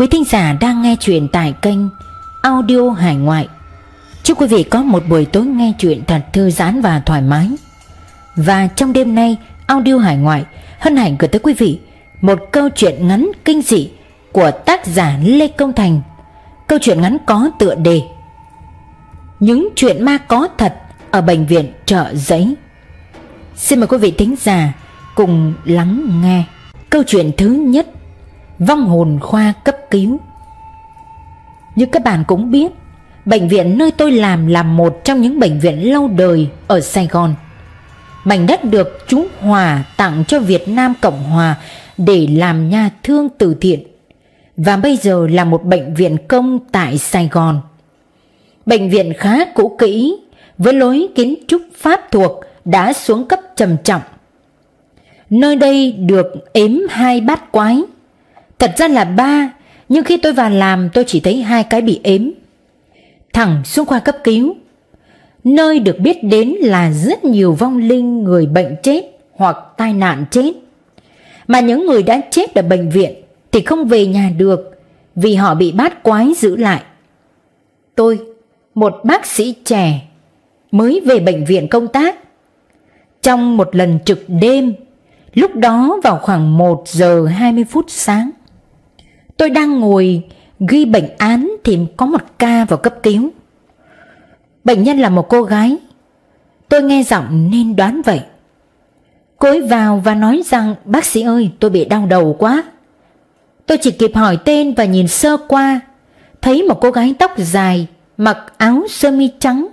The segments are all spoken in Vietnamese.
Quý thính giả đang nghe chuyện tại kênh Audio Hải Ngoại. Chúc quý vị có một buổi tối nghe chuyện thật thư giãn và thoải mái. Và trong đêm nay, Audio Hải Ngoại hân hạnh gửi tới quý vị Một câu chuyện ngắn kinh dị của tác giả Lê Công Thành. Câu chuyện ngắn có tựa đề Những chuyện ma có thật ở bệnh viện chợ giấy. Xin mời quý vị thính giả cùng lắng nghe Câu chuyện thứ nhất, Vong hồn khoa cấp cứu Như các bạn cũng biết, Bệnh viện nơi tôi làm là một trong những bệnh viện lâu đời ở Sài Gòn. Mảnh đất được chú Hòa tặng cho Việt Nam Cộng Hòa để làm nhà thương từ thiện Và bây giờ là một bệnh viện công tại Sài Gòn. Bệnh viện khá cũ kỹ với lối kiến trúc pháp thuộc đã xuống cấp trầm trọng. Nơi đây được ếm hai bát quái, Thật ra là ba nhưng khi tôi vào làm tôi chỉ thấy hai cái bị ếm. Thẳng xuống khoa cấp cứu. Nơi được biết đến là rất nhiều vong linh người bệnh chết hoặc tai nạn chết. Mà những người đã chết ở bệnh viện thì không về nhà được Vì họ bị bát quái giữ lại. Tôi, một bác sĩ trẻ mới về bệnh viện công tác. Trong một lần trực đêm Lúc đó vào khoảng 1 giờ 20 phút sáng Tôi đang ngồi ghi bệnh án thì có một ca vào cấp cứu. Bệnh nhân là một cô gái. Tôi nghe giọng nên đoán vậy. Cô ấy vào và nói rằng, bác sĩ ơi, tôi bị đau đầu quá. Tôi chỉ kịp hỏi tên và nhìn sơ qua, Thấy một cô gái tóc dài, Mặc áo sơ mi trắng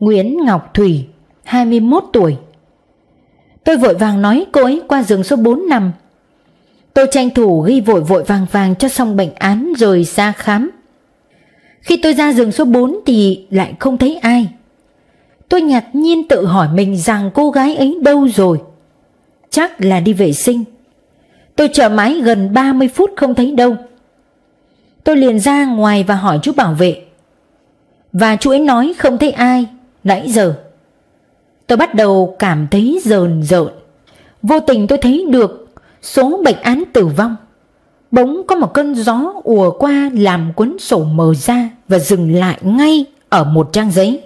Nguyễn Ngọc Thủy 21 tuổi Tôi vội vàng nói cô ấy qua giường số 4 nằm Tôi tranh thủ ghi vội vội vàng vàng cho xong bệnh án rồi ra khám. Khi tôi ra giường số 4 thì lại không thấy ai. Tôi ngạc nhiên tự hỏi mình rằng cô gái ấy đâu rồi. Chắc là đi vệ sinh. Tôi chờ mãi gần 30 phút không thấy đâu. Tôi liền ra ngoài và hỏi chú bảo vệ. Và chú ấy nói không thấy ai, nãy giờ. Tôi bắt đầu cảm thấy rờn rợn. Vô tình tôi thấy được số bệnh án tử vong. Bỗng có một cơn gió ùa qua làm cuốn sổ mờ ra và dừng lại ngay ở một trang giấy.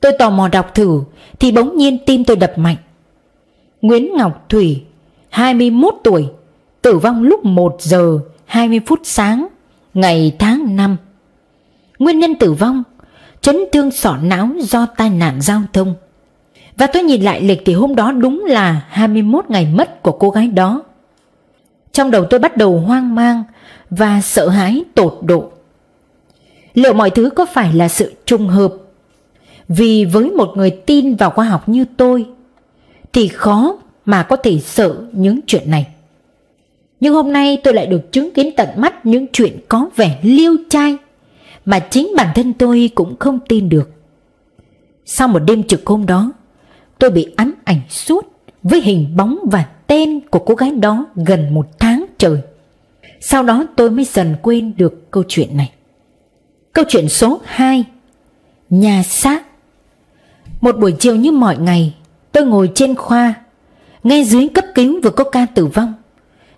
Tôi tò mò đọc thử thì bỗng nhiên tim tôi đập mạnh. Nguyễn Ngọc Thủy, 21 tuổi, tử vong lúc 1 giờ 20 phút sáng, ngày tháng 5. Nguyên nhân tử vong, chấn thương sọ não do tai nạn giao thông. Và tôi nhìn lại lịch thì hôm đó đúng là 21 ngày mất của cô gái đó. Trong đầu tôi bắt đầu hoang mang và sợ hãi tột độ. Liệu mọi thứ có phải là sự trùng hợp? Vì với một người tin vào khoa học như tôi thì khó mà có thể sợ những chuyện này. Nhưng hôm nay tôi lại được chứng kiến tận mắt những chuyện có vẻ liêu trai mà chính bản thân tôi cũng không tin được. Sau một đêm trực hôm đó, tôi bị ám ảnh suốt với hình bóng và tên của cô gái đó gần một tháng trời. Sau đó tôi mới dần quên được câu chuyện này. Câu chuyện số 2 Nhà xác. Một buổi chiều như mọi ngày, Tôi ngồi trên khoa Ngay dưới cấp cứu vừa có ca tử vong.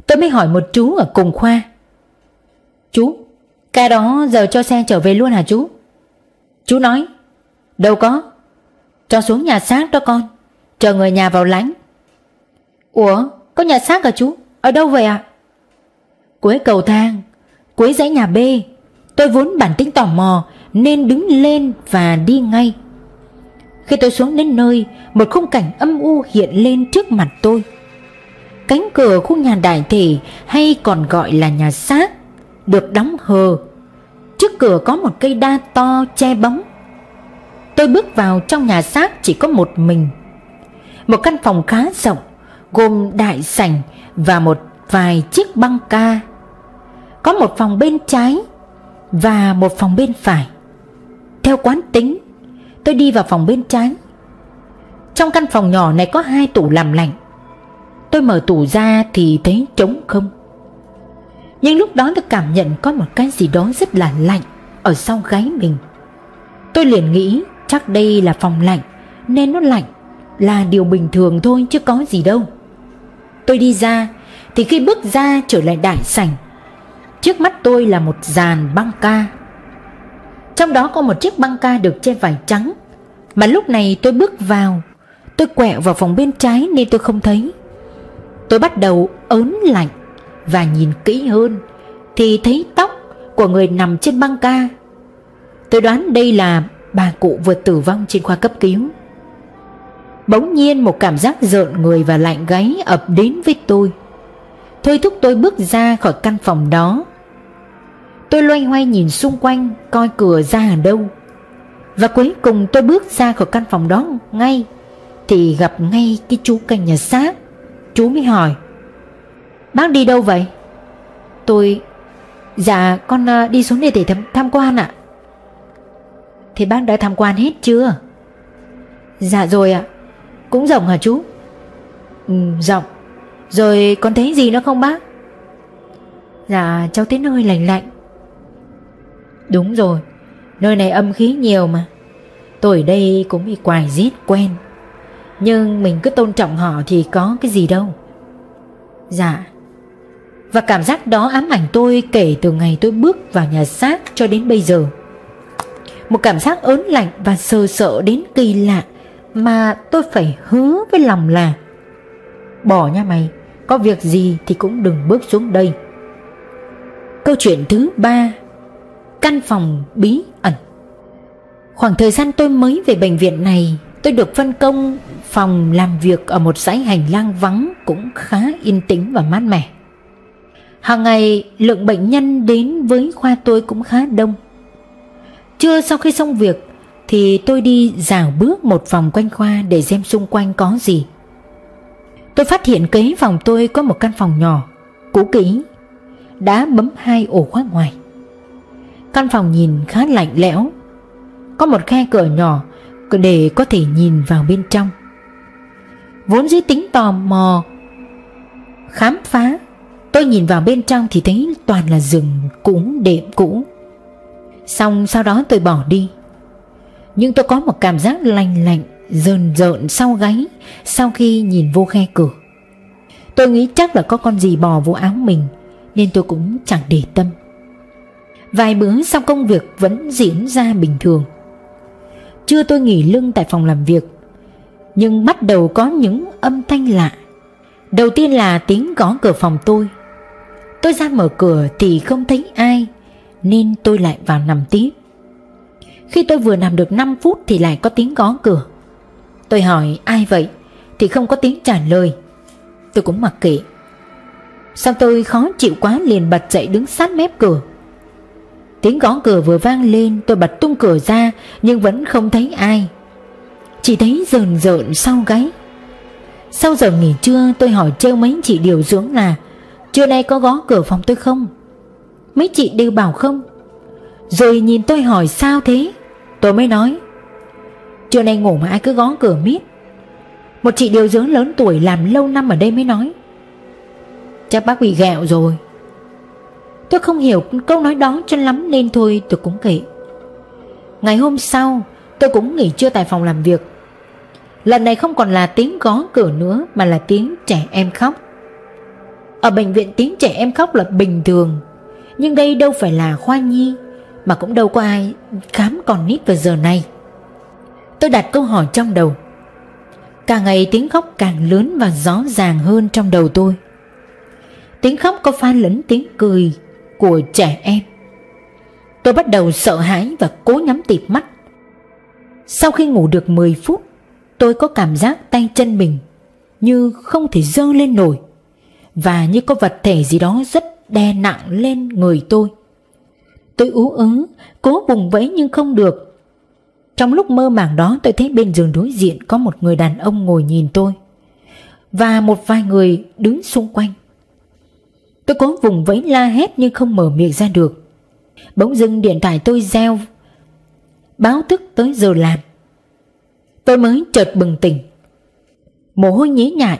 Tôi mới hỏi một chú ở cùng khoa. Chú, Ca đó giờ cho xe trở về luôn hả chú? Chú nói, Đâu có cho xuống nhà xác đó con. Chờ người nhà vào lánh. Ủa, có nhà xác à chú? Ở đâu vậy ạ? À? Cuối cầu thang Cuối dãy nhà B. Tôi vốn bản tính tò mò Nên đứng lên và đi ngay. Khi tôi xuống đến nơi, Một khung cảnh âm u hiện lên trước mặt tôi. Cánh cửa khu nhà đại thể Hay còn gọi là nhà xác Được đóng hờ. Trước cửa có một cây đa to che bóng. Tôi bước vào trong nhà xác chỉ có một mình. Một căn phòng khá rộng, Gồm đại sảnh và một vài chiếc băng ca. Có một phòng bên trái Và một phòng bên phải. Theo quán tính, Tôi đi vào phòng bên trái. Trong căn phòng nhỏ này có hai tủ làm lạnh. Tôi mở tủ ra thì thấy trống không. Nhưng lúc đó tôi cảm nhận có một cái gì đó rất là lạnh Ở sau gáy mình. Tôi liền nghĩ Chắc đây là phòng lạnh, Nên nó lạnh Là điều bình thường thôi chứ có gì đâu. Tôi đi ra, Thì khi bước ra trở lại đại sảnh, Trước mắt tôi là một dàn băng ca. Trong đó có một chiếc băng ca được che vải trắng. Mà lúc này tôi bước vào, Tôi quẹo vào phòng bên trái nên tôi không thấy. Tôi bắt đầu ớn lạnh Và nhìn kỹ hơn, Thì thấy tóc của người nằm trên băng ca. Tôi đoán đây là bà cụ vừa tử vong trên khoa cấp cứu. Bỗng nhiên một cảm giác rợn người và lạnh gáy ập đến với tôi. Thôi thúc tôi bước ra khỏi căn phòng đó. Tôi loay hoay nhìn xung quanh coi cửa ra ở đâu. Và cuối cùng tôi bước ra khỏi căn phòng đó ngay Thì gặp ngay cái chú canh nhà xác. Chú mới hỏi Bác đi đâu vậy? Tôi Dạ con à, đi xuống đây để tham, tham quan ạ. Thì bác đã tham quan hết chưa? Dạ rồi ạ. Cũng rộng hả chú? Ừ rộng. Rồi con thấy gì nữa không bác? Dạ cháu thấy nơi lạnh lạnh. Đúng rồi, Nơi này âm khí nhiều mà. Tôi ở đây cũng bị quài giết quen. Nhưng mình cứ tôn trọng họ thì có cái gì đâu. Dạ. Và cảm giác đó ám ảnh tôi kể từ ngày tôi bước vào nhà xác cho đến bây giờ. Một cảm giác ớn lạnh và sờ sợ đến kỳ lạ Mà tôi phải hứa với lòng là, Bỏ nha mày, Có việc gì thì cũng đừng bước xuống đây Câu chuyện thứ ba, Căn phòng bí ẩn Khoảng thời gian tôi mới về bệnh viện này, Tôi được phân công phòng làm việc ở một dãy hành lang vắng cũng khá yên tĩnh và mát mẻ. Hàng ngày, lượng bệnh nhân đến với khoa tôi cũng khá đông. Chưa sau khi xong việc thì tôi đi dạo bước một vòng quanh khoa để xem xung quanh có gì. Tôi phát hiện kế phòng tôi có một căn phòng nhỏ, cũ kỹ, đã bấm hai ổ khóa ngoài. Căn phòng nhìn khá lạnh lẽo, có một khe cửa nhỏ để có thể nhìn vào bên trong Vốn dĩ tính tò mò Khám phá Tôi nhìn vào bên trong thì thấy toàn là rừng cũ đệm cũ Xong sau đó tôi bỏ đi. Nhưng tôi có một cảm giác lạnh lạnh, Rờn rợn sau gáy Sau khi nhìn vô khe cửa. Tôi nghĩ chắc là có con gì bò vô áo mình, Nên tôi cũng chẳng để tâm. Vài bữa sau công việc vẫn diễn ra bình thường. Chưa tôi nghỉ lưng tại phòng làm việc, Nhưng bắt đầu có những âm thanh lạ. Đầu tiên là tiếng gõ cửa phòng tôi. Tôi ra mở cửa thì không thấy ai. Nên tôi lại vào nằm tiếp Khi tôi vừa nằm được 5 phút thì lại có tiếng gõ cửa. Tôi hỏi, ai vậy? Thì không có tiếng trả lời. Tôi cũng mặc kệ. Sao tôi khó chịu quá liền bật dậy đứng sát mép cửa. Tiếng gõ cửa vừa vang lên, tôi bật tung cửa ra, Nhưng vẫn không thấy ai. Chỉ thấy rờn rợn sau gáy. Sau giờ nghỉ trưa, tôi hỏi trêu mấy chị điều dưỡng là, Trưa nay có gõ cửa phòng tôi không? Mấy chị đều bảo không. Rồi nhìn tôi hỏi sao thế? Tôi mới nói, Trưa nay ngủ mà ai cứ gõ cửa miết. Một chị điều dưỡng lớn tuổi làm lâu năm ở đây mới nói, Chắc bác bị ghẹo rồi. Tôi không hiểu câu nói đó cho lắm nên thôi tôi cũng kệ Ngày hôm sau, tôi cũng nghỉ trưa tại phòng làm việc. Lần này không còn là tiếng gõ cửa nữa mà là tiếng trẻ em khóc. Ở bệnh viện tiếng trẻ em khóc là bình thường. Nhưng đây đâu phải là khoa nhi, Mà cũng đâu có ai khám còn nít vào giờ này. Tôi đặt câu hỏi trong đầu. Càng ngày tiếng khóc càng lớn và rõ ràng hơn trong đầu tôi. Tiếng khóc có pha lẫn tiếng cười của trẻ em. Tôi bắt đầu sợ hãi và cố nhắm tịt mắt. Sau khi ngủ được 10 phút, Tôi có cảm giác tay chân mình Như không thể dơ lên nổi Và như có vật thể gì đó rất đè nặng lên người tôi. Tôi ú ớ, Cố vùng vẫy nhưng không được. Trong lúc mơ màng đó, tôi thấy bên giường đối diện Có một người đàn ông ngồi nhìn tôi Và một vài người đứng xung quanh. Tôi cố vùng vẫy la hét nhưng không mở miệng ra được. Bỗng dưng điện thoại tôi reo, Báo thức tới giờ làm. Tôi mới chợt bừng tỉnh. Mồ hôi nhí nhại.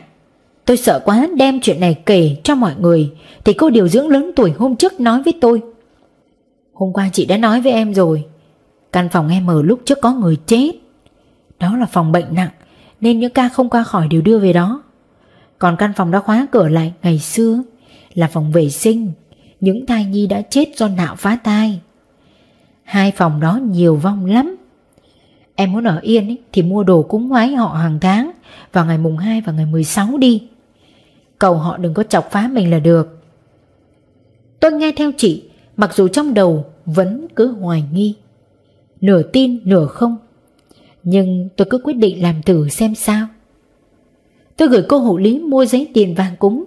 Tôi sợ quá đem chuyện này kể cho mọi người. Thì cô điều dưỡng lớn tuổi hôm trước nói với tôi. Hôm qua chị đã nói với em rồi. Căn phòng em ở lúc trước có người chết. Đó là phòng bệnh nặng Nên những ca không qua khỏi đều đưa về đó. Còn căn phòng đã khóa cửa lại ngày xưa là phòng vệ sinh. Những thai nhi đã chết do nạo phá thai. Hai phòng đó nhiều vong lắm. Em muốn ở yên ý, thì mua đồ cúng ngoái họ hàng tháng Vào ngày mùng 2 và ngày 16 đi. Cầu họ đừng có chọc phá mình là được. Tôi nghe theo chị, Mặc dù trong đầu vẫn cứ hoài nghi. Nửa tin, nửa không. Nhưng tôi cứ quyết định làm thử xem sao. Tôi gửi cô hộ lý mua giấy tiền vàng cúng,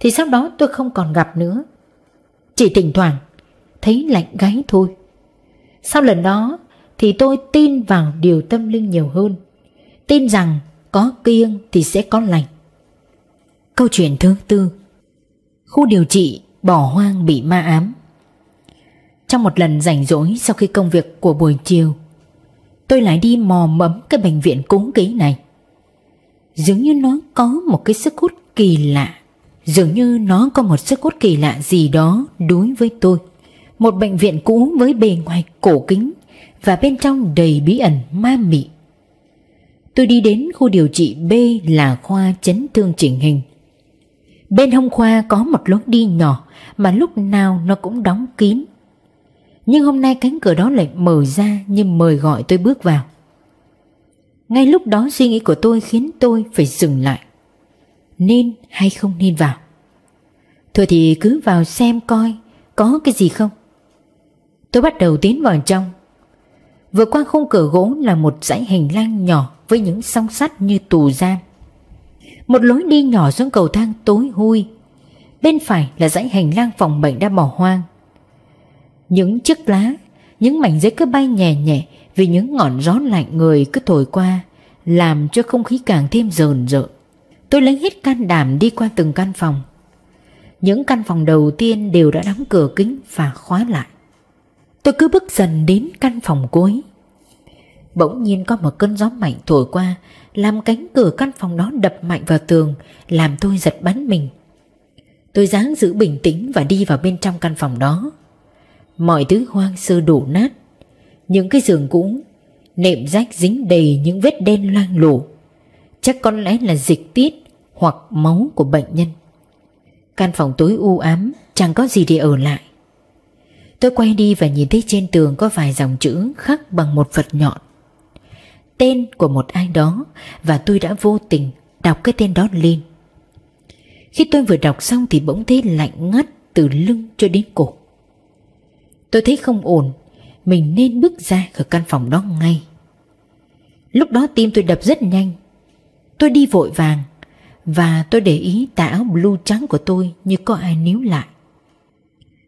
Thì sau đó tôi không còn gặp nữa. Chỉ thỉnh thoảng Thấy lạnh gáy thôi. Sau lần đó Thì tôi tin vào điều tâm linh nhiều hơn. Tin rằng có kiêng thì sẽ có lành. Câu chuyện thứ tư. Khu điều trị bỏ hoang bị ma ám. Trong một lần rảnh rỗi sau khi công việc của buổi chiều, Tôi lại đi mò mẫm cái bệnh viện cúng ký này. Dường như nó có một cái sức hút kỳ lạ. Dường như nó có một sức hút kỳ lạ gì đó đối với tôi. Một bệnh viện cũ với bề ngoài cổ kính Và bên trong đầy bí ẩn ma mị. Tôi đi đến khu điều trị B là khoa chấn thương chỉnh hình. Bên hông khoa có một lối đi nhỏ mà lúc nào nó cũng đóng kín. Nhưng hôm nay cánh cửa đó lại mở ra như mời gọi tôi bước vào. Ngay lúc đó suy nghĩ của tôi khiến tôi phải dừng lại. Nên hay không nên vào? Thôi thì cứ vào xem coi có cái gì không. Tôi bắt đầu tiến vào trong. Vừa qua khung cửa gỗ là một dãy hành lang nhỏ với những song sắt như tù giam. Một lối đi nhỏ xuống cầu thang tối hui Bên phải là dãy hành lang phòng bệnh đã bỏ hoang. Những chiếc lá, Những mảnh giấy cứ bay nhẹ nhẹ Vì những ngọn gió lạnh người cứ thổi qua, Làm cho không khí càng thêm rờn rợn. Tôi lấy hết can đảm đi qua từng căn phòng. Những căn phòng đầu tiên đều đã đóng cửa kính và khóa lại. Tôi cứ bước dần đến căn phòng cuối. Bỗng nhiên có một cơn gió mạnh thổi qua, Làm cánh cửa căn phòng đó đập mạnh vào tường, Làm tôi giật bắn mình. Tôi dáng giữ bình tĩnh và đi vào bên trong căn phòng đó. Mọi thứ hoang sơ đổ nát. Những cái giường cũ, Nệm rách dính đầy những vết đen loang lổ. Chắc có lẽ là dịch tiết Hoặc máu của bệnh nhân. Căn phòng tối u ám, Chẳng có gì để ở lại. Tôi quay đi và nhìn thấy trên tường có vài dòng chữ khắc bằng một vật nhọn tên của một ai đó và tôi đã vô tình đọc cái tên đó lên. Khi tôi vừa đọc xong thì bỗng thấy lạnh ngắt từ lưng cho đến cổ. Tôi thấy không ổn, mình nên bước ra khỏi căn phòng đó ngay. Lúc đó tim tôi đập rất nhanh. Tôi đi vội vàng và tôi để ý tà áo blue trắng của tôi như có ai níu lại.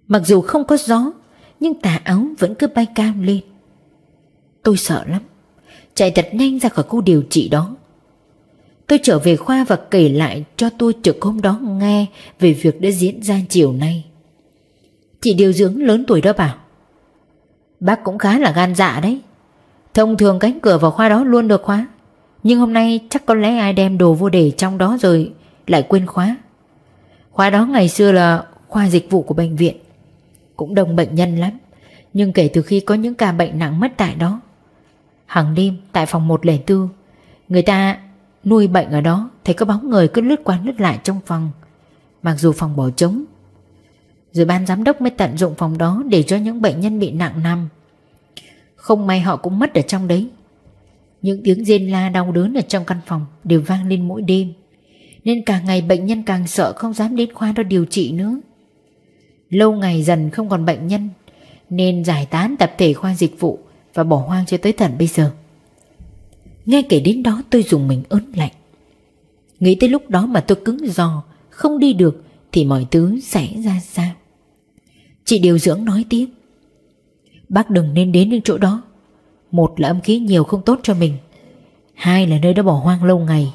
Mặc dù không có gió, nhưng tà áo vẫn cứ bay cao lên. Tôi sợ lắm chạy thật nhanh ra khỏi khu điều trị đó. Tôi trở về khoa và kể lại cho tôi trực hôm đó nghe về việc đã diễn ra chiều nay. Chị điều dưỡng lớn tuổi đó bảo, Bác cũng khá là gan dạ đấy Thông thường cánh cửa vào khoa đó luôn được khóa, Nhưng hôm nay chắc có lẽ ai đem đồ vô để trong đó rồi Lại quên khóa Khoa đó ngày xưa là khoa dịch vụ của bệnh viện, Cũng đông bệnh nhân lắm, Nhưng kể từ khi có những ca bệnh nặng mất tại đó Hàng đêm tại phòng 104 Người ta nuôi bệnh ở đó, Thấy có bóng người cứ lướt qua lướt lại trong phòng. Mặc dù phòng bỏ trống, Rồi ban giám đốc mới tận dụng phòng đó Để cho những bệnh nhân bị nặng nằm. Không may họ cũng mất ở trong đấy. Những tiếng rên la đau đớn ở trong căn phòng Đều vang lên mỗi đêm. Nên càng ngày bệnh nhân càng sợ Không dám đến khoa đó điều trị nữa. Lâu ngày dần không còn bệnh nhân, Nên giải tán tập thể khoa dịch vụ và bỏ hoang cho tới tận bây giờ. Nghe kể đến đó tôi dùng mình ớn lạnh. Nghĩ tới lúc đó mà tôi cứng giò, không đi được thì mọi thứ sẽ ra sao? Chị điều dưỡng nói tiếp. Bác đừng nên đến những chỗ đó. Một là âm khí nhiều không tốt cho mình. Hai là nơi đó bỏ hoang lâu ngày.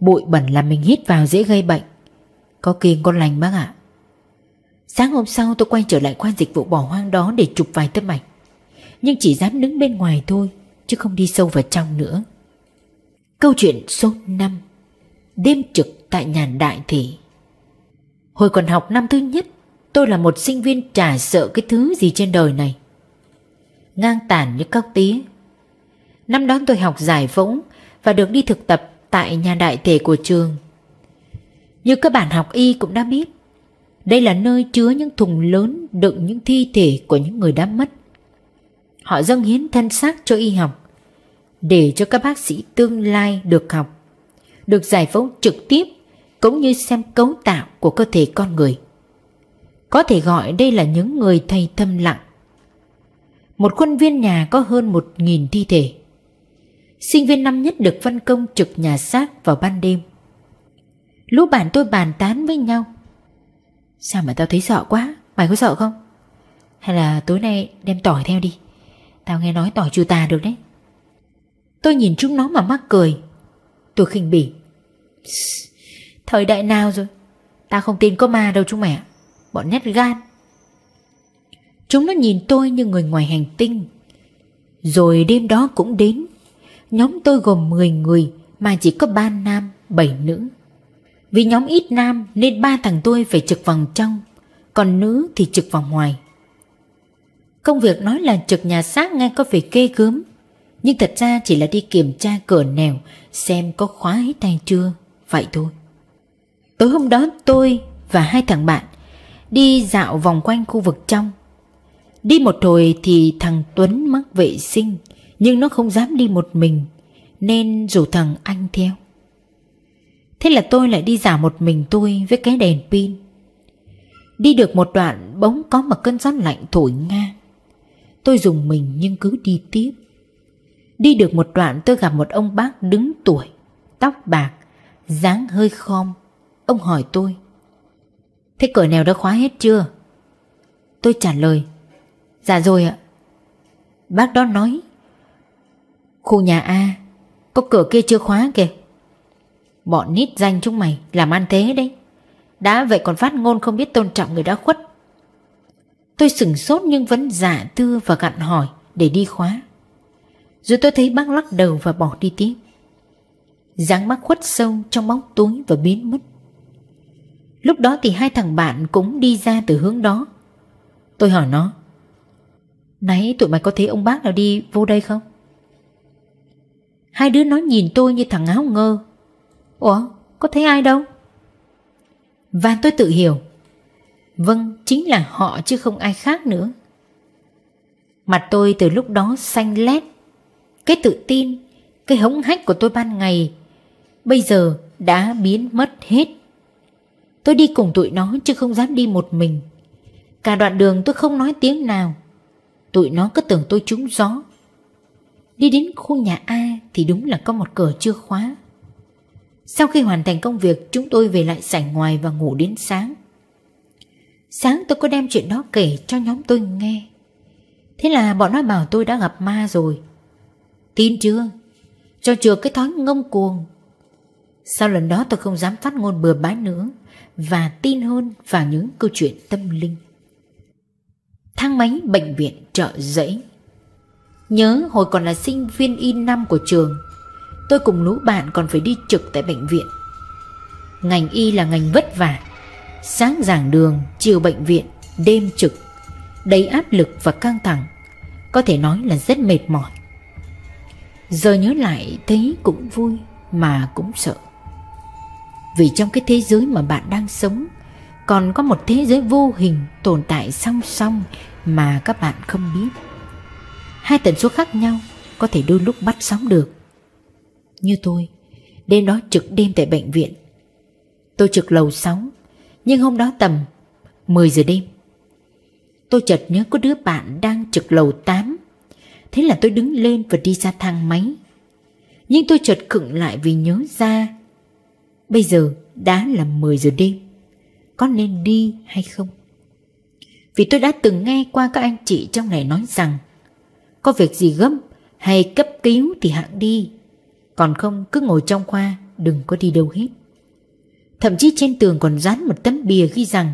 Bụi bẩn làm mình hít vào dễ gây bệnh. Có kiêng con lành bác ạ. Sáng hôm sau tôi quay trở lại quan dịch vụ bỏ hoang đó để chụp vài tấm ảnh nhưng chỉ dám đứng bên ngoài thôi, chứ không đi sâu vào trong nữa. Câu chuyện số 5 Đêm trực tại nhàn đại thị Hồi còn học năm thứ nhất, Tôi là một sinh viên chả sợ cái thứ gì trên đời này Ngang tàn như cóc tía Năm đó tôi học giải phẫu Và được đi thực tập tại nhà đại thể của trường Như các bạn học y cũng đã biết, Đây là nơi chứa những thùng lớn đựng những thi thể của những người đã mất. Họ dâng hiến thân xác cho y học để cho các bác sĩ tương lai được học, được giải phẫu trực tiếp cũng như xem cấu tạo của cơ thể con người. Có thể gọi đây là những người thầy thâm lặng. Một khuôn viên nhà có hơn một nghìn thi thể. Sinh viên năm nhất được phân công trực nhà xác vào ban đêm. Lũ bạn tôi bàn tán với nhau. Sao mà tao thấy sợ quá, mày có sợ không? Hay là tối nay đem tỏi theo đi. Tao nghe nói tỏi trừ tà được đấy. Tôi nhìn chúng nó mà mắc cười. Tôi khinh bỉ. Thời đại nào rồi? tao không tin có ma đâu chúng mẹ. Bọn nét gan. Chúng nó nhìn tôi như người ngoài hành tinh. Rồi đêm đó cũng đến. Nhóm tôi gồm 10 người mà chỉ có 3 nam, 7 nữ. Vì nhóm ít nam nên ba thằng tôi phải trực vòng trong, còn nữ thì trực vòng ngoài. Công việc nói là trực nhà xác nghe có vẻ kê gớm, nhưng thật ra chỉ là đi kiểm tra cửa nẻo xem có khóa hết tay chưa, vậy thôi. Tối hôm đó tôi và hai thằng bạn đi dạo vòng quanh khu vực trong. Đi một hồi thì thằng Tuấn mắc vệ sinh nhưng nó không dám đi một mình nên rủ thằng anh theo. Thế là tôi lại đi dạo một mình tôi với cái đèn pin. Đi được một đoạn bỗng có một cơn gió lạnh thổi ngang. Tôi dùng mình nhưng cứ đi tiếp. Đi được một đoạn tôi gặp một ông bác đứng tuổi, tóc bạc, dáng hơi khom. Ông hỏi tôi. Thế cửa nèo đã khóa hết chưa? Tôi trả lời. Dạ rồi ạ. Bác đó nói. Khu nhà A, có cửa kia chưa khóa kìa. Bọn nít danh chúng mày làm ăn thế đấy Đã vậy còn phát ngôn không biết tôn trọng người đã khuất Tôi sửng sốt nhưng vẫn giả tư và gặn hỏi để đi khóa. Rồi tôi thấy bác lắc đầu và bỏ đi tiếp. Dáng bác khuất sâu trong bóng túi và biến mất. Lúc đó thì hai thằng bạn cũng đi ra từ hướng đó. Tôi hỏi nó Nãy tụi mày có thấy ông bác nào đi vô đây không? Hai đứa nó nhìn tôi như thằng áo ngơ. Ủa, có thấy ai đâu? Và tôi tự hiểu Vâng chính là họ chứ không ai khác nữa. Mặt tôi từ lúc đó xanh lét. Cái tự tin, Cái hống hách của tôi ban ngày, Bây giờ đã biến mất hết. Tôi đi cùng tụi nó chứ không dám đi một mình. Cả đoạn đường tôi không nói tiếng nào. Tụi nó cứ tưởng tôi trúng gió. Đi đến khu nhà A thì đúng là có một cửa chưa khóa. Sau khi hoàn thành công việc, chúng tôi về lại sảnh ngoài và ngủ đến sáng. Sáng tôi có đem chuyện đó kể cho nhóm tôi nghe. Thế là bọn nó bảo tôi đã gặp ma rồi. Tin chưa? Cho chừa cái thói ngông cuồng. Sau lần đó tôi không dám phát ngôn bừa bãi nữa và tin hơn vào những câu chuyện tâm linh. Thang máy bệnh viện trợ giấy Nhớ hồi còn là sinh viên y năm của trường, Tôi cùng lũ bạn còn phải đi trực tại bệnh viện Ngành y là ngành vất vả Sáng giảng đường, chiều bệnh viện, đêm trực. Đầy áp lực và căng thẳng. Có thể nói là rất mệt mỏi. Giờ nhớ lại thấy cũng vui mà cũng sợ. Vì trong cái thế giới mà bạn đang sống Còn có một thế giới vô hình tồn tại song song mà các bạn không biết. Hai tần số khác nhau có thể đôi lúc bắt sóng được. Như tôi Đêm đó trực đêm tại bệnh viện. Tôi trực lầu 6 nhưng hôm đó tầm 10 giờ đêm, Tôi chợt nhớ có đứa bạn đang trực lầu 8 Thế là tôi đứng lên và đi ra thang máy. Nhưng tôi chợt khựng lại vì nhớ ra, Bây giờ đã là 10 giờ đêm, Có nên đi hay không? Vì tôi đã từng nghe qua các anh chị trong này nói rằng, Có việc gì gấp hay cấp cứu thì hạng đi, còn không cứ ngồi trong khoa, Đừng có đi đâu hết. Thậm chí trên tường còn dán một tấm bìa ghi rằng,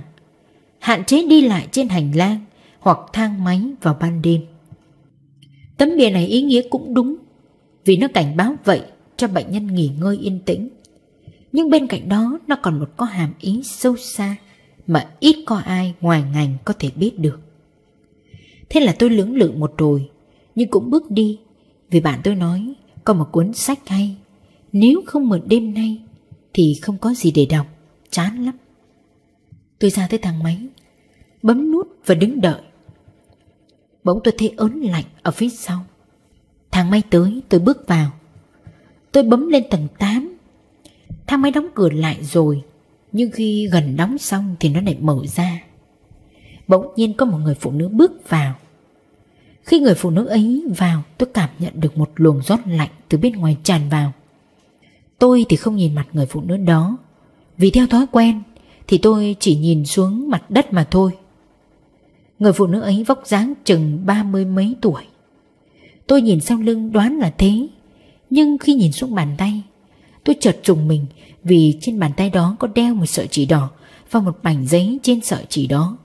Hạn chế đi lại trên hành lang Hoặc thang máy vào ban đêm. Tấm bìa này ý nghĩa cũng đúng, Vì nó cảnh báo vậy Cho bệnh nhân nghỉ ngơi yên tĩnh. Nhưng bên cạnh đó, Nó còn một có hàm ý sâu xa Mà ít có ai ngoài ngành có thể biết được. Thế là tôi lưỡng lự một rồi Nhưng cũng bước đi, Vì bạn tôi nói có một cuốn sách hay. Nếu không mượn đêm nay thì không có gì để đọc, Chán lắm. Tôi ra tới thang máy, Bấm nút và đứng đợi. Bỗng tôi thấy ớn lạnh ở phía sau. Thang máy tới, tôi bước vào. Tôi bấm lên tầng 8 Thang máy đóng cửa lại rồi, Nhưng khi gần đóng xong thì nó lại mở ra. Bỗng nhiên có một người phụ nữ bước vào. Khi người phụ nữ ấy vào, Tôi cảm nhận được một luồng gió lạnh Từ bên ngoài tràn vào. Tôi thì không nhìn mặt người phụ nữ đó. Vì theo thói quen Thì tôi chỉ nhìn xuống mặt đất mà thôi. Người phụ nữ ấy vóc dáng chừng ba mươi mấy tuổi. Tôi nhìn sau lưng đoán là thế, Nhưng khi nhìn xuống bàn tay, Tôi chợt trùng mình Vì trên bàn tay đó có đeo một sợi chỉ đỏ Và một mảnh giấy trên sợi chỉ đó.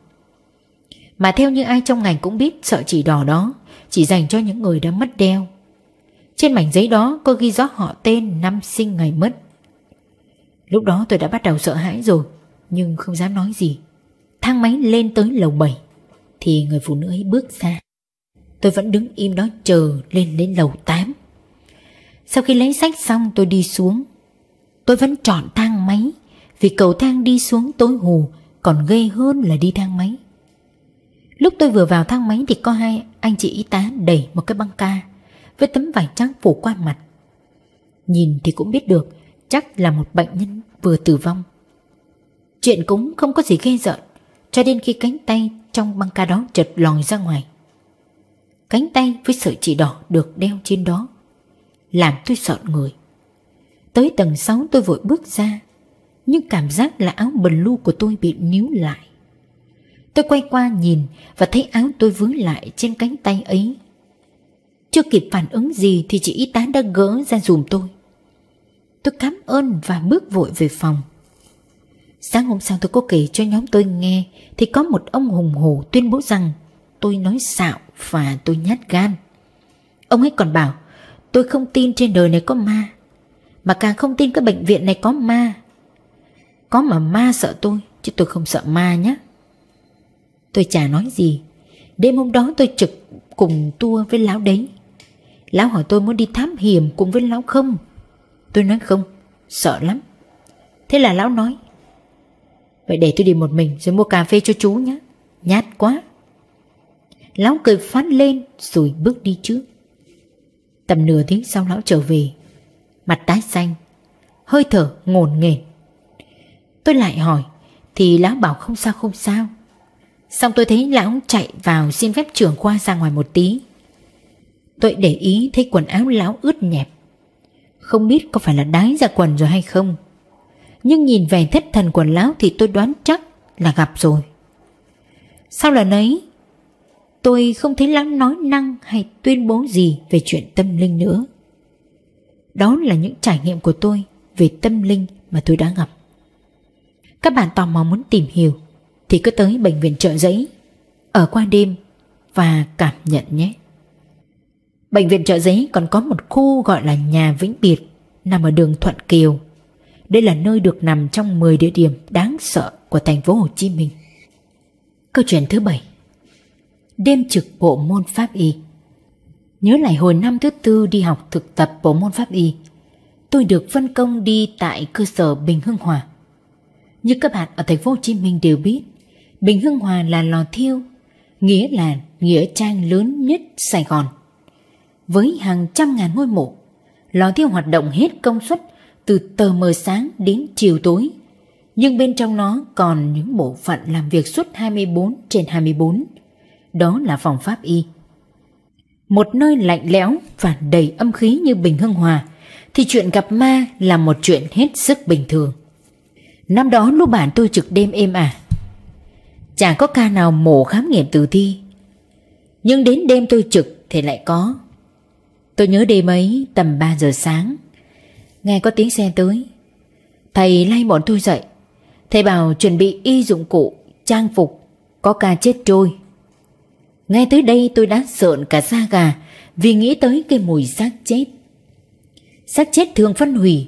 Mà theo như ai trong ngành cũng biết, Sợi chỉ đỏ đó Chỉ dành cho những người đã mất đeo. Trên mảnh giấy đó có ghi rõ họ tên Năm sinh ngày mất. Lúc đó tôi đã bắt đầu sợ hãi rồi, Nhưng không dám nói gì. Thang máy lên tới lầu 7 Thì người phụ nữ ấy bước ra. Tôi vẫn đứng im đó chờ lên đến lầu 8 Sau khi lấy sách xong, tôi đi xuống. Tôi vẫn chọn thang máy, Vì cầu thang đi xuống tối hù, Còn ghê hơn là đi thang máy. Lúc tôi vừa vào thang máy Thì có hai anh chị y tá đẩy một cái băng ca. Với tấm vải trắng phủ qua mặt. Nhìn thì cũng biết được, Chắc là một bệnh nhân vừa tử vong. Chuyện cũng không có gì ghê rợn, Cho đến khi cánh tay trong băng ca đó chợt lòi ra ngoài. Cánh tay với sợi chỉ đỏ được đeo trên đó, Làm tôi sợ người. Tới tầng 6 tôi vội bước ra, Nhưng cảm giác là áo blue của tôi bị níu lại. Tôi quay qua nhìn Và thấy áo tôi vướng lại trên cánh tay ấy. Chưa kịp phản ứng gì Thì chị y tá đã gỡ ra dùm tôi. Tôi cảm ơn và bước vội về phòng. Sáng hôm sau tôi có kể cho nhóm tôi nghe, Thì có một ông hùng hổ tuyên bố rằng Tôi nói xạo và tôi nhát gan. Ông ấy còn bảo, Tôi không tin trên đời này có ma, Mà càng không tin cái bệnh viện này có ma. Có mà ma sợ tôi, Chứ tôi không sợ ma nhé Tôi chả nói gì. Đêm hôm đó tôi trực cùng tour với lão đấy. Lão hỏi tôi muốn đi thám hiểm cùng với lão không? Tôi nói không, Sợ lắm. Thế là lão nói, Vậy để tôi đi một mình rồi mua cà phê cho chú nhé, Nhát quá. Lão cười phát lên rồi bước đi trước. Tầm nửa tiếng sau lão trở về, Mặt tái xanh, Hơi thở ngổn nghển Tôi lại hỏi, Thì lão bảo không sao không sao? Xong tôi thấy lão chạy vào xin phép trưởng khoa ra ngoài một tí. Tôi để ý thấy quần áo lão ướt nhẹp Không biết có phải là đái ra quần rồi hay không Nhưng nhìn vẻ thất thần quần lão thì tôi đoán chắc là gặp rồi Sau lần ấy, Tôi không thấy lão nói năng hay tuyên bố gì về chuyện tâm linh nữa. Đó là những trải nghiệm của tôi về tâm linh mà tôi đã gặp. Các bạn tò mò muốn tìm hiểu thì cứ tới bệnh viện trợ giấy, ở qua đêm và cảm nhận nhé. Bệnh viện trợ giấy còn có một khu gọi là nhà vĩnh biệt nằm ở đường Thuận Kiều. Đây là nơi được nằm trong 10 địa điểm đáng sợ của thành phố Hồ Chí Minh. Câu chuyện thứ bảy đêm trực bộ môn pháp y. Nhớ lại hồi năm thứ tư đi học thực tập bộ môn pháp y, tôi được phân công đi tại cơ sở Bình Hưng Hòa. Như các bạn ở thành phố Hồ Chí Minh đều biết, Bình Hưng Hòa là lò thiêu, nghĩa là nghĩa trang lớn nhất Sài Gòn. Với hàng trăm ngàn ngôi mộ, lò thiêu hoạt động hết công suất từ tờ mờ sáng đến chiều tối. Nhưng bên trong nó còn những bộ phận làm việc suốt 24 trên 24 đó là phòng pháp y. Một nơi lạnh lẽo và đầy âm khí như Bình Hưng Hòa thì chuyện gặp ma là một chuyện hết sức bình thường. Năm đó lúc bạn tôi trực đêm êm à. Chả có ca nào mổ khám nghiệm tử thi. Nhưng đến đêm tôi trực thì lại có. Tôi nhớ đêm ấy tầm 3 giờ sáng. Nghe có tiếng xe tới. Thầy lay bọn tôi dậy. Thầy bảo chuẩn bị y dụng cụ, trang phục, có ca chết trôi Nghe tới đây tôi đã sợn cả da gà vì nghĩ tới cái mùi xác chết. Xác chết thường phân hủy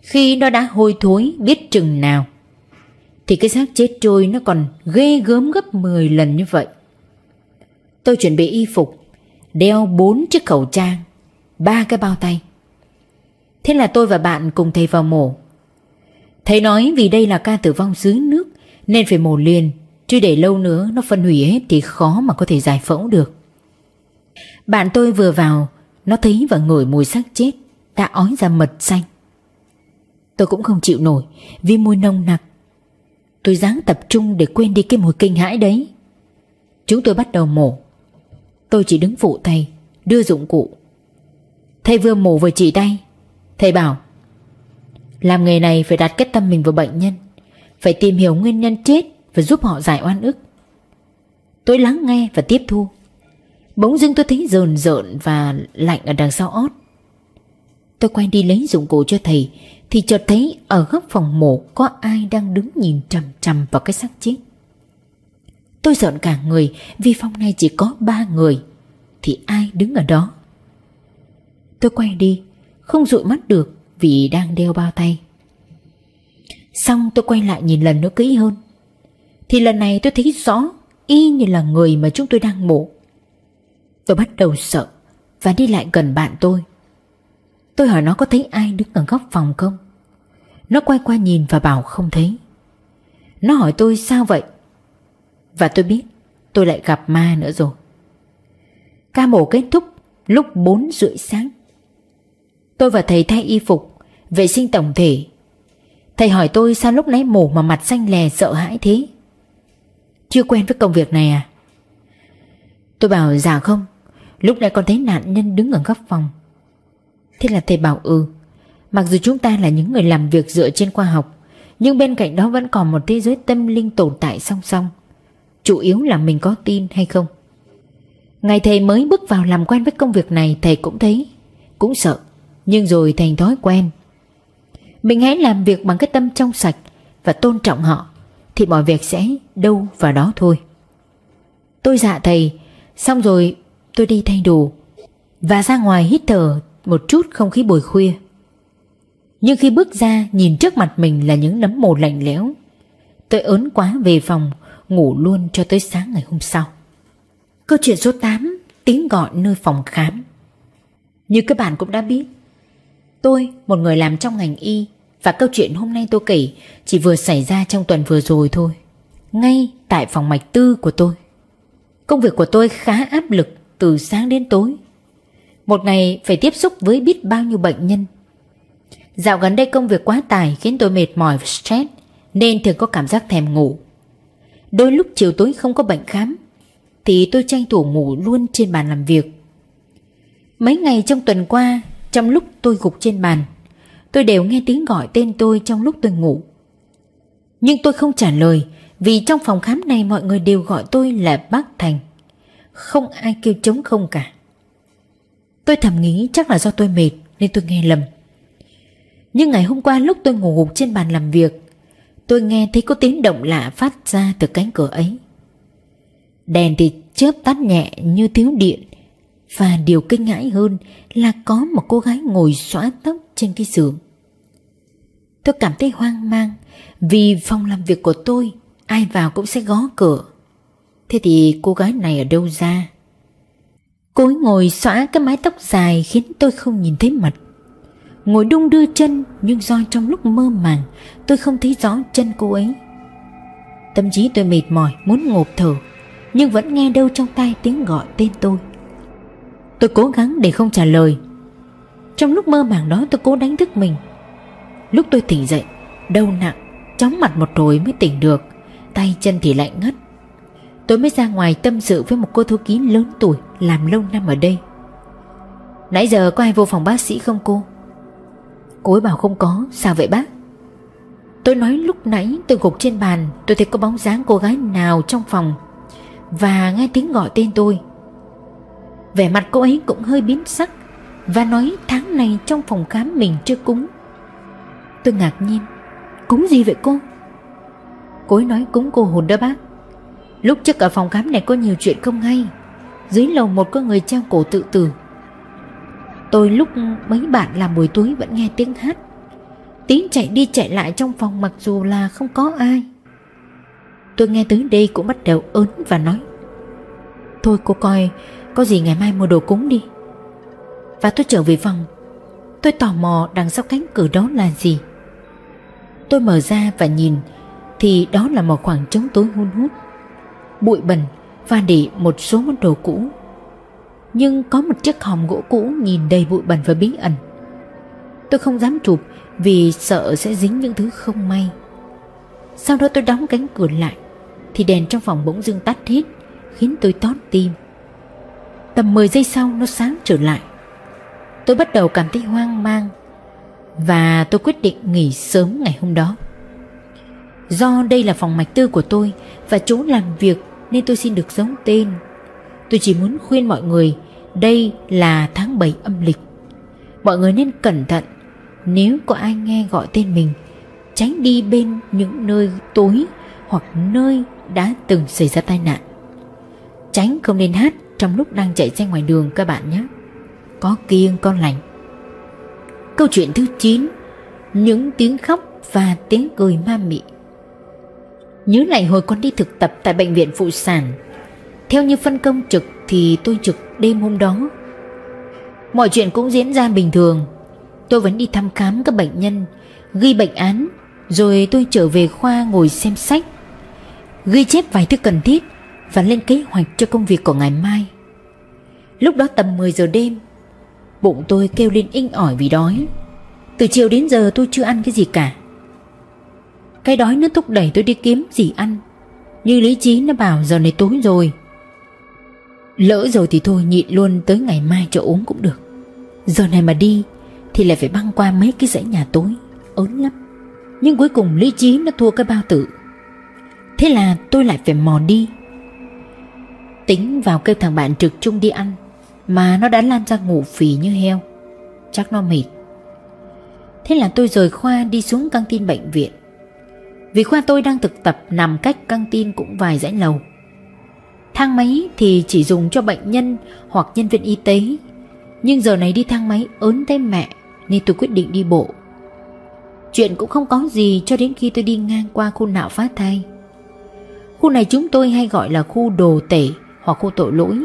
khi nó đã hôi thối biết chừng nào. Thì cái xác chết trôi nó còn ghê gớm gấp 10 lần như vậy. Tôi chuẩn bị y phục, đeo 4 chiếc khẩu trang, ba cái bao tay. Thế là tôi và bạn cùng thầy vào mổ. Thầy nói vì đây là ca tử vong dưới nước, Nên phải mổ liền, Chứ để lâu nữa nó phân hủy hết Thì khó mà có thể giải phẫu được. Bạn tôi vừa vào, Nó thấy và ngửi mùi xác chết, Đã ói ra mật xanh. Tôi cũng không chịu nổi, Vì mùi nồng nặc. Tôi dáng tập trung để quên đi cái mùi kinh hãi đấy. Chúng tôi bắt đầu mổ. Tôi chỉ đứng phụ thầy, Đưa dụng cụ. Thầy vừa mổ vừa chỉ tay. Thầy bảo, Làm nghề này phải đặt kết tâm mình vào bệnh nhân, Phải tìm hiểu nguyên nhân chết Và giúp họ giải oan ức. Tôi lắng nghe và tiếp thu. Bỗng dưng tôi thấy rờn rợn Và lạnh ở đằng sau ót. Tôi quay đi lấy dụng cụ cho thầy, Thì chợt thấy ở góc phòng mổ Có ai đang đứng nhìn chằm chằm vào cái xác chết. Tôi giận cả người Vì phòng này chỉ có ba người, Thì ai đứng ở đó? Tôi quay đi, Không dụi mắt được Vì đang đeo bao tay. Xong tôi quay lại nhìn lần nữa kỹ hơn. Thì lần này tôi thấy rõ, Y như là người mà chúng tôi đang mổ. Tôi bắt đầu sợ Và đi lại gần bạn tôi. Tôi hỏi nó có thấy ai đứng ở góc phòng không? Nó quay qua nhìn và bảo không thấy. Nó hỏi tôi sao vậy? Và tôi biết tôi lại gặp ma nữa rồi. Ca mổ kết thúc lúc 4 rưỡi sáng. Tôi và thầy thay y phục, Vệ sinh tổng thể. Thầy hỏi tôi sao lúc nãy mổ mà mặt xanh lè sợ hãi thế? Chưa quen với công việc này à? Tôi bảo dạ không, Lúc nãy con thấy nạn nhân đứng ở góc phòng. Thế là thầy bảo ừ Mặc dù chúng ta là những người làm việc dựa trên khoa học, Nhưng bên cạnh đó vẫn còn một thế giới tâm linh tồn tại song song. Chủ yếu là mình có tin hay không? Ngày thầy mới bước vào làm quen với công việc này, Thầy cũng thấy, Cũng sợ. Nhưng rồi thành thói quen Mình hãy làm việc bằng cái tâm trong sạch Và tôn trọng họ Thì mọi việc sẽ đâu vào đó thôi Tôi dạ thầy Xong rồi tôi đi thay đồ Và ra ngoài hít thở một chút không khí buổi khuya. Nhưng khi bước ra nhìn trước mặt mình là những nấm mồ lạnh lẽo, tôi ớn quá về phòng ngủ luôn cho tới sáng ngày hôm sau. Câu chuyện số 8 tiếng gọi nơi phòng khám. Như các bạn cũng đã biết, tôi, một người làm trong ngành y, và câu chuyện hôm nay tôi kể chỉ vừa xảy ra trong tuần vừa rồi thôi. Ngay tại phòng mạch tư của tôi. Công việc của tôi khá áp lực từ sáng đến tối một ngày phải tiếp xúc với biết bao nhiêu bệnh nhân Dạo gần đây công việc quá tải khiến tôi mệt mỏi và stress, Nên thường có cảm giác thèm ngủ Đôi lúc chiều tối không có bệnh khám, Thì tôi tranh thủ ngủ luôn trên bàn làm việc Mấy ngày trong tuần qua trong lúc tôi gục trên bàn, Tôi đều nghe tiếng gọi tên tôi trong lúc tôi ngủ. Nhưng tôi không trả lời, Vì trong phòng khám này mọi người đều gọi tôi là bác Thành. Không ai kêu chống không cả. Tôi thầm nghĩ chắc là do tôi mệt Nên tôi nghe lầm. Nhưng ngày hôm qua lúc tôi ngủ gục trên bàn làm việc, Tôi nghe thấy có tiếng động lạ phát ra từ cánh cửa ấy. Đèn thì chớp tắt nhẹ như thiếu điện và điều kinh ngãi hơn là có một cô gái ngồi xõa tóc trên cái giường. Tôi cảm thấy hoang mang, Vì phòng làm việc của tôi, Ai vào cũng sẽ gõ cửa. Thế thì cô gái này ở đâu ra? Cô ấy ngồi xõa cái mái tóc dài khiến tôi không nhìn thấy mặt. Ngồi đung đưa chân, nhưng do trong lúc mơ màng, tôi không thấy rõ chân cô ấy. Tâm trí tôi mệt mỏi, muốn ngộp thở, Nhưng vẫn nghe đâu trong tay tiếng gọi tên tôi. Tôi cố gắng để không trả lời. Trong lúc mơ màng đó tôi cố đánh thức mình. Lúc tôi tỉnh dậy, Đau nặng, Chóng mặt một hồi mới tỉnh được. Tay chân thì lạnh ngắt. Tôi mới ra ngoài tâm sự với một cô thư ký lớn tuổi Làm lâu năm ở đây. Nãy giờ có ai vô phòng bác sĩ không cô? Cô ấy bảo không có, Sao vậy bác? Tôi nói lúc nãy tôi gục trên bàn, Tôi thấy có bóng dáng cô gái nào trong phòng. Và nghe tiếng gọi tên tôi. Vẻ mặt cô ấy cũng hơi biến sắc Và nói tháng này trong phòng khám mình chưa cúng. Tôi ngạc nhiên. Cúng gì vậy cô? Cô ấy nói cúng cô hồn đó bác. Lúc trước ở phòng khám này có nhiều chuyện không hay. Dưới lầu một có người treo cổ tự tử. Tôi lúc mấy bạn làm buổi tối vẫn nghe tiếng hát. Tiếng chạy đi chạy lại trong phòng mặc dù là không có ai. Tôi nghe tới đây cũng bắt đầu ớn và nói. Thôi cô coi có gì ngày mai mua đồ cúng đi. Và tôi trở về phòng. Tôi tò mò đằng sau cánh cửa đó là gì. Tôi mở ra và nhìn, Thì đó là một khoảng trống tối hun hút. Bụi bẩn và để một số món đồ cũ. Nhưng có một chiếc hòm gỗ cũ nhìn đầy bụi bẩn và bí ẩn. Tôi không dám chụp vì sợ sẽ dính những thứ không may. Sau đó tôi đóng cánh cửa lại, Thì đèn trong phòng bỗng dưng tắt hết, Khiến tôi tót tim. Tầm 10 giây sau nó sáng trở lại. Tôi bắt đầu cảm thấy hoang mang Và tôi quyết định nghỉ sớm ngày hôm đó. Do đây là phòng mạch tư của tôi Và chỗ làm việc Nên tôi xin được giấu tên. Tôi chỉ muốn khuyên mọi người Đây là tháng 7 âm lịch. Mọi người nên cẩn thận. Nếu có ai nghe gọi tên mình, Tránh đi bên những nơi tối Hoặc nơi đã từng xảy ra tai nạn. Tránh không nên hát trong lúc đang chạy xe ngoài đường các bạn nhé. Có kiêng con lành. Câu chuyện thứ 9 Những tiếng khóc và tiếng cười ma mị. Nhớ lại hồi con đi thực tập tại bệnh viện phụ sản. Theo như phân công trực thì tôi trực đêm hôm đó. Mọi chuyện cũng diễn ra bình thường. Tôi vẫn đi thăm khám các bệnh nhân, Ghi bệnh án, Rồi tôi trở về khoa ngồi xem sách. Ghi chép vài thứ cần thiết. Và lên kế hoạch cho công việc của ngày mai. Lúc đó tầm 10 giờ đêm, Bụng tôi kêu lên inh ỏi vì đói. Từ chiều đến giờ tôi chưa ăn cái gì cả. Cái đói nó thúc đẩy tôi đi kiếm gì ăn. Như lý trí nó bảo giờ này tối rồi. Lỡ rồi thì thôi, nhịn luôn tới ngày mai cho uống cũng được. Giờ này mà đi Thì lại phải băng qua mấy cái dãy nhà tối, Ớn lắm. Nhưng cuối cùng lý trí nó thua cái bao tử. Thế là tôi lại phải mò đi. Tính vào kêu thằng bạn trực chung đi ăn, Mà nó đã lan ra ngủ phì như heo. Chắc nó mệt. Thế là tôi rời khoa đi xuống căng tin bệnh viện. Vì khoa tôi đang thực tập nằm cách căng tin cũng vài dãy lầu. Thang máy thì chỉ dùng cho bệnh nhân hoặc nhân viên y tế. Nhưng giờ này đi thang máy ớn tay mẹ, Nên tôi quyết định đi bộ. Chuyện cũng không có gì cho đến khi tôi đi ngang qua khu nạo phá thai. Khu này chúng tôi hay gọi là khu đồ tể hoặc khu tội lỗi.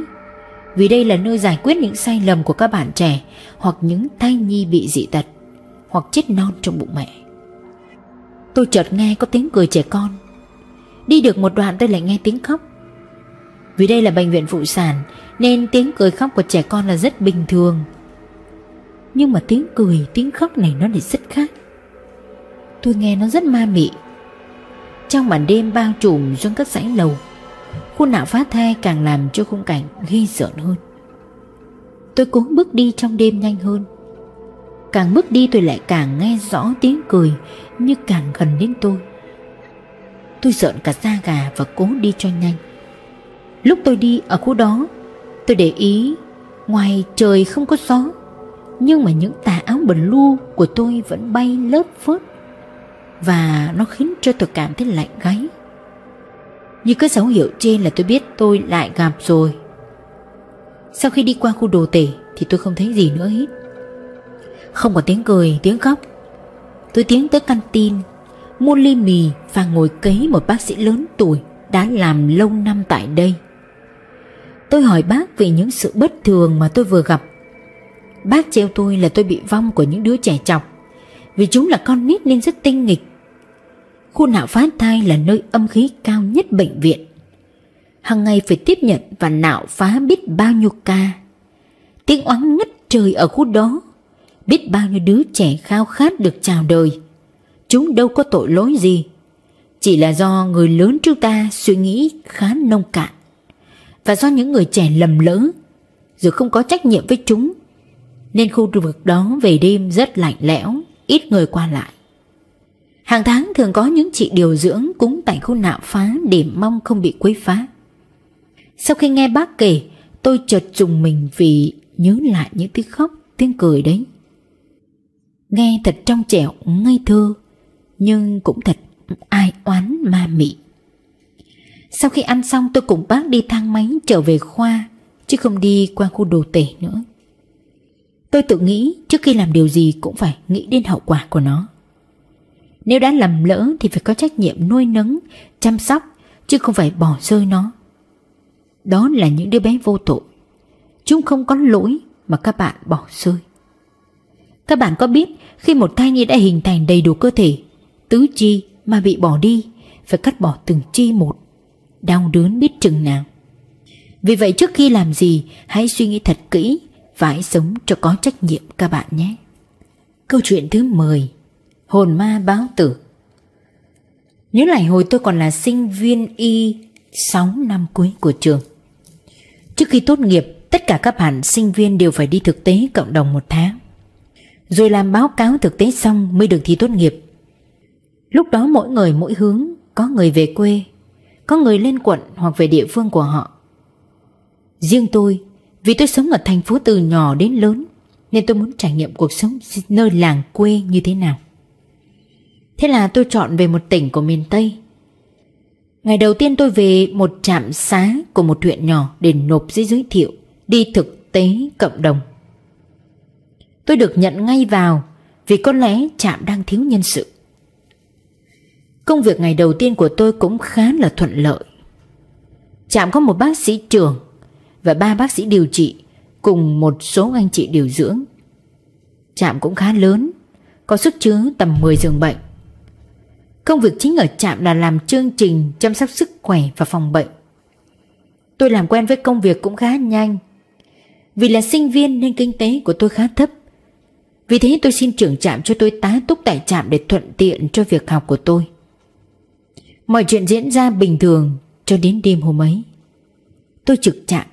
Vì đây là nơi giải quyết những sai lầm của các bạn trẻ Hoặc những thai nhi bị dị tật Hoặc chết non trong bụng mẹ. Tôi chợt nghe có tiếng cười trẻ con. Đi được một đoạn tôi lại nghe tiếng khóc. Vì đây là bệnh viện phụ sản Nên tiếng cười khóc của trẻ con là rất bình thường. Nhưng mà tiếng cười, tiếng khóc này nó lại rất khác. Tôi nghe nó rất ma mị. Trong màn đêm bao trùm xuống các dãy lầu Khuôn nạo phá thai càng làm cho khung cảnh ghi rợn hơn. Tôi cố bước đi trong đêm nhanh hơn. Càng bước đi tôi lại càng nghe rõ tiếng cười Như càng gần đến tôi. Tôi rợn cả da gà và cố đi cho nhanh. Lúc tôi đi ở khu đó, Tôi để ý Ngoài trời không có gió, Nhưng mà những tà áo bẩn lu của tôi vẫn bay lớp phớt Và nó khiến cho tôi cảm thấy lạnh gáy như cái dấu hiệu trên là tôi biết tôi lại gặp rồi. Sau khi đi qua khu đồ tể Thì tôi không thấy gì nữa hết. Không có tiếng cười, tiếng khóc. Tôi tiến tới căn tin Mua ly mì và ngồi cấy một bác sĩ lớn tuổi Đã làm lâu năm tại đây. Tôi hỏi bác về những sự bất thường mà tôi vừa gặp. Bác treo tôi là tôi bị vong của những đứa trẻ chọc Vì chúng là con nít nên rất tinh nghịch. Khu nạo phá thai là nơi âm khí cao nhất bệnh viện. Hằng ngày phải tiếp nhận và nạo phá biết bao nhiêu ca. Tiếng oán ngất trời ở khu đó. Biết bao nhiêu đứa trẻ khao khát được chào đời. Chúng đâu có tội lỗi gì. Chỉ là do người lớn chúng ta suy nghĩ khá nông cạn. Và do những người trẻ lầm lỡ Rồi không có trách nhiệm với chúng, Nên khu vực đó về đêm rất lạnh lẽo, Ít người qua lại. Hàng tháng thường có những chị điều dưỡng cúng tại khu nạo phá để mong không bị quấy phá. Sau khi nghe bác kể, tôi chợt trùng mình vì nhớ lại những tiếng khóc, tiếng cười đấy. Nghe thật trong trẻo, ngây thơ, nhưng cũng thật ai oán ma mị. Sau khi ăn xong tôi cùng bác đi thang máy trở về khoa, chứ không đi qua khu đồ tể nữa. Tôi tự nghĩ trước khi làm điều gì cũng phải nghĩ đến hậu quả của nó. Nếu đã lầm lỡ thì phải có trách nhiệm nuôi nấng, chăm sóc chứ không phải bỏ rơi nó. Đó là những đứa bé vô tội. Chúng không có lỗi mà các bạn bỏ rơi. Các bạn có biết khi một thai nhi đã hình thành đầy đủ cơ thể, tứ chi mà bị bỏ đi Phải cắt bỏ từng chi một Đau đớn biết chừng nào Vì vậy trước khi làm gì Hãy suy nghĩ thật kỹ Và hãy sống cho có trách nhiệm các bạn nhé Câu chuyện thứ 10 Hồn ma báo tử. Nhớ lại hồi tôi còn là sinh viên y 6 năm cuối của trường. Trước khi tốt nghiệp, Tất cả các bạn sinh viên đều phải đi thực tế cộng đồng một tháng. Rồi làm báo cáo thực tế xong mới được thi tốt nghiệp. Lúc đó mỗi người mỗi hướng, Có người về quê, Có người lên quận hoặc về địa phương của họ. Riêng tôi, Vì tôi sống ở thành phố từ nhỏ đến lớn, Nên tôi muốn trải nghiệm cuộc sống nơi làng quê như thế nào. Thế là tôi chọn về một tỉnh của miền Tây Ngày đầu tiên tôi về một trạm xá của một huyện nhỏ để nộp giấy giới thiệu đi thực tế cộng đồng. Tôi được nhận ngay vào vì có lẽ trạm đang thiếu nhân sự. Công việc ngày đầu tiên của tôi cũng khá là thuận lợi. Trạm có một bác sĩ trưởng và ba bác sĩ điều trị cùng một số anh chị điều dưỡng. Trạm cũng khá lớn, có sức chứa tầm 10 giường bệnh. Công việc chính ở trạm là làm chương trình, chăm sóc sức khỏe và phòng bệnh. Tôi làm quen với công việc cũng khá nhanh. Vì là sinh viên nên kinh tế của tôi khá thấp. Vì thế tôi xin trưởng trạm cho tôi tá túc tại trạm để thuận tiện cho việc học của tôi. Mọi chuyện diễn ra bình thường cho đến đêm hôm ấy. Tôi trực trạm.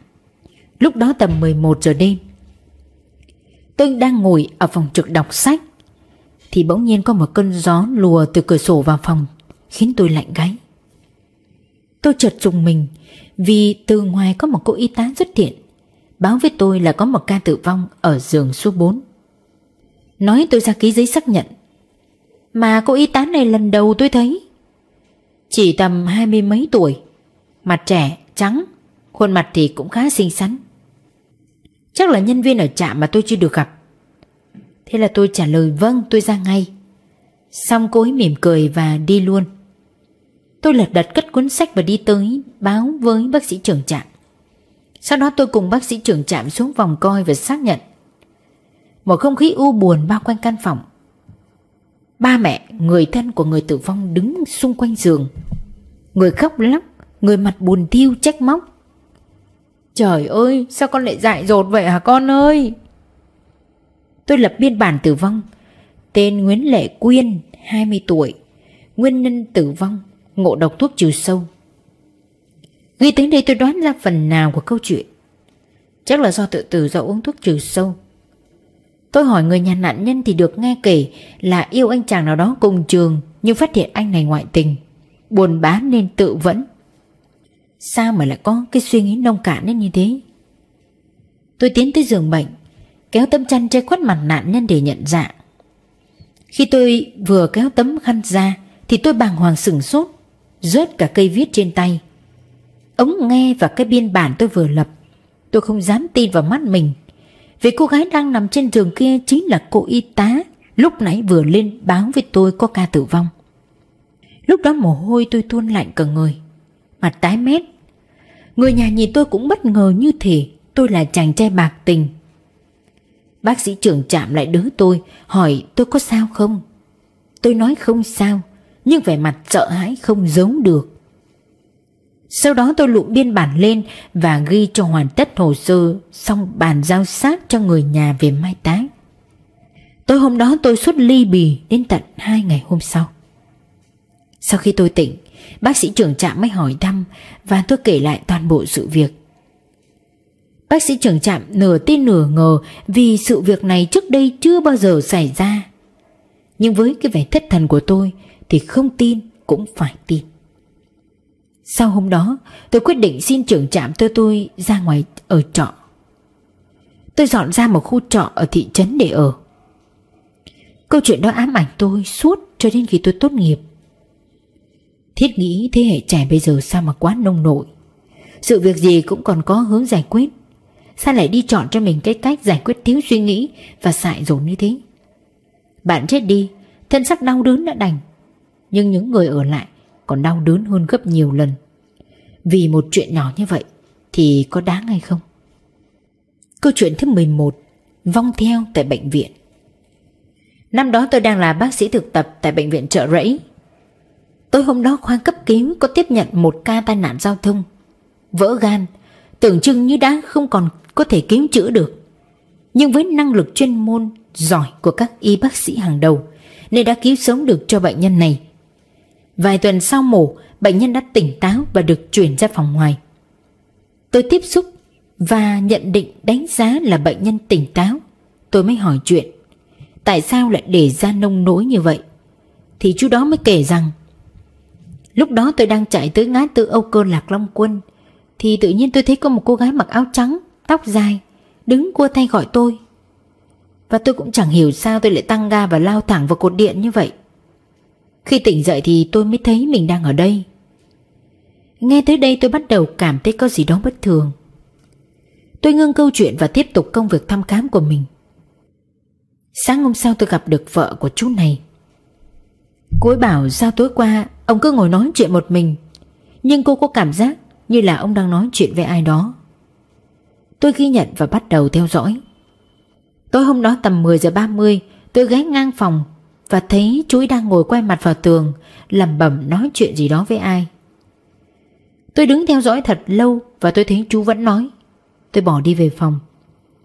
Lúc đó tầm 11 giờ đêm. Tôi đang ngồi ở phòng trực đọc sách thì bỗng nhiên có một cơn gió lùa từ cửa sổ vào phòng Khiến tôi lạnh gáy. Tôi chợt dùng mình Vì từ ngoài có một cô y tá xuất hiện Báo với tôi là có một ca tử vong Ở giường số 4 Nói tôi ra ký giấy xác nhận Mà cô y tá này lần đầu tôi thấy. Chỉ tầm hai mươi mấy tuổi Mặt trẻ, trắng Khuôn mặt thì cũng khá xinh xắn. Chắc là nhân viên ở trạm mà tôi chưa được gặp. Thế là tôi trả lời vâng tôi ra ngay. Xong cô ấy mỉm cười và đi luôn. Tôi lật đật cất cuốn sách và đi tới báo với bác sĩ trưởng trạm. Sau đó tôi cùng bác sĩ trưởng trạm xuống vòng coi và xác nhận. Một không khí u buồn bao quanh căn phòng. Ba mẹ, người thân của người tử vong đứng xung quanh giường. Người khóc lóc, người mặt buồn thiêu trách móc. Trời ơi, sao con lại dại dột vậy hả con ơi? Tôi lập biên bản tử vong Tên Nguyễn Lệ Quyên 20 tuổi Nguyên nhân tử vong, Ngộ độc thuốc trừ sâu Ghi tính đây tôi đoán ra phần nào của câu chuyện Chắc là do tự tử do uống thuốc trừ sâu Tôi hỏi người nhà nạn nhân thì được nghe kể là yêu anh chàng nào đó cùng trường nhưng phát hiện anh này ngoại tình. Buồn bã nên tự vẫn. Sao mà lại có cái suy nghĩ nông cạn đến như thế? Tôi tiến tới giường bệnh kéo tấm chăn che khuất mặt nạn nhân để nhận dạng. Khi tôi vừa kéo tấm khăn ra thì tôi bàng hoàng sửng sốt, rớt cả cây viết trên tay. Ống nghe và cái biên bản tôi vừa lập, tôi không dám tin vào mắt mình. Vì cô gái đang nằm trên giường kia chính là cô y tá lúc nãy vừa lên báo với tôi có ca tử vong. Lúc đó mồ hôi tôi tuôn lạnh cả người, mặt tái mét. Người nhà nhìn tôi cũng bất ngờ như thể tôi là chàng trai bạc tình Bác sĩ trưởng chạm lại đứa tôi, Hỏi tôi có sao không? Tôi nói không sao, Nhưng vẻ mặt sợ hãi không giấu được. Sau đó tôi lụm biên bản lên Và ghi cho hoàn tất hồ sơ, Xong bàn giao xác cho người nhà về mai táng. Tối hôm đó tôi xuất ly bì Đến tận hai ngày hôm sau. Sau khi tôi tỉnh, Bác sĩ trưởng trạm mới hỏi thăm Và tôi kể lại toàn bộ sự việc. Bác sĩ trưởng trạm nửa tin nửa ngờ vì sự việc này trước đây chưa bao giờ xảy ra. Nhưng với cái vẻ thất thần của tôi thì không tin, cũng phải tin. Sau hôm đó, tôi quyết định xin trưởng trạm cho tôi ra ngoài ở trọ. Tôi dọn ra một khu trọ ở thị trấn để ở. Câu chuyện đó ám ảnh tôi suốt cho đến khi tôi tốt nghiệp. Thiết nghĩ thế hệ trẻ bây giờ sao mà quá nông nổi. Sự việc gì cũng còn có hướng giải quyết. Sao lại đi chọn cho mình cái cách giải quyết thiếu suy nghĩ Và xại dồn như thế? Bạn chết đi, Thân xác đau đớn đã đành. Nhưng những người ở lại Còn đau đớn hơn gấp nhiều lần. Vì một chuyện nhỏ như vậy Thì có đáng hay không? Câu chuyện thứ 11 Vong theo tại bệnh viện. Năm đó tôi đang là bác sĩ thực tập Tại bệnh viện trợ rẫy. Tối hôm đó khoa cấp cứu có tiếp nhận một ca tai nạn giao thông, Vỡ gan Tưởng chừng như đã không còn có thể cứu chữa được. Nhưng với năng lực chuyên môn giỏi của các y bác sĩ hàng đầu, Nên đã cứu sống được cho bệnh nhân này. Vài tuần sau mổ, Bệnh nhân đã tỉnh táo và được chuyển ra phòng ngoài. Tôi tiếp xúc và nhận định đánh giá là bệnh nhân tỉnh táo. Tôi mới hỏi chuyện, Tại sao lại để ra nông nỗi như vậy? Thì chú đó mới kể rằng, Lúc đó tôi đang chạy tới ngã tư Âu Cơ Lạc Long Quân thì tự nhiên tôi thấy có một cô gái mặc áo trắng, Tóc dài, Đứng cua tay gọi tôi. Và tôi cũng chẳng hiểu sao tôi lại tăng ga và lao thẳng vào cột điện như vậy. Khi tỉnh dậy thì tôi mới thấy mình đang ở đây. Nghe tới đây tôi bắt đầu cảm thấy có gì đó bất thường. Tôi ngưng câu chuyện và tiếp tục công việc thăm khám của mình. Sáng hôm sau tôi gặp được vợ của chú này. Cô ấy bảo, sao tối qua ông cứ ngồi nói chuyện một mình? Nhưng cô có cảm giác như là ông đang nói chuyện với ai đó. Tôi ghi nhận và bắt đầu theo dõi. Tối hôm đó tầm 10 giờ 30 Tôi ghé ngang phòng Và thấy chú ấy đang ngồi quay mặt vào tường, lẩm bẩm nói chuyện gì đó với ai. Tôi đứng theo dõi thật lâu Và tôi thấy chú vẫn nói. Tôi bỏ đi về phòng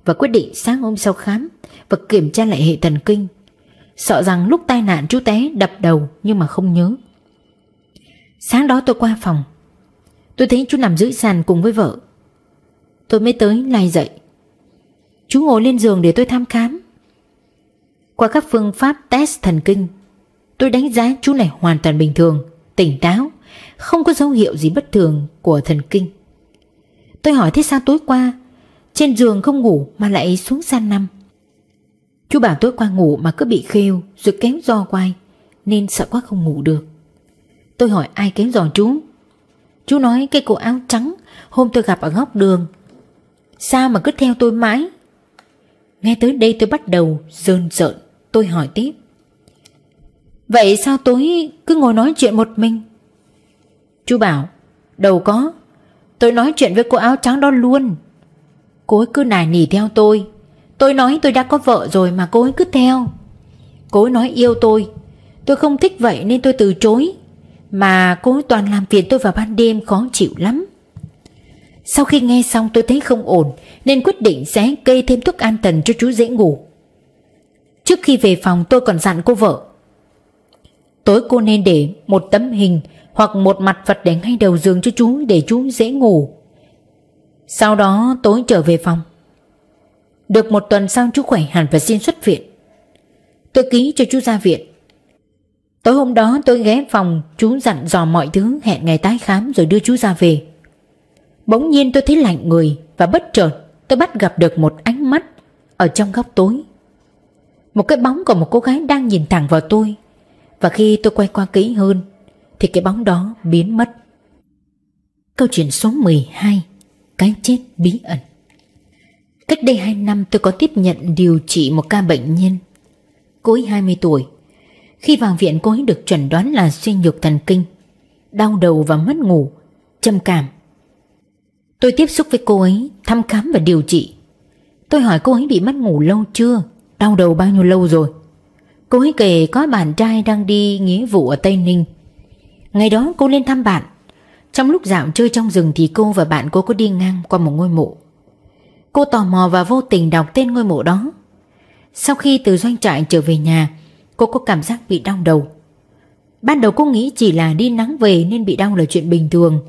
Và quyết định sáng hôm sau khám Và kiểm tra lại hệ thần kinh. Sợ rằng lúc tai nạn chú té đập đầu Nhưng mà không nhớ. Sáng đó tôi qua phòng. Tôi thấy chú nằm dưới sàn cùng với vợ. Tôi mới tới lay dậy. Chú ngồi lên giường để tôi thăm khám. Qua các phương pháp test thần kinh, Tôi đánh giá chú này hoàn toàn bình thường, Tỉnh táo, Không có dấu hiệu gì bất thường của thần kinh. Tôi hỏi thế sao tối qua, Trên giường không ngủ mà lại xuống sàn nằm? Chú bảo tối qua ngủ mà cứ bị khêu Rồi kéo do quay, Nên sợ quá không ngủ được. Tôi hỏi ai kéo giò chú? Chú nói cái cô áo trắng, Hôm tôi gặp ở góc đường. Sao mà cứ theo tôi mãi? Nghe tới đây tôi bắt đầu rơn rợn, Tôi hỏi tiếp. Vậy sao tối cứ ngồi nói chuyện một mình? Chú bảo, Đâu có, Tôi nói chuyện với cô áo trắng đó luôn. Cô ấy cứ nài nỉ theo tôi. Tôi nói tôi đã có vợ rồi mà cô ấy cứ theo. Cô ấy nói yêu tôi. Tôi không thích vậy nên tôi từ chối. Mà cô toàn làm phiền tôi vào ban đêm, khó chịu lắm Sau khi nghe xong tôi thấy không ổn, Nên quyết định sẽ kê thêm thuốc an thần cho chú dễ ngủ Trước khi về phòng, tôi còn dặn cô vợ Tối cô nên để một tấm hình hoặc một mặt vật để ngay đầu giường cho chú để chú dễ ngủ. Sau đó tối trở về phòng. Được một tuần sau, chú khỏe hẳn và xin xuất viện. Tôi ký cho chú ra viện. Tối hôm đó tôi ghé phòng, chú dặn dò mọi thứ, hẹn ngày tái khám rồi đưa chú ra về. Bỗng nhiên tôi thấy lạnh người và bất chợt tôi bắt gặp được một ánh mắt ở trong góc tối. Một cái bóng của một cô gái đang nhìn thẳng vào tôi và khi tôi quay qua kỹ hơn thì cái bóng đó biến mất. Câu chuyện số 12 Cái chết bí ẩn Cách đây 2 năm tôi có tiếp nhận điều trị một ca bệnh nhân, Cô ấy 20 tuổi khi vào viện cô ấy được chuẩn đoán là suy nhược thần kinh, Đau đầu và mất ngủ, Trầm cảm. Tôi tiếp xúc với cô ấy, Thăm khám và điều trị. Tôi hỏi cô ấy bị mất ngủ lâu chưa, Đau đầu bao nhiêu lâu rồi. Cô ấy kể có bạn trai đang đi nghĩa vụ ở Tây Ninh. Ngày đó cô lên thăm bạn. Trong lúc dạo chơi trong rừng thì cô và bạn cô có đi ngang qua một ngôi mộ. Cô tò mò và vô tình đọc tên ngôi mộ đó. Sau khi từ doanh trại trở về nhà Cô có cảm giác bị đau đầu. Ban đầu cô nghĩ chỉ là đi nắng về nên bị đau là chuyện bình thường.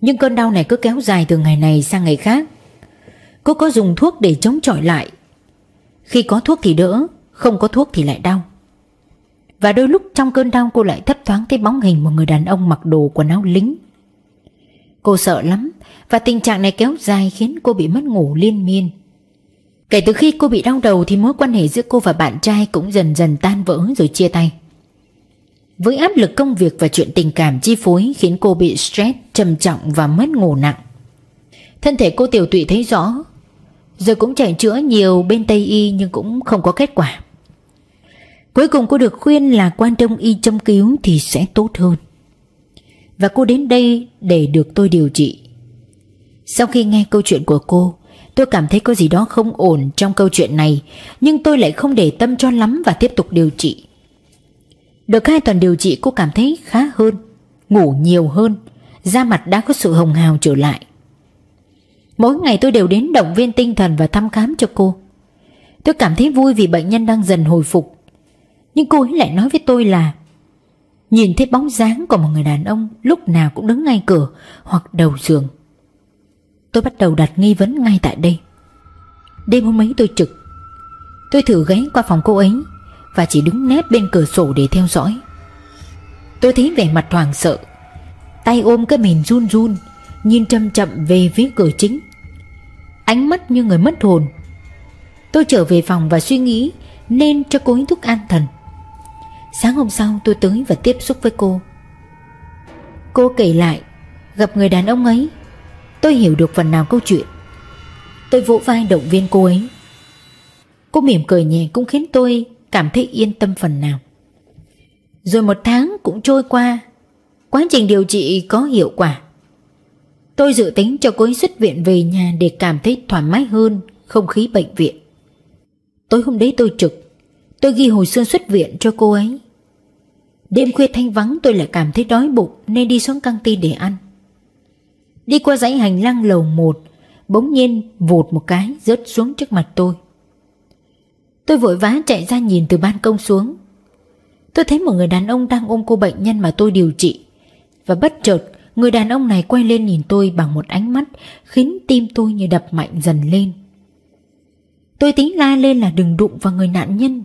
Nhưng cơn đau này cứ kéo dài từ ngày này sang ngày khác. Cô có dùng thuốc để chống chọi lại. Khi có thuốc thì đỡ, Không có thuốc thì lại đau. Và đôi lúc trong cơn đau cô lại thấp thoáng thấy bóng hình một người đàn ông mặc đồ quần áo lính. Cô sợ lắm Và tình trạng này kéo dài khiến cô bị mất ngủ liên miên. Kể từ khi cô bị đau đầu thì mối quan hệ giữa cô và bạn trai cũng dần dần tan vỡ rồi chia tay. Với áp lực công việc và chuyện tình cảm chi phối khiến cô bị stress, trầm trọng và mất ngủ nặng. Thân thể cô tiểu tụy thấy rõ, Giờ cũng chạy chữa nhiều bên Tây Y nhưng cũng không có kết quả. Cuối cùng cô được khuyên là quan đông y châm cứu thì sẽ tốt hơn. Và cô đến đây để được tôi điều trị. Sau khi nghe câu chuyện của cô Tôi cảm thấy có gì đó không ổn trong câu chuyện này, Nhưng tôi lại không để tâm cho lắm và tiếp tục điều trị. Được hai tuần điều trị, cô cảm thấy khá hơn, Ngủ nhiều hơn, Da mặt đã có sự hồng hào trở lại. Mỗi ngày tôi đều đến động viên tinh thần và thăm khám cho cô. Tôi cảm thấy vui vì bệnh nhân đang dần hồi phục. Nhưng cô ấy lại nói với tôi là, Nhìn thấy bóng dáng của một người đàn ông, Lúc nào cũng đứng ngay cửa Hoặc đầu giường. Tôi bắt đầu đặt nghi vấn ngay tại đây. Đêm hôm ấy tôi trực. Tôi thử ghé qua phòng cô ấy Và chỉ đứng nép bên cửa sổ để theo dõi. Tôi thấy vẻ mặt hoảng sợ. Tay ôm cái mền run run, Nhìn chậm chậm về phía cửa chính. Ánh mắt như người mất hồn. Tôi trở về phòng và suy nghĩ Nên cho cô ấy thuốc an thần. Sáng hôm sau tôi tới và tiếp xúc với cô. Cô kể lại, Gặp người đàn ông ấy. Tôi hiểu được phần nào câu chuyện Tôi vỗ vai động viên cô ấy Cô mỉm cười nhẹ cũng khiến tôi cảm thấy yên tâm phần nào Rồi một tháng cũng trôi qua Quá trình điều trị có hiệu quả Tôi dự tính cho cô ấy xuất viện về nhà để cảm thấy thoải mái hơn không khí bệnh viện. Tối hôm đấy tôi trực, tôi ghi hồi xương xuất viện cho cô ấy. Đêm khuya thanh vắng tôi lại cảm thấy đói bụng nên đi xuống căng tin để ăn. Đi qua dãy hành lang lầu một, bỗng nhiên vụt một cái rớt xuống trước mặt tôi. Tôi vội vã chạy ra nhìn từ ban công xuống. Tôi thấy một người đàn ông đang ôm cô bệnh nhân mà tôi điều trị. Và bất chợt Người đàn ông này quay lên nhìn tôi bằng một ánh mắt Khiến tim tôi như đập mạnh dần lên. Tôi tính la lên là đừng đụng vào người nạn nhân.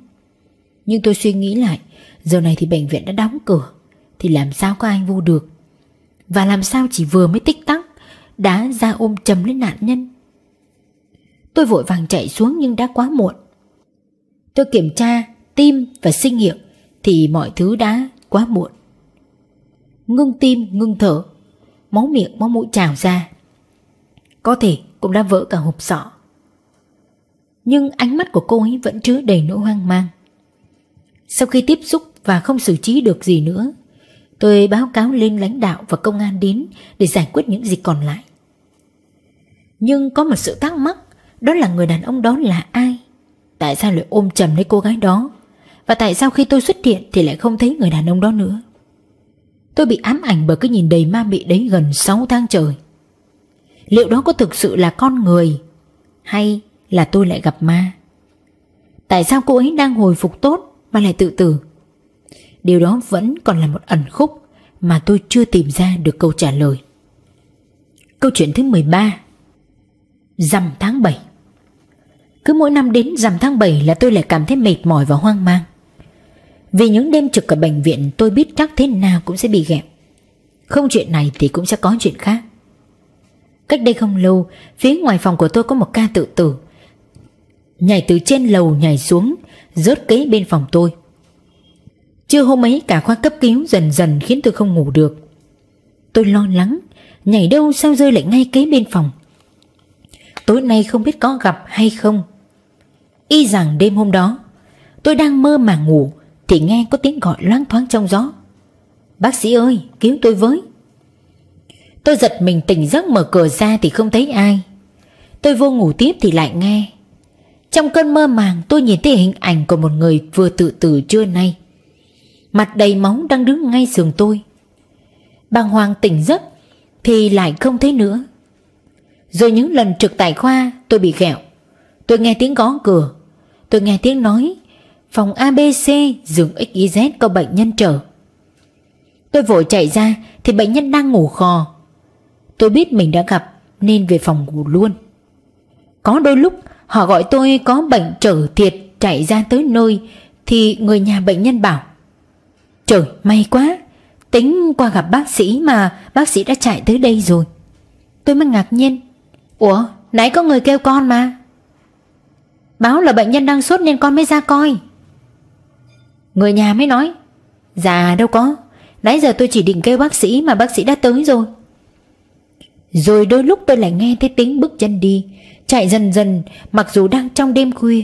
Nhưng tôi suy nghĩ lại Giờ này thì bệnh viện đã đóng cửa Thì làm sao có anh vô được? Và làm sao chỉ vừa mới tích tắc? Đã ra ôm chầm lên nạn nhân. Tôi vội vàng chạy xuống nhưng đã quá muộn. Tôi kiểm tra tim và sinh hiệu Thì mọi thứ đã quá muộn. Ngưng tim, ngưng thở, Máu miệng, máu mũi trào ra. Có thể cũng đã vỡ cả hộp sọ. Nhưng ánh mắt của cô ấy vẫn chứa đầy nỗi hoang mang. Sau khi tiếp xúc và không xử trí được gì nữa, Tôi báo cáo lên lãnh đạo và công an đến Để giải quyết những gì còn lại. Nhưng có một sự thắc mắc, Đó là người đàn ông đó là ai? Tại sao lại ôm chầm lấy cô gái đó? Và tại sao khi tôi xuất hiện Thì lại không thấy người đàn ông đó nữa? Tôi bị ám ảnh bởi cái nhìn đầy ma mị đấy gần 6 tháng trời. Liệu đó có thực sự là con người Hay là tôi lại gặp ma? Tại sao cô ấy đang hồi phục tốt Mà lại tự tử? Điều đó vẫn còn là một ẩn khúc Mà tôi chưa tìm ra được câu trả lời. Câu chuyện thứ 13 Dằm tháng 7 Cứ mỗi năm đến dằm tháng 7 là tôi lại cảm thấy mệt mỏi và hoang mang. Vì những đêm trực ở bệnh viện, tôi biết chắc thế nào cũng sẽ bị ghẹo. Không chuyện này thì cũng sẽ có chuyện khác. Cách đây không lâu, Phía ngoài phòng của tôi có một ca tự tử. Nhảy từ trên lầu nhảy xuống, Rớt kế bên phòng tôi. Chưa hôm ấy, cả khoa cấp cứu dần dần khiến tôi không ngủ được. Tôi lo lắng, Nhảy đâu sao rơi lại ngay kế bên phòng. Tối nay không biết có gặp hay không. Y rằng đêm hôm đó, Tôi đang mơ màng ngủ, thì nghe có tiếng gọi loáng thoáng trong gió. Bác sĩ ơi, cứu tôi với. Tôi giật mình tỉnh giấc mở cửa ra thì không thấy ai. Tôi vô ngủ tiếp thì lại nghe. Trong cơn mơ màng, tôi nhìn thấy hình ảnh của một người vừa tự tử trưa nay. Mặt đầy máu đang đứng ngay giường tôi. Bàng hoàng tỉnh giấc Thì lại không thấy nữa. Rồi những lần trực tại khoa, tôi bị ghẹo. Tôi nghe tiếng gõ cửa. Tôi nghe tiếng nói, Phòng ABC giường XYZ có bệnh nhân trở. Tôi vội chạy ra, Thì bệnh nhân đang ngủ khò. Tôi biết mình đã gặp, Nên về phòng ngủ luôn. Có đôi lúc, họ gọi tôi có bệnh trở thiệt Chạy ra tới nơi, Thì người nhà bệnh nhân bảo, Trời, may quá. Tính qua gặp bác sĩ mà Bác sĩ đã chạy tới đây rồi. Tôi mới ngạc nhiên Ủa, nãy có người kêu con mà. Báo là bệnh nhân đang sốt nên con mới ra coi. Người nhà mới nói Dạ đâu có. Nãy giờ tôi chỉ định kêu bác sĩ mà bác sĩ đã tới rồi. Rồi đôi lúc tôi lại nghe thấy tiếng bước chân đi, Chạy dần dần, mặc dù đang trong đêm khuya.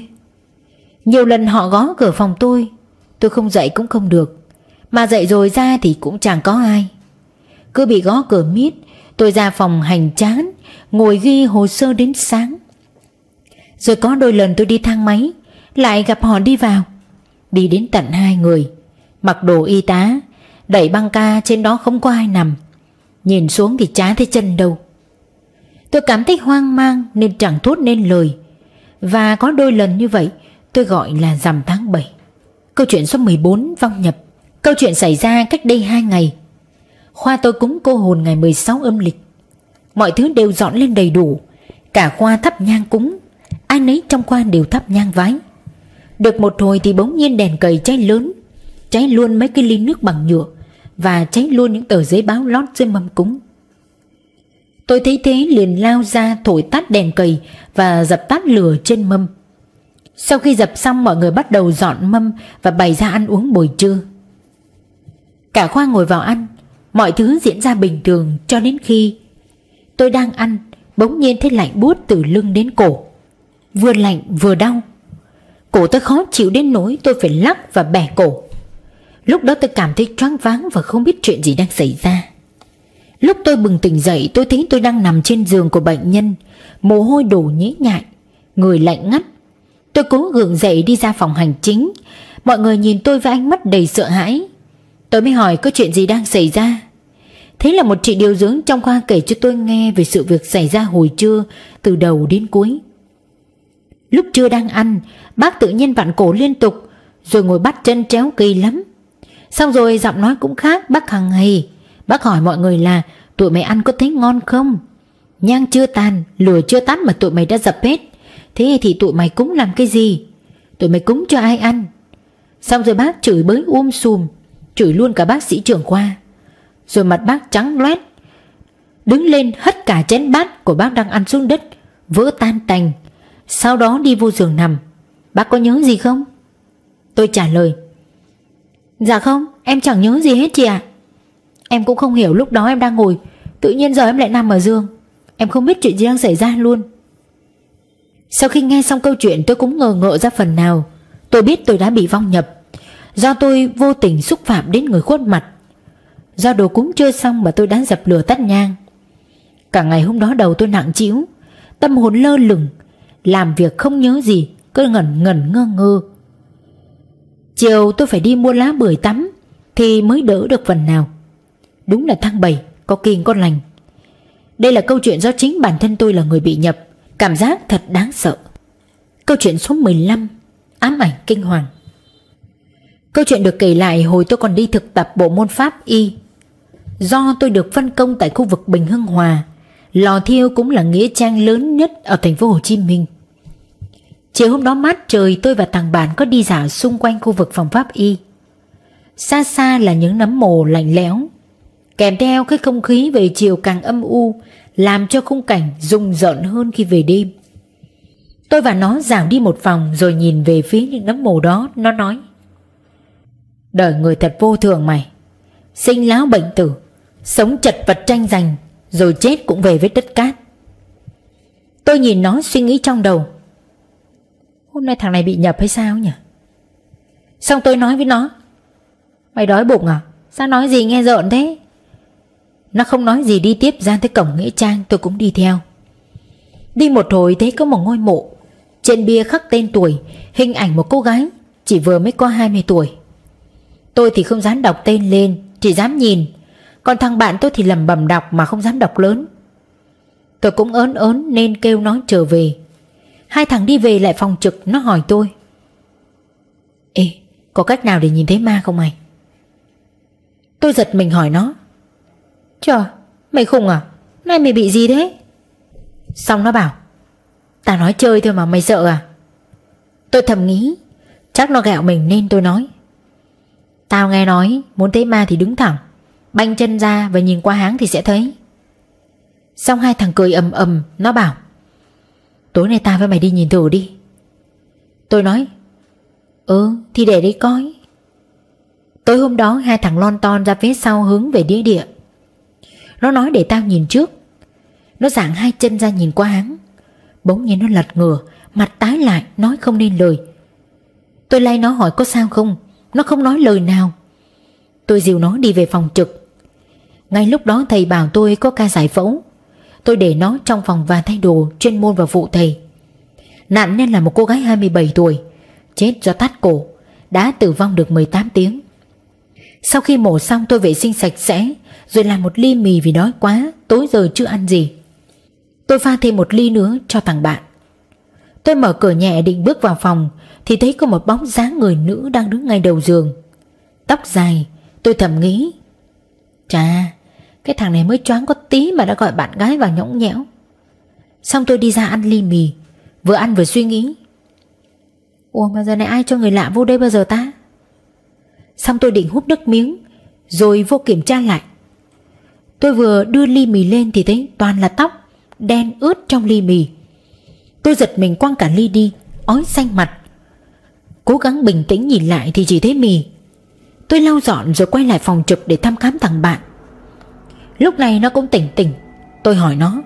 Nhiều lần họ gõ cửa phòng tôi Tôi không dậy cũng không được. Mà dậy rồi ra thì cũng chẳng có ai. Cứ bị gõ cửa miết Tôi ra phòng hành chán Ngồi ghi hồ sơ đến sáng. Rồi có đôi lần tôi đi thang máy, Lại gặp họ đi vào. Đi đến tận hai người, Mặc đồ y tá, Đẩy băng ca trên đó không có ai nằm. Nhìn xuống thì chả thấy chân đâu. Tôi cảm thấy hoang mang Nên chẳng thốt nên lời. Và có đôi lần như vậy, Tôi gọi là rằm tháng 7 Câu chuyện số 14 vong nhập. Câu chuyện xảy ra cách đây 2 ngày. Khoa tôi cúng cô hồn ngày 16 âm lịch. Mọi thứ đều dọn lên đầy đủ. Cả khoa thắp nhang cúng, Ai nấy trong khoa đều thắp nhang vái. Được một hồi thì bỗng nhiên đèn cầy cháy lớn, Cháy luôn mấy cái ly nước bằng nhựa Và cháy luôn những tờ giấy báo lót dưới mâm cúng. Tôi thấy thế liền lao ra thổi tắt đèn cầy Và dập tắt lửa trên mâm. Sau khi dập xong, mọi người bắt đầu dọn mâm Và bày ra ăn uống buổi trưa. Cả khoa ngồi vào ăn, Mọi thứ diễn ra bình thường cho đến khi Tôi đang ăn, Bỗng nhiên thấy lạnh buốt từ lưng đến cổ. Vừa lạnh, vừa đau. Cổ tôi khó chịu đến nỗi tôi phải lắc và bẻ cổ. Lúc đó tôi cảm thấy choáng váng và không biết chuyện gì đang xảy ra. Lúc tôi bừng tỉnh dậy, tôi thấy tôi đang nằm trên giường của bệnh nhân. Mồ hôi đổ nhễ nhại, Người lạnh ngắt. Tôi cố gượng dậy đi ra phòng hành chính. Mọi người nhìn tôi với ánh mắt đầy sợ hãi. Tôi mới hỏi có chuyện gì đang xảy ra. Thế là một chị điều dưỡng trong khoa kể cho tôi nghe Về sự việc xảy ra hồi trưa, Từ đầu đến cuối. Lúc trưa đang ăn, Bác tự nhiên vặn cổ liên tục, Rồi ngồi bắt chân chéo kỳ lắm. Xong rồi giọng nói cũng khác, Bác hằng ngày Bác hỏi mọi người là, Tụi mày ăn có thấy ngon không? Nhang chưa tàn Lửa chưa tắt mà tụi mày đã dập hết. Thế thì tụi mày cúng làm cái gì? Tụi mày cúng cho ai ăn? Xong rồi bác chửi bới um sùm, Chửi luôn cả bác sĩ trưởng khoa. Rồi mặt bác trắng loét. Đứng lên hất cả chén bát Của bác đang ăn xuống đất, Vỡ tan tành. Sau đó đi vô giường nằm. Bác có nhớ gì không? Tôi trả lời. Dạ không, em chẳng nhớ gì hết chị ạ. Em cũng không hiểu lúc đó em đang ngồi. Tự nhiên giờ em lại nằm ở giường. Em không biết chuyện gì đang xảy ra luôn. Sau khi nghe xong câu chuyện, tôi cũng ngờ ngợ ra phần nào. Tôi biết tôi đã bị vong nhập. Do tôi vô tình xúc phạm đến người khuất mặt Do đồ cúng chưa xong mà tôi đã dập lửa tắt nhang. Cả ngày hôm đó đầu tôi nặng chịu Tâm hồn lơ lửng, Làm việc không nhớ gì, Cứ ngẩn ngẩn ngơ ngơ. Chiều tôi phải đi mua lá bưởi tắm, Thì mới đỡ được phần nào. Đúng là tháng 7 Có kiên con lành. Đây là câu chuyện do chính bản thân tôi là người bị nhập, Cảm giác thật đáng sợ. Câu chuyện số 15 Ám ảnh kinh hoàng. Câu chuyện được kể lại hồi tôi còn đi thực tập bộ môn pháp y. Do tôi được phân công tại khu vực Bình Hưng Hòa, Lò thiêu cũng là nghĩa trang lớn nhất ở thành phố Hồ Chí Minh. Chiều hôm đó mát trời, tôi và thằng bạn có đi dạo xung quanh khu vực phòng pháp y. Xa xa là những nấm mồ lạnh lẽo, Kèm theo cái không khí về chiều càng âm u, Làm cho khung cảnh rùng rợn hơn khi về đêm. Tôi và nó dạo đi một vòng rồi nhìn về phía những nấm mồ đó, Nó nói Đời người thật vô thường mày. Sinh láo bệnh tử, Sống chật vật tranh giành, Rồi chết cũng về với đất cát. Tôi nhìn nó suy nghĩ trong đầu. Hôm nay thằng này bị nhập hay sao nhỉ? Xong tôi nói với nó. Mày đói bụng à? Sao nói gì nghe rợn thế? Nó không nói gì đi tiếp ra tới cổng nghĩa trang, Tôi cũng đi theo. Đi một hồi thấy có một ngôi mộ. Trên bia khắc tên tuổi, Hình ảnh một cô gái, Chỉ vừa mới có 20 tuổi. Tôi thì không dám đọc tên lên, Chỉ dám nhìn. Còn thằng bạn tôi thì lầm bầm đọc mà không dám đọc lớn. Tôi cũng ớn ớn nên kêu nó trở về. Hai thằng đi về lại phòng trực, Nó hỏi tôi. Ê, có cách nào để nhìn thấy ma không mày? Tôi giật mình hỏi nó. Trời mày khùng à? Nay mày bị gì thế? Xong nó bảo Tao nói chơi thôi mà mày sợ à? Tôi thầm nghĩ, Chắc nó gẹo mình nên tôi nói Tao nghe nói, muốn thấy ma thì đứng thẳng, Banh chân ra và nhìn qua háng thì sẽ thấy. Xong hai thằng cười ầm ầm, Nó bảo, Tối nay tao với mày đi nhìn thử đi. Tôi nói Ừ thì để đấy coi. Tối hôm đó, hai thằng lon ton ra phía sau hướng về đĩa địa. Nó nói để tao nhìn trước. Nó giảng hai chân ra nhìn qua háng. Bỗng nhiên nó lật ngửa, Mặt tái lại, nói không nên lời. Tôi lay nó hỏi có sao không? Nó không nói lời nào. Tôi dìu nó đi về phòng trực. Ngay lúc đó thầy bảo tôi có ca giải phẫu. Tôi để nó trong phòng và thay đồ chuyên môn và phụ thầy. Nạn nhân là một cô gái 27 tuổi, Chết do tắt cổ, Đã tử vong được 18 tiếng. Sau khi mổ xong tôi vệ sinh sạch sẽ, Rồi làm một ly mì vì đói quá, Tối giờ chưa ăn gì. Tôi pha thêm một ly nữa cho thằng bạn. Tôi mở cửa nhẹ định bước vào phòng, Thì thấy có một bóng dáng người nữ đang đứng ngay đầu giường. Tóc dài, Tôi thầm nghĩ, Chà, Cái thằng này mới choáng có tí mà đã gọi bạn gái vào nhõng nhẽo. Xong tôi đi ra ăn ly mì, Vừa ăn vừa suy nghĩ, Ủa mà giờ này ai cho người lạ vô đây bao giờ ta? Xong tôi định hút nước miếng, Rồi vô kiểm tra lại. Tôi vừa đưa ly mì lên thì thấy toàn là tóc Đen ướt trong ly mì. Tôi giật mình quăng cả ly đi, Ói xanh mặt. Cố gắng bình tĩnh nhìn lại thì chỉ thấy mì. Tôi lau dọn rồi quay lại phòng trực để thăm khám thằng bạn. Lúc này nó cũng tỉnh tỉnh. Tôi hỏi nó.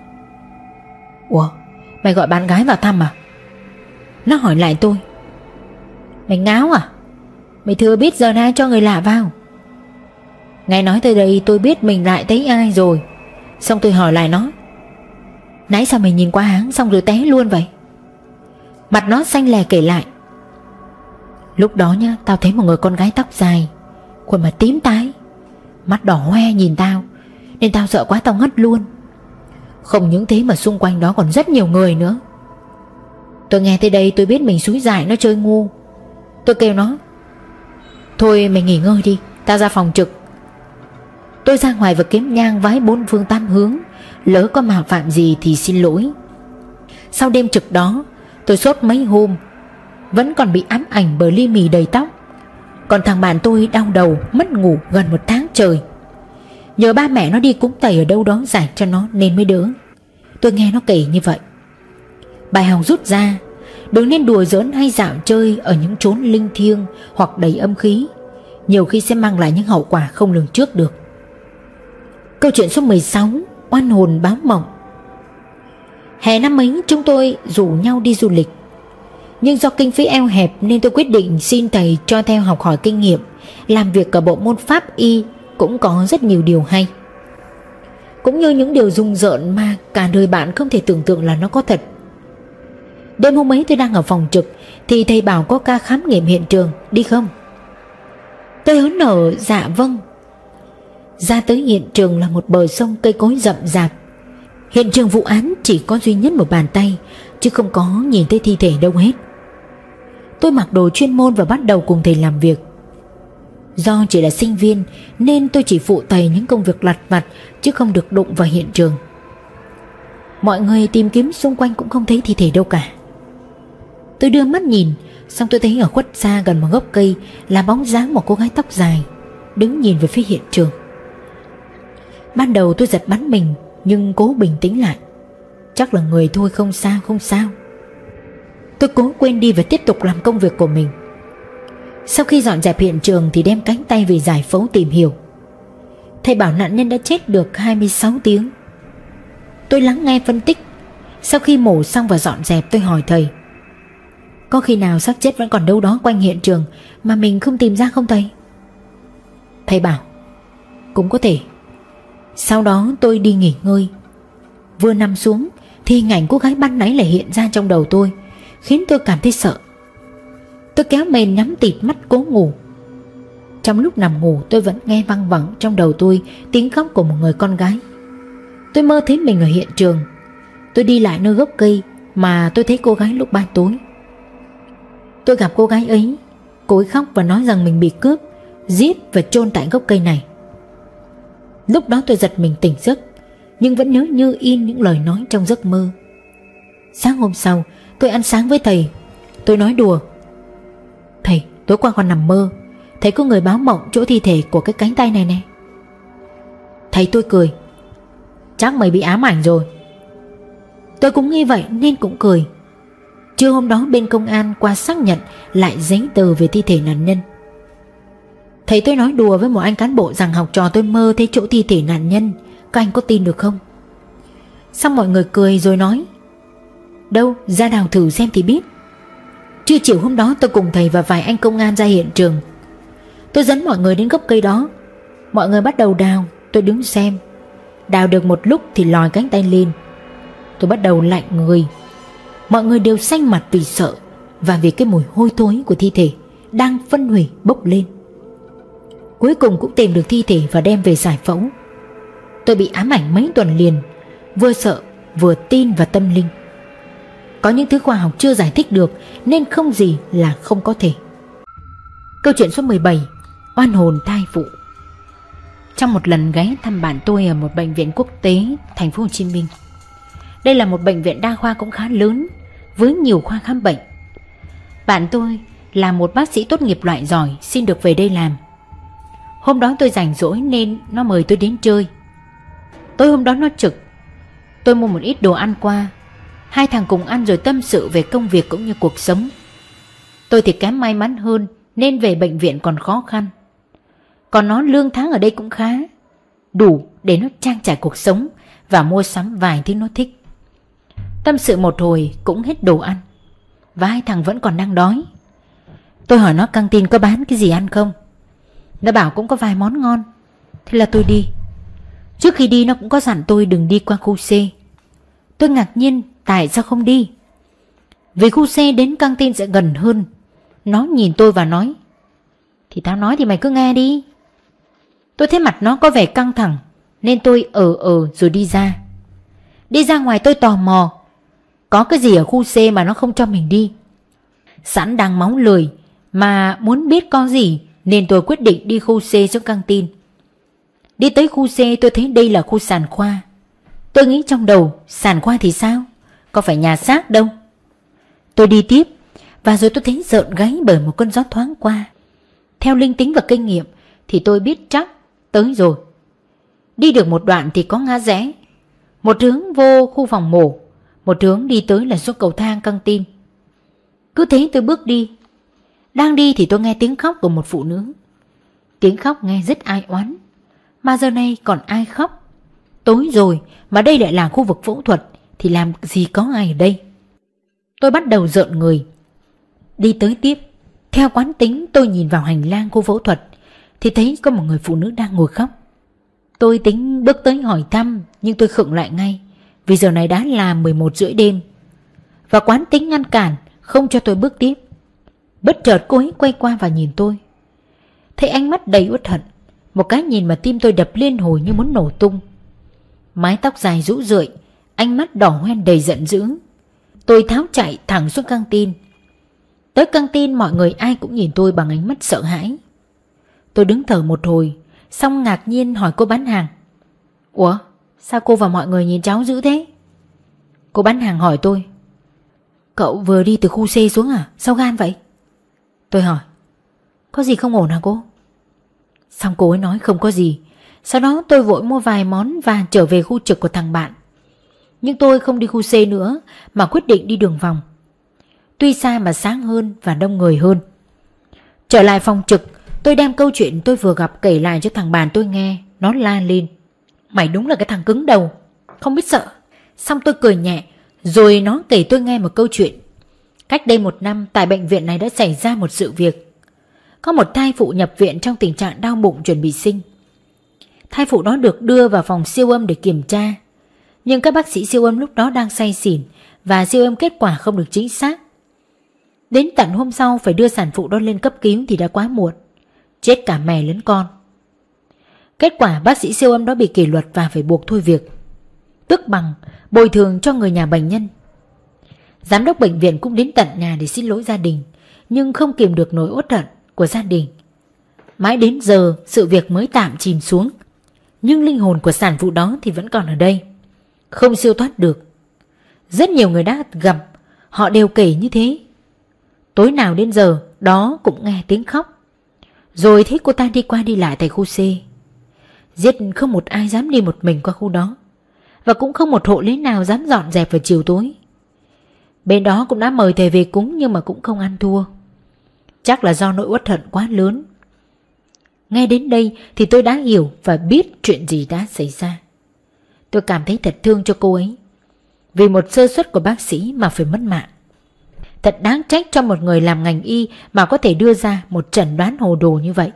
Ủa, mày gọi bạn gái vào thăm à? Nó hỏi lại tôi. Mày ngáo à? Mày thừa biết giờ nay cho người lạ vào. Nghe nói tới đây tôi biết mình lại thấy ai rồi. Xong tôi hỏi lại nó. Nãy sao mày nhìn qua hắn xong rồi té luôn vậy? Mặt nó xanh lè kể lại. Lúc đó nhá, Tao thấy một người con gái tóc dài, Khuôn mặt tím tái, Mắt đỏ hoe nhìn tao, Nên tao sợ quá tao ngất luôn. Không những thế mà xung quanh đó còn rất nhiều người nữa. Tôi nghe tới đây tôi biết mình xúi dại nó chơi ngu. Tôi kêu nó, Thôi mày nghỉ ngơi đi, Tao ra phòng trực. Tôi ra ngoài và kiếm nhang vái bốn phương tam hướng Lỡ có mạo phạm gì thì xin lỗi. Sau đêm trực đó, Tôi sốt mấy hôm, Vẫn còn bị ám ảnh bởi ly mì đầy tóc. Còn thằng bạn tôi đau đầu, Mất ngủ gần một tháng trời. Nhờ ba mẹ nó đi cúng tẩy ở đâu đó giải cho nó nên mới đỡ. Tôi nghe nó kể như vậy. Bài học rút ra, Đừng nên đùa giỡn hay dạo chơi Ở những chốn linh thiêng Hoặc đầy âm khí. Nhiều khi sẽ mang lại những hậu quả không lường trước được. Câu chuyện số 16 Oan hồn báo mộng Hè năm ấy, chúng tôi rủ nhau đi du lịch. Nhưng do kinh phí eo hẹp Nên tôi quyết định xin thầy cho theo học hỏi kinh nghiệm, Làm việc ở bộ môn pháp y Cũng có rất nhiều điều hay. Cũng như những điều rung rợn Mà cả đời bạn không thể tưởng tượng là nó có thật. Đêm hôm ấy tôi đang ở phòng trực Thì thầy bảo có ca khám nghiệm hiện trường, Đi không? Tôi hớn nở dạ vâng. Ra tới hiện trường là một bờ sông cây cối rậm rạp. Hiện trường vụ án chỉ có duy nhất một bàn tay, Chứ không có nhìn thấy thi thể đâu hết. Tôi mặc đồ chuyên môn và bắt đầu cùng thầy làm việc. Do chỉ là sinh viên, Nên tôi chỉ phụ thầy những công việc lặt vặt, Chứ không được đụng vào hiện trường. Mọi người tìm kiếm xung quanh cũng không thấy thi thể đâu cả. Tôi đưa mắt nhìn, Xong tôi thấy ở khuất xa gần một gốc cây Là bóng dáng một cô gái tóc dài, Đứng nhìn về phía hiện trường. Ban đầu tôi giật bắn mình, Nhưng cố bình tĩnh lại. Chắc là người thôi, không sao không sao. Tôi cố quên đi và tiếp tục làm công việc của mình. Sau khi dọn dẹp hiện trường Thì đem cánh tay về giải phẫu tìm hiểu. Thầy bảo nạn nhân đã chết được 26 tiếng. Tôi lắng nghe phân tích. Sau khi mổ xong và dọn dẹp, tôi hỏi thầy. Có khi nào xác chết vẫn còn đâu đó quanh hiện trường Mà mình không tìm ra không thầy? Thầy bảo, Cũng có thể. Sau đó tôi đi nghỉ ngơi. Vừa nằm xuống Thì hình ảnh cô gái ban nãy lại hiện ra trong đầu tôi, Khiến tôi cảm thấy sợ. Tôi kéo mền nhắm tịt mắt cố ngủ. Trong lúc nằm ngủ, tôi vẫn nghe văng vẳng trong đầu tôi Tiếng khóc của một người con gái. Tôi mơ thấy mình ở hiện trường. Tôi đi lại nơi gốc cây Mà tôi thấy cô gái lúc ban tối. Tôi gặp cô gái ấy, Cô ấy khóc và nói rằng mình bị cướp, Giết và chôn tại gốc cây này. Lúc đó tôi giật mình tỉnh giấc, Nhưng vẫn nhớ như in những lời nói trong giấc mơ. Sáng hôm sau, Tôi ăn sáng với thầy. Tôi nói đùa, Thầy, tối qua còn nằm mơ. Thấy có người báo mộng chỗ thi thể của cái cánh tay này nè. Thầy tôi cười, Chắc mày bị ám ảnh rồi. Tôi cũng nghĩ vậy nên cũng cười. Trưa hôm đó bên công an qua xác nhận lại giấy tờ về thi thể nạn nhân thấy tôi nói đùa với một anh cán bộ rằng học trò tôi mơ thấy chỗ thi thể nạn nhân, các anh có tin được không? Xong mọi người cười rồi nói Đâu ra đào thử xem thì biết. Trưa chiều hôm đó tôi cùng thầy và vài anh công an ra hiện trường. Tôi dẫn mọi người đến gốc cây đó. Mọi người bắt đầu đào Tôi đứng xem. Đào được một lúc thì lòi cánh tay lên. Tôi bắt đầu lạnh người. Mọi người đều xanh mặt vì sợ Và vì cái mùi hôi thối của thi thể Đang phân hủy bốc lên. Cuối cùng cũng tìm được thi thể và đem về giải phẫu. Tôi bị ám ảnh mấy tuần liền, Vừa sợ, vừa tin vào tâm linh. Có những thứ khoa học chưa giải thích được, Nên không gì là không có thể. Câu chuyện số 17 Oan hồn thai phụ. Trong một lần ghé thăm bạn tôi ở một bệnh viện quốc tế, thành phố Hồ Chí Minh. Đây là một bệnh viện đa khoa cũng khá lớn, Với nhiều khoa khám bệnh. Bạn tôi là một bác sĩ tốt nghiệp loại giỏi, Xin được về đây làm. Hôm đó tôi rảnh rỗi nên nó mời tôi đến chơi. Tối hôm đó nó trực. Tôi mua một ít đồ ăn qua. Hai thằng cùng ăn rồi tâm sự về công việc cũng như cuộc sống. Tôi thì kém may mắn hơn Nên về bệnh viện còn khó khăn. Còn nó lương tháng ở đây cũng khá. Đủ để nó trang trải cuộc sống Và mua sắm vài thứ nó thích. Tâm sự một hồi cũng hết đồ ăn. Và hai thằng vẫn còn đang đói. Tôi hỏi nó căng tin có bán cái gì ăn không? Nó bảo cũng có vài món ngon. Thế là tôi đi. Trước khi đi, nó cũng có dặn tôi đừng đi qua khu C. Tôi ngạc nhiên, tại sao không đi? Vì khu C đến căng tin sẽ gần hơn. Nó nhìn tôi và nói, Thì tao nói thì mày cứ nghe đi. Tôi thấy mặt nó có vẻ căng thẳng, Nên tôi ở ở rồi đi ra. Đi ra ngoài tôi tò mò, Có cái gì ở khu C mà nó không cho mình đi? Sẵn đang máu lười Mà muốn biết có gì nên tôi quyết định đi khu C xuống căng tin. Đi tới khu C tôi thấy đây là khu sàn khoa. Tôi nghĩ trong đầu, Sàn khoa thì sao? Có phải nhà xác đâu? Tôi đi tiếp, Và rồi tôi thấy rợn gáy bởi một cơn gió thoáng qua. Theo linh tính và kinh nghiệm, Thì tôi biết chắc Tới rồi. Đi được một đoạn thì có ngã rẽ. Một hướng vô khu phòng mổ, Một hướng đi tới là xuống cầu thang căng tin. Cứ thế tôi bước đi đang đi thì tôi nghe tiếng khóc của một phụ nữ. Tiếng khóc nghe rất ai oán. Mà giờ này còn ai khóc? Tối rồi mà đây lại là khu vực phẫu thuật Thì làm gì có ai ở đây? Tôi bắt đầu rợn người. Đi tới tiếp. Theo quán tính, tôi nhìn vào hành lang khu phẫu thuật Thì thấy có một người phụ nữ đang ngồi khóc. Tôi tính bước tới hỏi thăm, Nhưng tôi khựng lại ngay, Vì giờ này đã là 11 rưỡi đêm. Và quán tính ngăn cản, Không cho tôi bước tiếp. Bất chợt cô ấy quay qua và nhìn tôi. Thấy ánh mắt đầy uất hận, một cái nhìn mà tim tôi đập liên hồi như muốn nổ tung. Mái tóc dài rũ rượi, Ánh mắt đỏ hoen đầy giận dữ. Tôi tháo chạy thẳng xuống căng tin. Tới căng tin mọi người ai cũng nhìn tôi bằng ánh mắt sợ hãi. Tôi đứng thở một hồi, Xong ngạc nhiên hỏi cô bán hàng. Ủa, sao cô và mọi người nhìn cháu dữ thế? Cô bán hàng hỏi tôi. Cậu vừa đi từ khu C xuống à? Sao gan vậy? Tôi hỏi, Có gì không ổn hả cô? Xong cô ấy nói, không có gì. Sau đó tôi vội mua vài món và trở về khu trực của thằng bạn. Nhưng tôi không đi khu C nữa, Mà quyết định đi đường vòng. Tuy xa mà sáng hơn và đông người hơn. Trở lại phòng trực, Tôi đem câu chuyện tôi vừa gặp kể lại cho thằng bạn tôi nghe, Nó la lên. Mày đúng là cái thằng cứng đầu, Không biết sợ. Xong tôi cười nhẹ, Rồi nó kể tôi nghe một câu chuyện. Cách đây một năm, tại bệnh viện này đã xảy ra một sự việc có một thai phụ nhập viện trong tình trạng đau bụng chuẩn bị sinh. Thai phụ đó được đưa vào phòng siêu âm để kiểm tra. Nhưng các bác sĩ siêu âm lúc đó đang say xỉn và siêu âm kết quả không được chính xác. Đến tận hôm sau phải đưa sản phụ đó lên cấp cứu thì đã quá muộn. Chết cả mẹ lẫn con. Kết quả bác sĩ siêu âm đó bị kỷ luật và phải buộc thôi việc. Tức bằng, bồi thường cho người nhà bệnh nhân. Giám đốc bệnh viện cũng đến tận nhà để xin lỗi gia đình, nhưng không kìm được nỗi uất hận của gia đình. Mãi đến giờ, sự việc mới tạm chìm xuống, Nhưng linh hồn của sản phụ đó thì vẫn còn ở đây, Không siêu thoát được. Rất nhiều người đã gặp Họ đều kể như thế. Tối nào đến giờ, Đó cũng nghe tiếng khóc. Rồi thấy cô ta đi qua đi lại tại khu C. Giết không một ai dám đi một mình qua khu đó, Và cũng không một hộ lý nào dám dọn dẹp vào chiều tối. Bên đó cũng đã mời thầy về cúng Nhưng mà cũng không ăn thua. Chắc là do nỗi uất hận quá lớn. Nghe đến đây thì tôi đã hiểu và biết chuyện gì đã xảy ra. Tôi cảm thấy thật thương cho cô ấy. Vì một sơ suất của bác sĩ mà phải mất mạng. Thật đáng trách cho một người làm ngành y mà có thể đưa ra một trần đoán hồ đồ như vậy.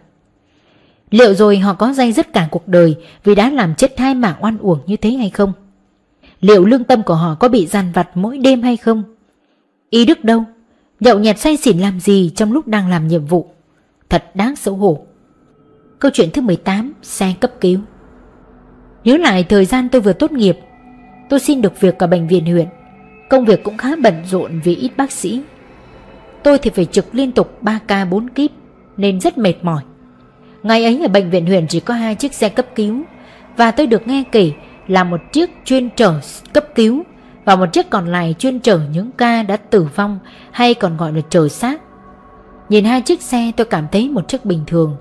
Liệu rồi họ có dây dứt cả cuộc đời vì đã làm chết hai mạng oan uổng như thế hay không? Liệu lương tâm của họ có bị dằn vặt mỗi đêm hay không? Y đức đâu? Nhậu nhẹt say xỉn làm gì trong lúc đang làm nhiệm vụ? Thật đáng xấu hổ. Câu chuyện thứ 18 Xe cấp cứu. Nhớ lại thời gian tôi vừa tốt nghiệp, Tôi xin được việc ở bệnh viện huyện. Công việc cũng khá bận rộn vì ít bác sĩ. Tôi thì phải trực liên tục 3 ca 4 kíp, Nên rất mệt mỏi. Ngày ấy ở bệnh viện huyện chỉ có hai chiếc xe cấp cứu, Và tôi được nghe kể là một chiếc chuyên chở cấp cứu và một chiếc còn lại chuyên chở những ca đã tử vong Hay còn gọi là chở xác. Nhìn hai chiếc xe, tôi cảm thấy một chiếc bình thường,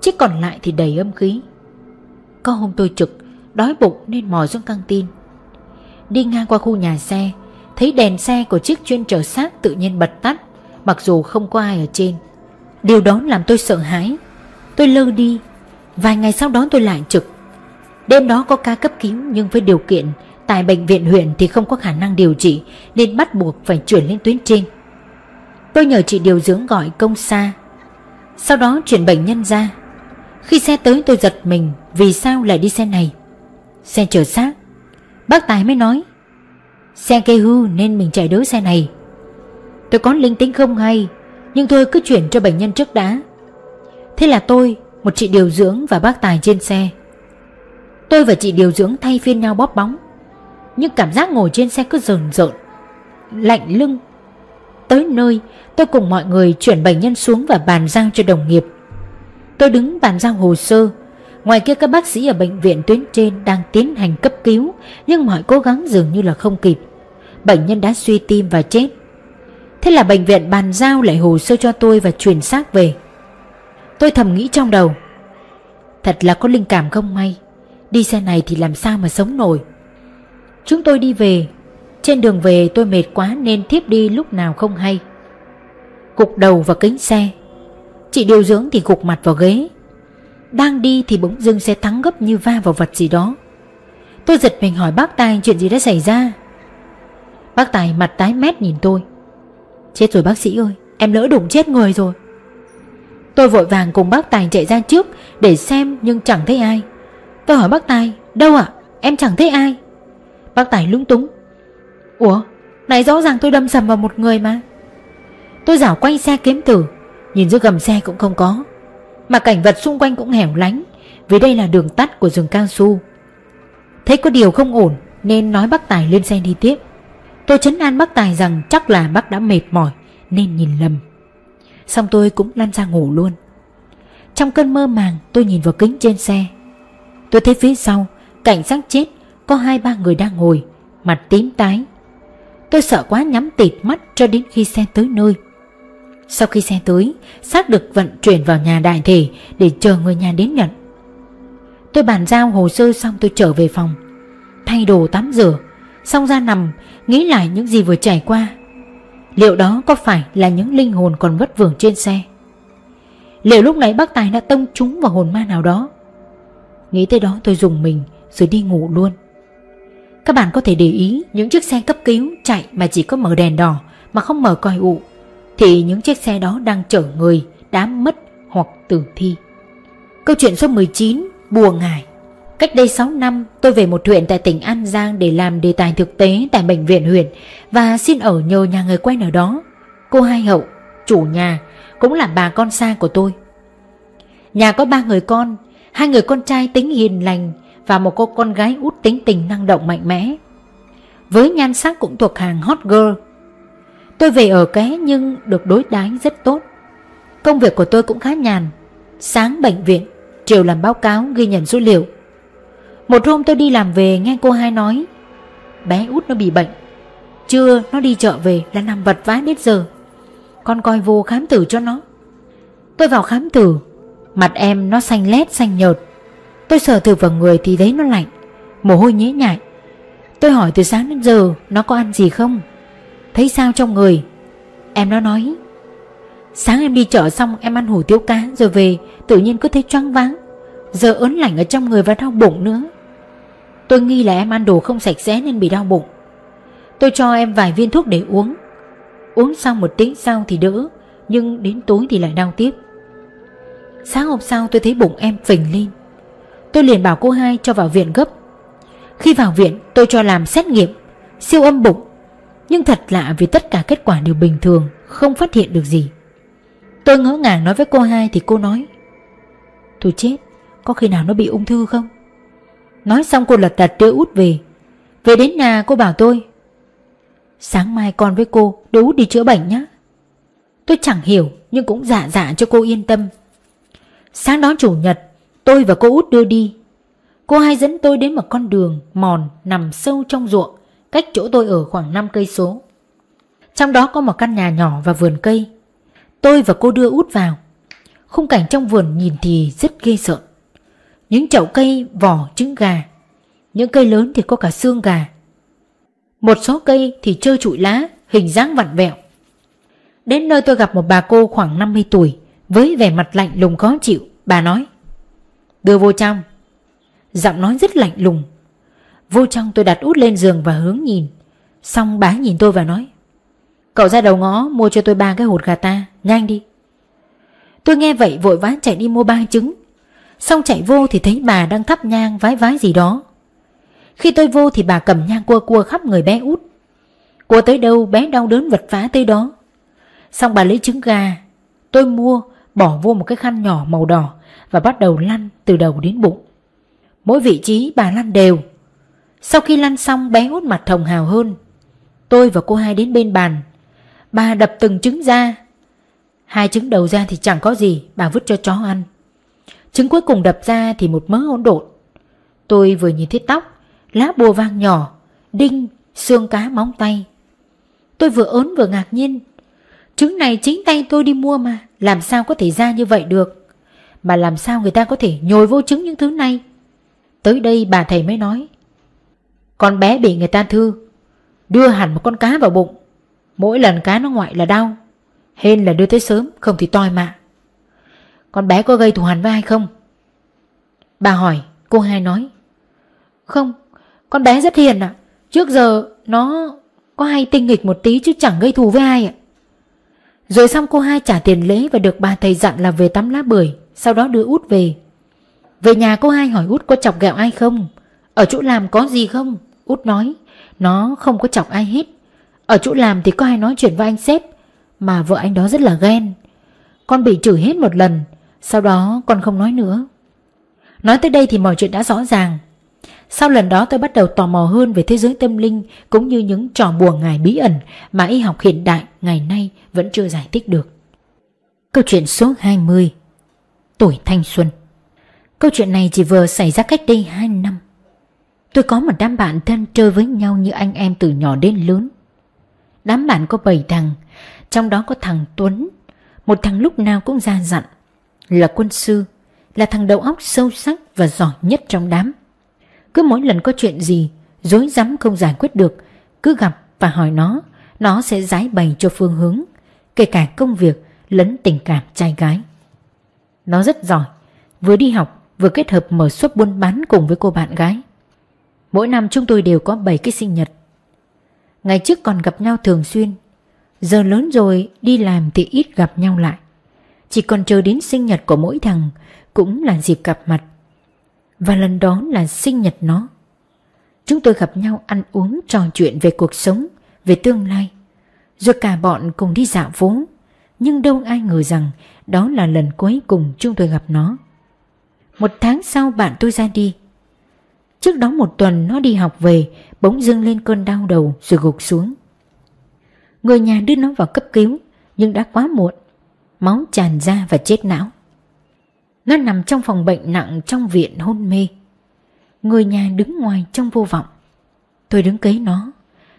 Chiếc còn lại thì đầy âm khí. Có hôm tôi trực, Đói bụng nên mò xuống căng tin. Đi ngang qua khu nhà xe, Thấy đèn xe của chiếc chuyên chở xác tự nhiên bật tắt, Mặc dù không có ai ở trên. Điều đó làm tôi sợ hãi. Tôi lơ đi, Vài ngày sau đó tôi lại trực. Đêm đó có ca cấp cứu nhưng với điều kiện Tại bệnh viện huyện thì không có khả năng điều trị, Nên bắt buộc phải chuyển lên tuyến trên. Tôi nhờ chị điều dưỡng gọi công xa Sau đó chuyển bệnh nhân ra. Khi xe tới tôi giật mình, Vì sao lại đi xe này? Xe chở xác. Bác Tài mới nói, Xe cây hư nên mình chạy đỡ xe này. Tôi có linh tính không hay, Nhưng tôi cứ chuyển cho bệnh nhân trước đã. Thế là tôi, Một chị điều dưỡng và bác Tài trên xe. Tôi và chị điều dưỡng thay phiên nhau bóp bóng. Nhưng cảm giác ngồi trên xe cứ rờn rợn, Lạnh lưng. Tới nơi, tôi cùng mọi người chuyển bệnh nhân xuống và bàn giao cho đồng nghiệp. Tôi đứng bàn giao hồ sơ. Ngoài kia các bác sĩ ở bệnh viện tuyến trên đang tiến hành cấp cứu, Nhưng mọi cố gắng dường như là không kịp. Bệnh nhân đã suy tim và chết. Thế là bệnh viện bàn giao lại hồ sơ cho tôi và chuyển xác về. Tôi thầm nghĩ trong đầu, Thật là có linh cảm không may. Đi xe này thì làm sao mà sống nổi? Chúng tôi đi về. Trên đường về tôi mệt quá nên thiếp đi lúc nào không hay. Cục đầu vào kính xe. Chị điều dưỡng thì gục mặt vào ghế. Đang đi thì bỗng dưng xe thắng gấp như va vào vật gì đó. Tôi giật mình hỏi bác Tài chuyện gì đã xảy ra. Bác Tài mặt tái mét nhìn tôi. Chết rồi bác sĩ ơi, Em lỡ đụng chết người rồi. Tôi vội vàng cùng bác Tài chạy ra trước Để xem nhưng chẳng thấy ai. Tôi hỏi bác Tài, Đâu ạ? Em chẳng thấy ai. Bác Tài lúng túng. Ủa, này rõ ràng tôi đâm sầm vào một người mà. Tôi rảo quay xe kiếm tử Nhìn dưới gầm xe cũng không có. Mà cảnh vật xung quanh cũng hẻo lánh, Vì đây là đường tắt của rừng cao su. Thấy có điều không ổn, Nên nói bác Tài lên xe đi tiếp. Tôi chấn an bác Tài rằng chắc là bác đã mệt mỏi, Nên nhìn lầm. Xong tôi cũng lăn ra ngủ luôn. Trong cơn mơ màng, tôi nhìn vào kính trên xe. Tôi thấy phía sau, Cảnh sát chết có hai ba người đang ngồi, Mặt tím tái. Tôi sợ quá nhắm tịt mắt cho đến khi xe tới nơi. Sau khi xe tới, Xác được vận chuyển vào nhà đại thể Để chờ người nhà đến nhận. Tôi bàn giao hồ sơ xong tôi trở về phòng. Thay đồ tắm rửa, Xong ra nằm, Nghĩ lại những gì vừa trải qua. Liệu đó có phải là những linh hồn còn vất vưởng trên xe? Liệu lúc nãy bác Tài đã tông trúng vào hồn ma nào đó? Nghĩ tới đó tôi dùng mình Rồi đi ngủ luôn. Các bạn có thể để ý Những chiếc xe cấp cứu chạy mà chỉ có mở đèn đỏ Mà không mở còi ụ Thì những chiếc xe đó đang chở người Đã mất hoặc tử thi Câu chuyện số 19 Bùa ngải Cách đây 6 năm tôi về một huyện tại tỉnh An Giang để làm đề tài thực tế tại bệnh viện huyện và xin ở nhờ nhà người quen ở đó. Cô Hai Hậu, chủ nhà, cũng là bà con xa của tôi. Nhà có ba người con, hai người con trai tính hiền lành và một cô con gái út tính tình năng động mạnh mẽ. Với nhan sắc cũng thuộc hàng hot girl. Tôi về ở ké nhưng được đối đãi rất tốt. Công việc của tôi cũng khá nhàn. Sáng bệnh viện, chiều làm báo cáo ghi nhận số liệu một hôm tôi đi làm về nghe cô hai nói Bé út nó bị bệnh Trưa nó đi chợ về là nằm vật vã đến giờ Con coi vô khám tử cho nó Tôi vào khám tử Mặt em nó xanh lét xanh nhợt Tôi sờ thử vào người thì thấy nó lạnh. Mồ hôi nhễ nhại. Tôi hỏi từ sáng đến giờ, nó có ăn gì không? Thấy sao trong người? Em nó nói, Sáng em đi chợ xong, em ăn hủ tiếu cá, Rồi về, tự nhiên cứ thấy choáng váng. Giờ ớn lạnh ở trong người và đau bụng nữa. Tôi nghi là em ăn đồ không sạch sẽ nên bị đau bụng. Tôi cho em vài viên thuốc để uống. Uống xong một tiếng sau thì đỡ, Nhưng đến tối thì lại đau tiếp. Sáng hôm sau tôi thấy bụng em phình lên. Tôi liền bảo cô hai cho vào viện gấp. Khi vào viện, tôi cho làm xét nghiệm, Siêu âm bụng. Nhưng thật lạ vì tất cả kết quả đều bình thường, Không phát hiện được gì. Tôi ngỡ ngàng nói với cô hai thì cô nói, Tôi chết, Có khi nào nó bị ung thư không? Nói xong cô lật đật đưa út về. Về đến nhà, cô bảo tôi, Sáng mai con với cô đưa út đi chữa bệnh nhé Tôi chẳng hiểu, Nhưng cũng dạ dạ cho cô yên tâm. Sáng đó chủ nhật Tôi và cô út đưa đi Cô hai dẫn tôi đến một con đường mòn nằm sâu trong ruộng cách chỗ tôi ở khoảng 5 cây số. Trong đó có một căn nhà nhỏ và vườn cây. Tôi và cô đưa út vào. Khung cảnh trong vườn nhìn thì rất ghê sợ. Những chậu cây vỏ trứng gà. Những cây lớn thì có cả xương gà. Một số cây thì trơ trụi lá, hình dáng vặn vẹo. Đến nơi tôi gặp một bà cô khoảng 50 tuổi với vẻ mặt lạnh lùng khó chịu. Bà nói Đưa vô trong. Giọng nói rất lạnh lùng. Vô trong tôi đặt út lên giường và hướng nhìn. Xong bá nhìn tôi và nói, Cậu ra đầu ngõ mua cho tôi ba cái hột gà ta, Nhanh đi. Tôi nghe vậy vội vã chạy đi mua ba trứng. Xong chạy vô thì thấy bà đang thắp nhang vái vái gì đó. Khi tôi vô thì bà cầm nhang cua cua khắp người bé út. Cua tới đâu bé đau đớn vật vã tới đó. Xong bà lấy trứng gà. Tôi mua, bỏ vô một cái khăn nhỏ màu đỏ và bắt đầu lăn từ đầu đến bụng. Mỗi vị trí bà lăn đều. Sau khi lăn xong bé hút mặt hồng hào hơn. Tôi và cô hai đến bên bàn. Bà đập từng trứng ra. Hai trứng đầu ra thì chẳng có gì Bà vứt cho chó ăn. Trứng cuối cùng đập ra thì một mớ hỗn độn. Tôi vừa nhìn thấy tóc Lá bùa vàng nhỏ Đinh, xương cá móng tay. Tôi vừa ớn vừa ngạc nhiên. Trứng này chính tay tôi đi mua mà Làm sao có thể ra như vậy được? Mà làm sao người ta có thể nhồi vô trứng những thứ này? Tới đây bà thầy mới nói, Con bé bị người ta thư Đưa hẳn một con cá vào bụng. Mỗi lần cá nó ngoại là đau, Hên là đưa tới sớm, Không thì toi mà Con bé có gây thù hằn với ai không? Bà hỏi, cô hai nói, Không, Con bé rất hiền ạ. Trước giờ nó có hay tinh nghịch một tí Chứ chẳng gây thù với ai ạ. Rồi xong cô hai trả tiền lễ Và được bà thầy dặn là về tắm lá bưởi. Sau đó đưa út về. Về nhà cô hai hỏi út có chọc ghẹo ai không? Ở chỗ làm có gì không? Út nói, Nó không có chọc ai hết. Ở chỗ làm thì có ai nói chuyện với anh sếp, Mà vợ anh đó rất là ghen. Con bị chửi hết một lần, Sau đó con không nói nữa. Nói tới đây thì mọi chuyện đã rõ ràng. Sau lần đó tôi bắt đầu tò mò hơn về thế giới tâm linh, Cũng như những trò bùa ngài bí ẩn Mà y học hiện đại ngày nay vẫn chưa giải thích được. Câu chuyện số 20 Tuổi thanh xuân. Câu chuyện này chỉ vừa xảy ra cách đây 2 năm. Tôi có một đám bạn thân chơi với nhau như anh em từ nhỏ đến lớn. Đám bạn có 7 thằng, Trong đó có thằng Tuấn. Một thằng lúc nào cũng ra dặn, Là quân sư, Là thằng đầu óc sâu sắc và giỏi nhất trong đám. Cứ mỗi lần có chuyện gì, Dối rắm không giải quyết được, Cứ gặp và hỏi nó Nó sẽ giải bày cho phương hướng, Kể cả công việc lẫn tình cảm trai gái. Nó rất giỏi Vừa đi học vừa kết hợp mở shop buôn bán cùng với cô bạn gái. Mỗi năm chúng tôi đều có 7 cái sinh nhật. Ngày trước còn gặp nhau thường xuyên, giờ lớn rồi đi làm thì ít gặp nhau lại. Chỉ còn chờ đến sinh nhật của mỗi thằng cũng là dịp gặp mặt. Và lần đó là sinh nhật nó. Chúng tôi gặp nhau ăn uống trò chuyện về cuộc sống, về tương lai. Rồi cả bọn cùng đi dạo phố. Nhưng đâu ai ngờ rằng đó là lần cuối cùng chúng tôi gặp nó. Một tháng sau bạn tôi ra đi. Trước đó một tuần nó đi học về, Bỗng dưng lên cơn đau đầu rồi gục xuống. Người nhà đưa nó vào cấp cứu, Nhưng đã quá muộn. Máu tràn ra và chết não. Nó nằm trong phòng bệnh nặng trong viện hôn mê. Người nhà đứng ngoài trong vô vọng. Tôi đứng kế nó,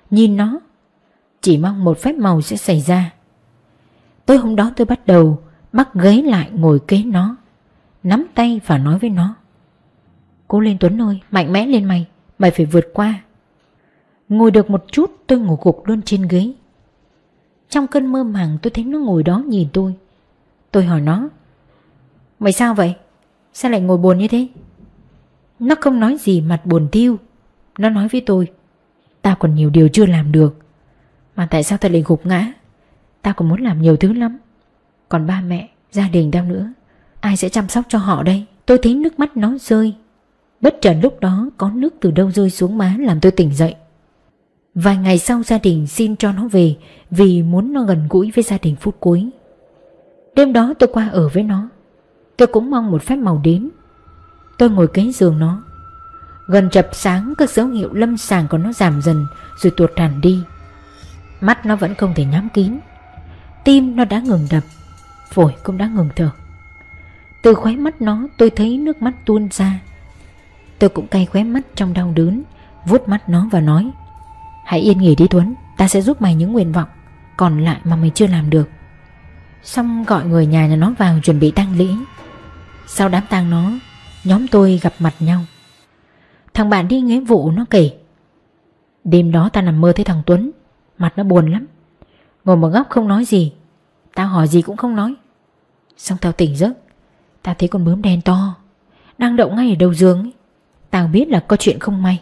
Nhìn nó. Chỉ mong một phép màu sẽ xảy ra. Tối hôm đó tôi bắt đầu Bắt ghế lại ngồi kế nó, Nắm tay và nói với nó. Cố lên Tuấn ơi, Mạnh mẽ lên mày Mày phải vượt qua. Ngồi được một chút, tôi ngủ gục luôn trên ghế. Trong cơn mơ màng, tôi thấy nó ngồi đó nhìn tôi. Tôi hỏi nó, Mày sao vậy? Sao lại ngồi buồn như thế? Nó không nói gì, mặt buồn tiêu Nó nói với tôi Tao còn nhiều điều chưa làm được, Mà tại sao tao lại gục ngã? Tao còn muốn làm nhiều thứ lắm. Còn ba mẹ, gia đình đâu nữa? Ai sẽ chăm sóc cho họ đây? Tôi thấy nước mắt nó rơi. Bất chợt lúc đó có nước từ đâu rơi xuống má làm tôi tỉnh dậy. Vài ngày sau gia đình xin cho nó về Vì muốn nó gần gũi với gia đình phút cuối. Đêm đó tôi qua ở với nó. Tôi Tôi cũng mong một phép màu đến. Tôi ngồi kế giường nó. Gần chập sáng các dấu hiệu lâm sàng của nó giảm dần Rồi tuột hẳn đi. Mắt nó vẫn không thể nhắm kín. Tim nó đã ngừng đập. Phổi cũng đã ngừng thở. Từ khóe mắt nó tôi thấy nước mắt tuôn ra. Tôi cũng cay khóe mắt trong đau đớn, vuốt mắt nó và nói, Hãy yên nghỉ đi Tuấn, Ta sẽ giúp mày những nguyện vọng Còn lại mà mày chưa làm được. Xong gọi người nhà nhà nó vào chuẩn bị tang lễ. Sau đám tang nó, Nhóm tôi gặp mặt nhau. Thằng bạn đi nghĩa vụ nó kể, Đêm đó ta nằm mơ thấy thằng Tuấn, Mặt nó buồn lắm. Ngồi một góc không nói gì Tao hỏi gì cũng không nói. Xong tao tỉnh giấc. Tao thấy con bướm đen to, Đang đậu ngay ở đầu giường ấy. Tao biết là có chuyện không may.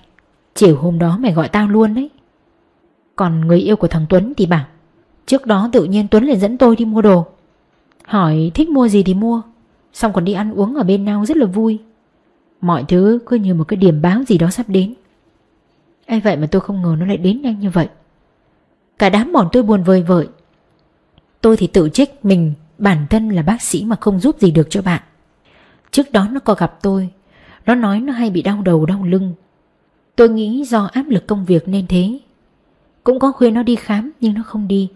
Chiều hôm đó mày gọi tao luôn đấy. Còn người yêu của thằng Tuấn thì bảo, Trước đó tự nhiên Tuấn lại dẫn tôi đi mua đồ. Hỏi, thích mua gì thì mua. Xong còn đi ăn uống ở bên nhau rất là vui. Mọi thứ cứ như một cái điểm báo gì đó sắp đến. Ấy vậy mà tôi không ngờ nó lại đến nhanh như vậy. Cả đám bọn tôi buồn vơi vợi. Tôi thì tự trách mình Bản thân là bác sĩ mà không giúp gì được cho bạn. Trước đó nó có gặp tôi. Nó nói nó hay bị đau đầu, đau lưng. Tôi nghĩ do áp lực công việc nên thế. Cũng có khuyên nó đi khám, nhưng nó không đi.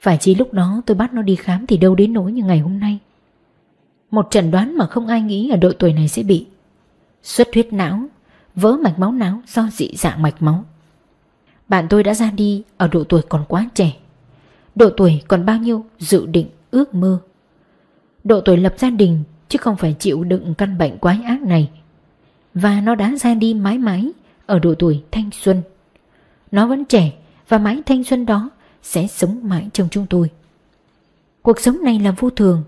Phải chỉ lúc đó tôi bắt nó đi khám thì đâu đến nỗi như ngày hôm nay. Một trần đoán mà không ai nghĩ ở độ tuổi này sẽ bị. Xuất huyết não, Vỡ mạch máu não do dị dạng mạch máu. Bạn tôi đã ra đi ở độ tuổi còn quá trẻ. Độ tuổi còn bao nhiêu dự định ước mơ. Độ tuổi lập gia đình chứ không phải chịu đựng căn bệnh quái ác này. Và nó đã ra đi mãi mãi ở độ tuổi thanh xuân. Nó vẫn trẻ và mãi thanh xuân đó sẽ sống mãi trong chúng tôi. Cuộc sống này là vô thường.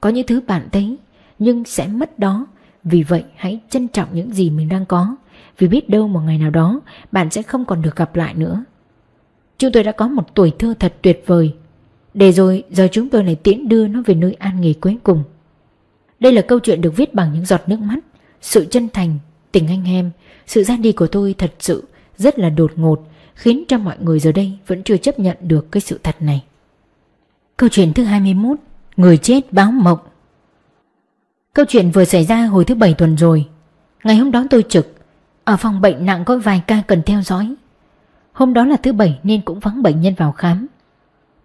Có những thứ bạn thấy, nhưng sẽ mất đó. Vì vậy, hãy trân trọng những gì mình đang có. Vì biết đâu một ngày nào đó, bạn sẽ không còn được gặp lại nữa. Chúng tôi đã có một tuổi thơ thật tuyệt vời. Để rồi giờ chúng tôi lại tiễn đưa nó về nơi an nghỉ cuối cùng. Đây là câu chuyện được viết bằng những giọt nước mắt Sự chân thành, tình anh em Sự ra đi của tôi thật sự rất là đột ngột Khiến cho mọi người giờ đây vẫn chưa chấp nhận được cái sự thật này. Câu chuyện thứ 21 Người chết báo mộng. Câu chuyện vừa xảy ra hồi thứ bảy tuần rồi. Ngày hôm đó tôi trực Ở phòng bệnh nặng có vài ca cần theo dõi. Hôm đó là thứ bảy nên cũng vắng bệnh nhân vào khám.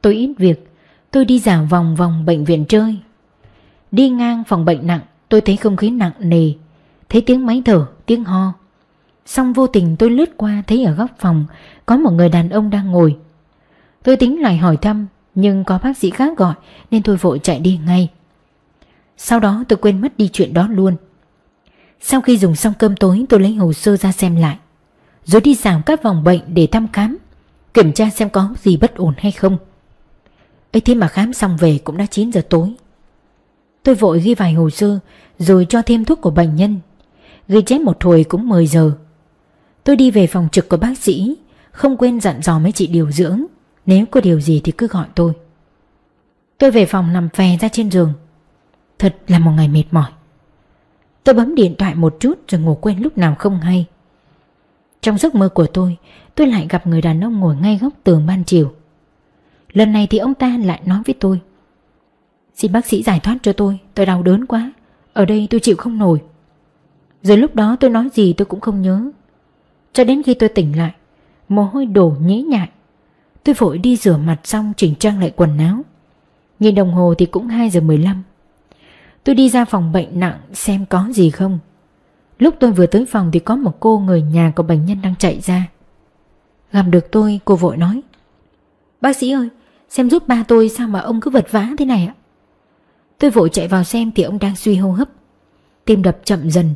Tôi ít việc Tôi đi dạo vòng vòng bệnh viện chơi. Đi ngang phòng bệnh nặng Tôi thấy không khí nặng nề Thấy tiếng máy thở, tiếng ho. Xong vô tình tôi lướt qua thấy ở góc phòng Có một người đàn ông đang ngồi. Tôi tính lại hỏi thăm Nhưng có bác sĩ khác gọi Nên tôi vội chạy đi ngay. Sau đó tôi quên mất đi chuyện đó luôn. Sau khi dùng xong cơm tối tôi lấy hồ sơ ra xem lại rồi đi dạo các vòng bệnh để thăm khám Kiểm tra xem có gì bất ổn hay không ấy thế mà khám xong về cũng đã 9 giờ tối. Tôi vội ghi vài hồ sơ, Rồi cho thêm thuốc của bệnh nhân. Ghi chép một hồi cũng 10 giờ. Tôi đi về phòng trực của bác sĩ, Không quên dặn dò mấy chị điều dưỡng. Nếu có điều gì thì cứ gọi tôi. Tôi về phòng nằm phè ra trên giường. Thật là một ngày mệt mỏi. Tôi bấm điện thoại một chút rồi ngủ quên lúc nào không hay. Trong giấc mơ của tôi Tôi lại gặp người đàn ông ngồi ngay góc tường ban chiều. Lần này thì ông ta lại nói với tôi. Xin bác sĩ giải thoát cho tôi Tôi đau đớn quá. Ở đây tôi chịu không nổi. Rồi lúc đó tôi nói gì tôi cũng không nhớ. Cho đến khi tôi tỉnh lại, Mồ hôi đổ nhễ nhại. Tôi vội đi rửa mặt xong chỉnh trang lại quần áo. Nhìn đồng hồ thì cũng 2 giờ 15 Tôi đi ra phòng bệnh nặng xem có gì không. Lúc tôi vừa tới phòng thì có một cô người nhà của bệnh nhân đang chạy ra. Gặp được tôi, cô vội nói. Bác sĩ ơi Xem giúp ba tôi sao mà ông cứ vật vã thế này ạ. Tôi vội chạy vào xem thì ông đang suy hô hấp. Tim đập chậm dần.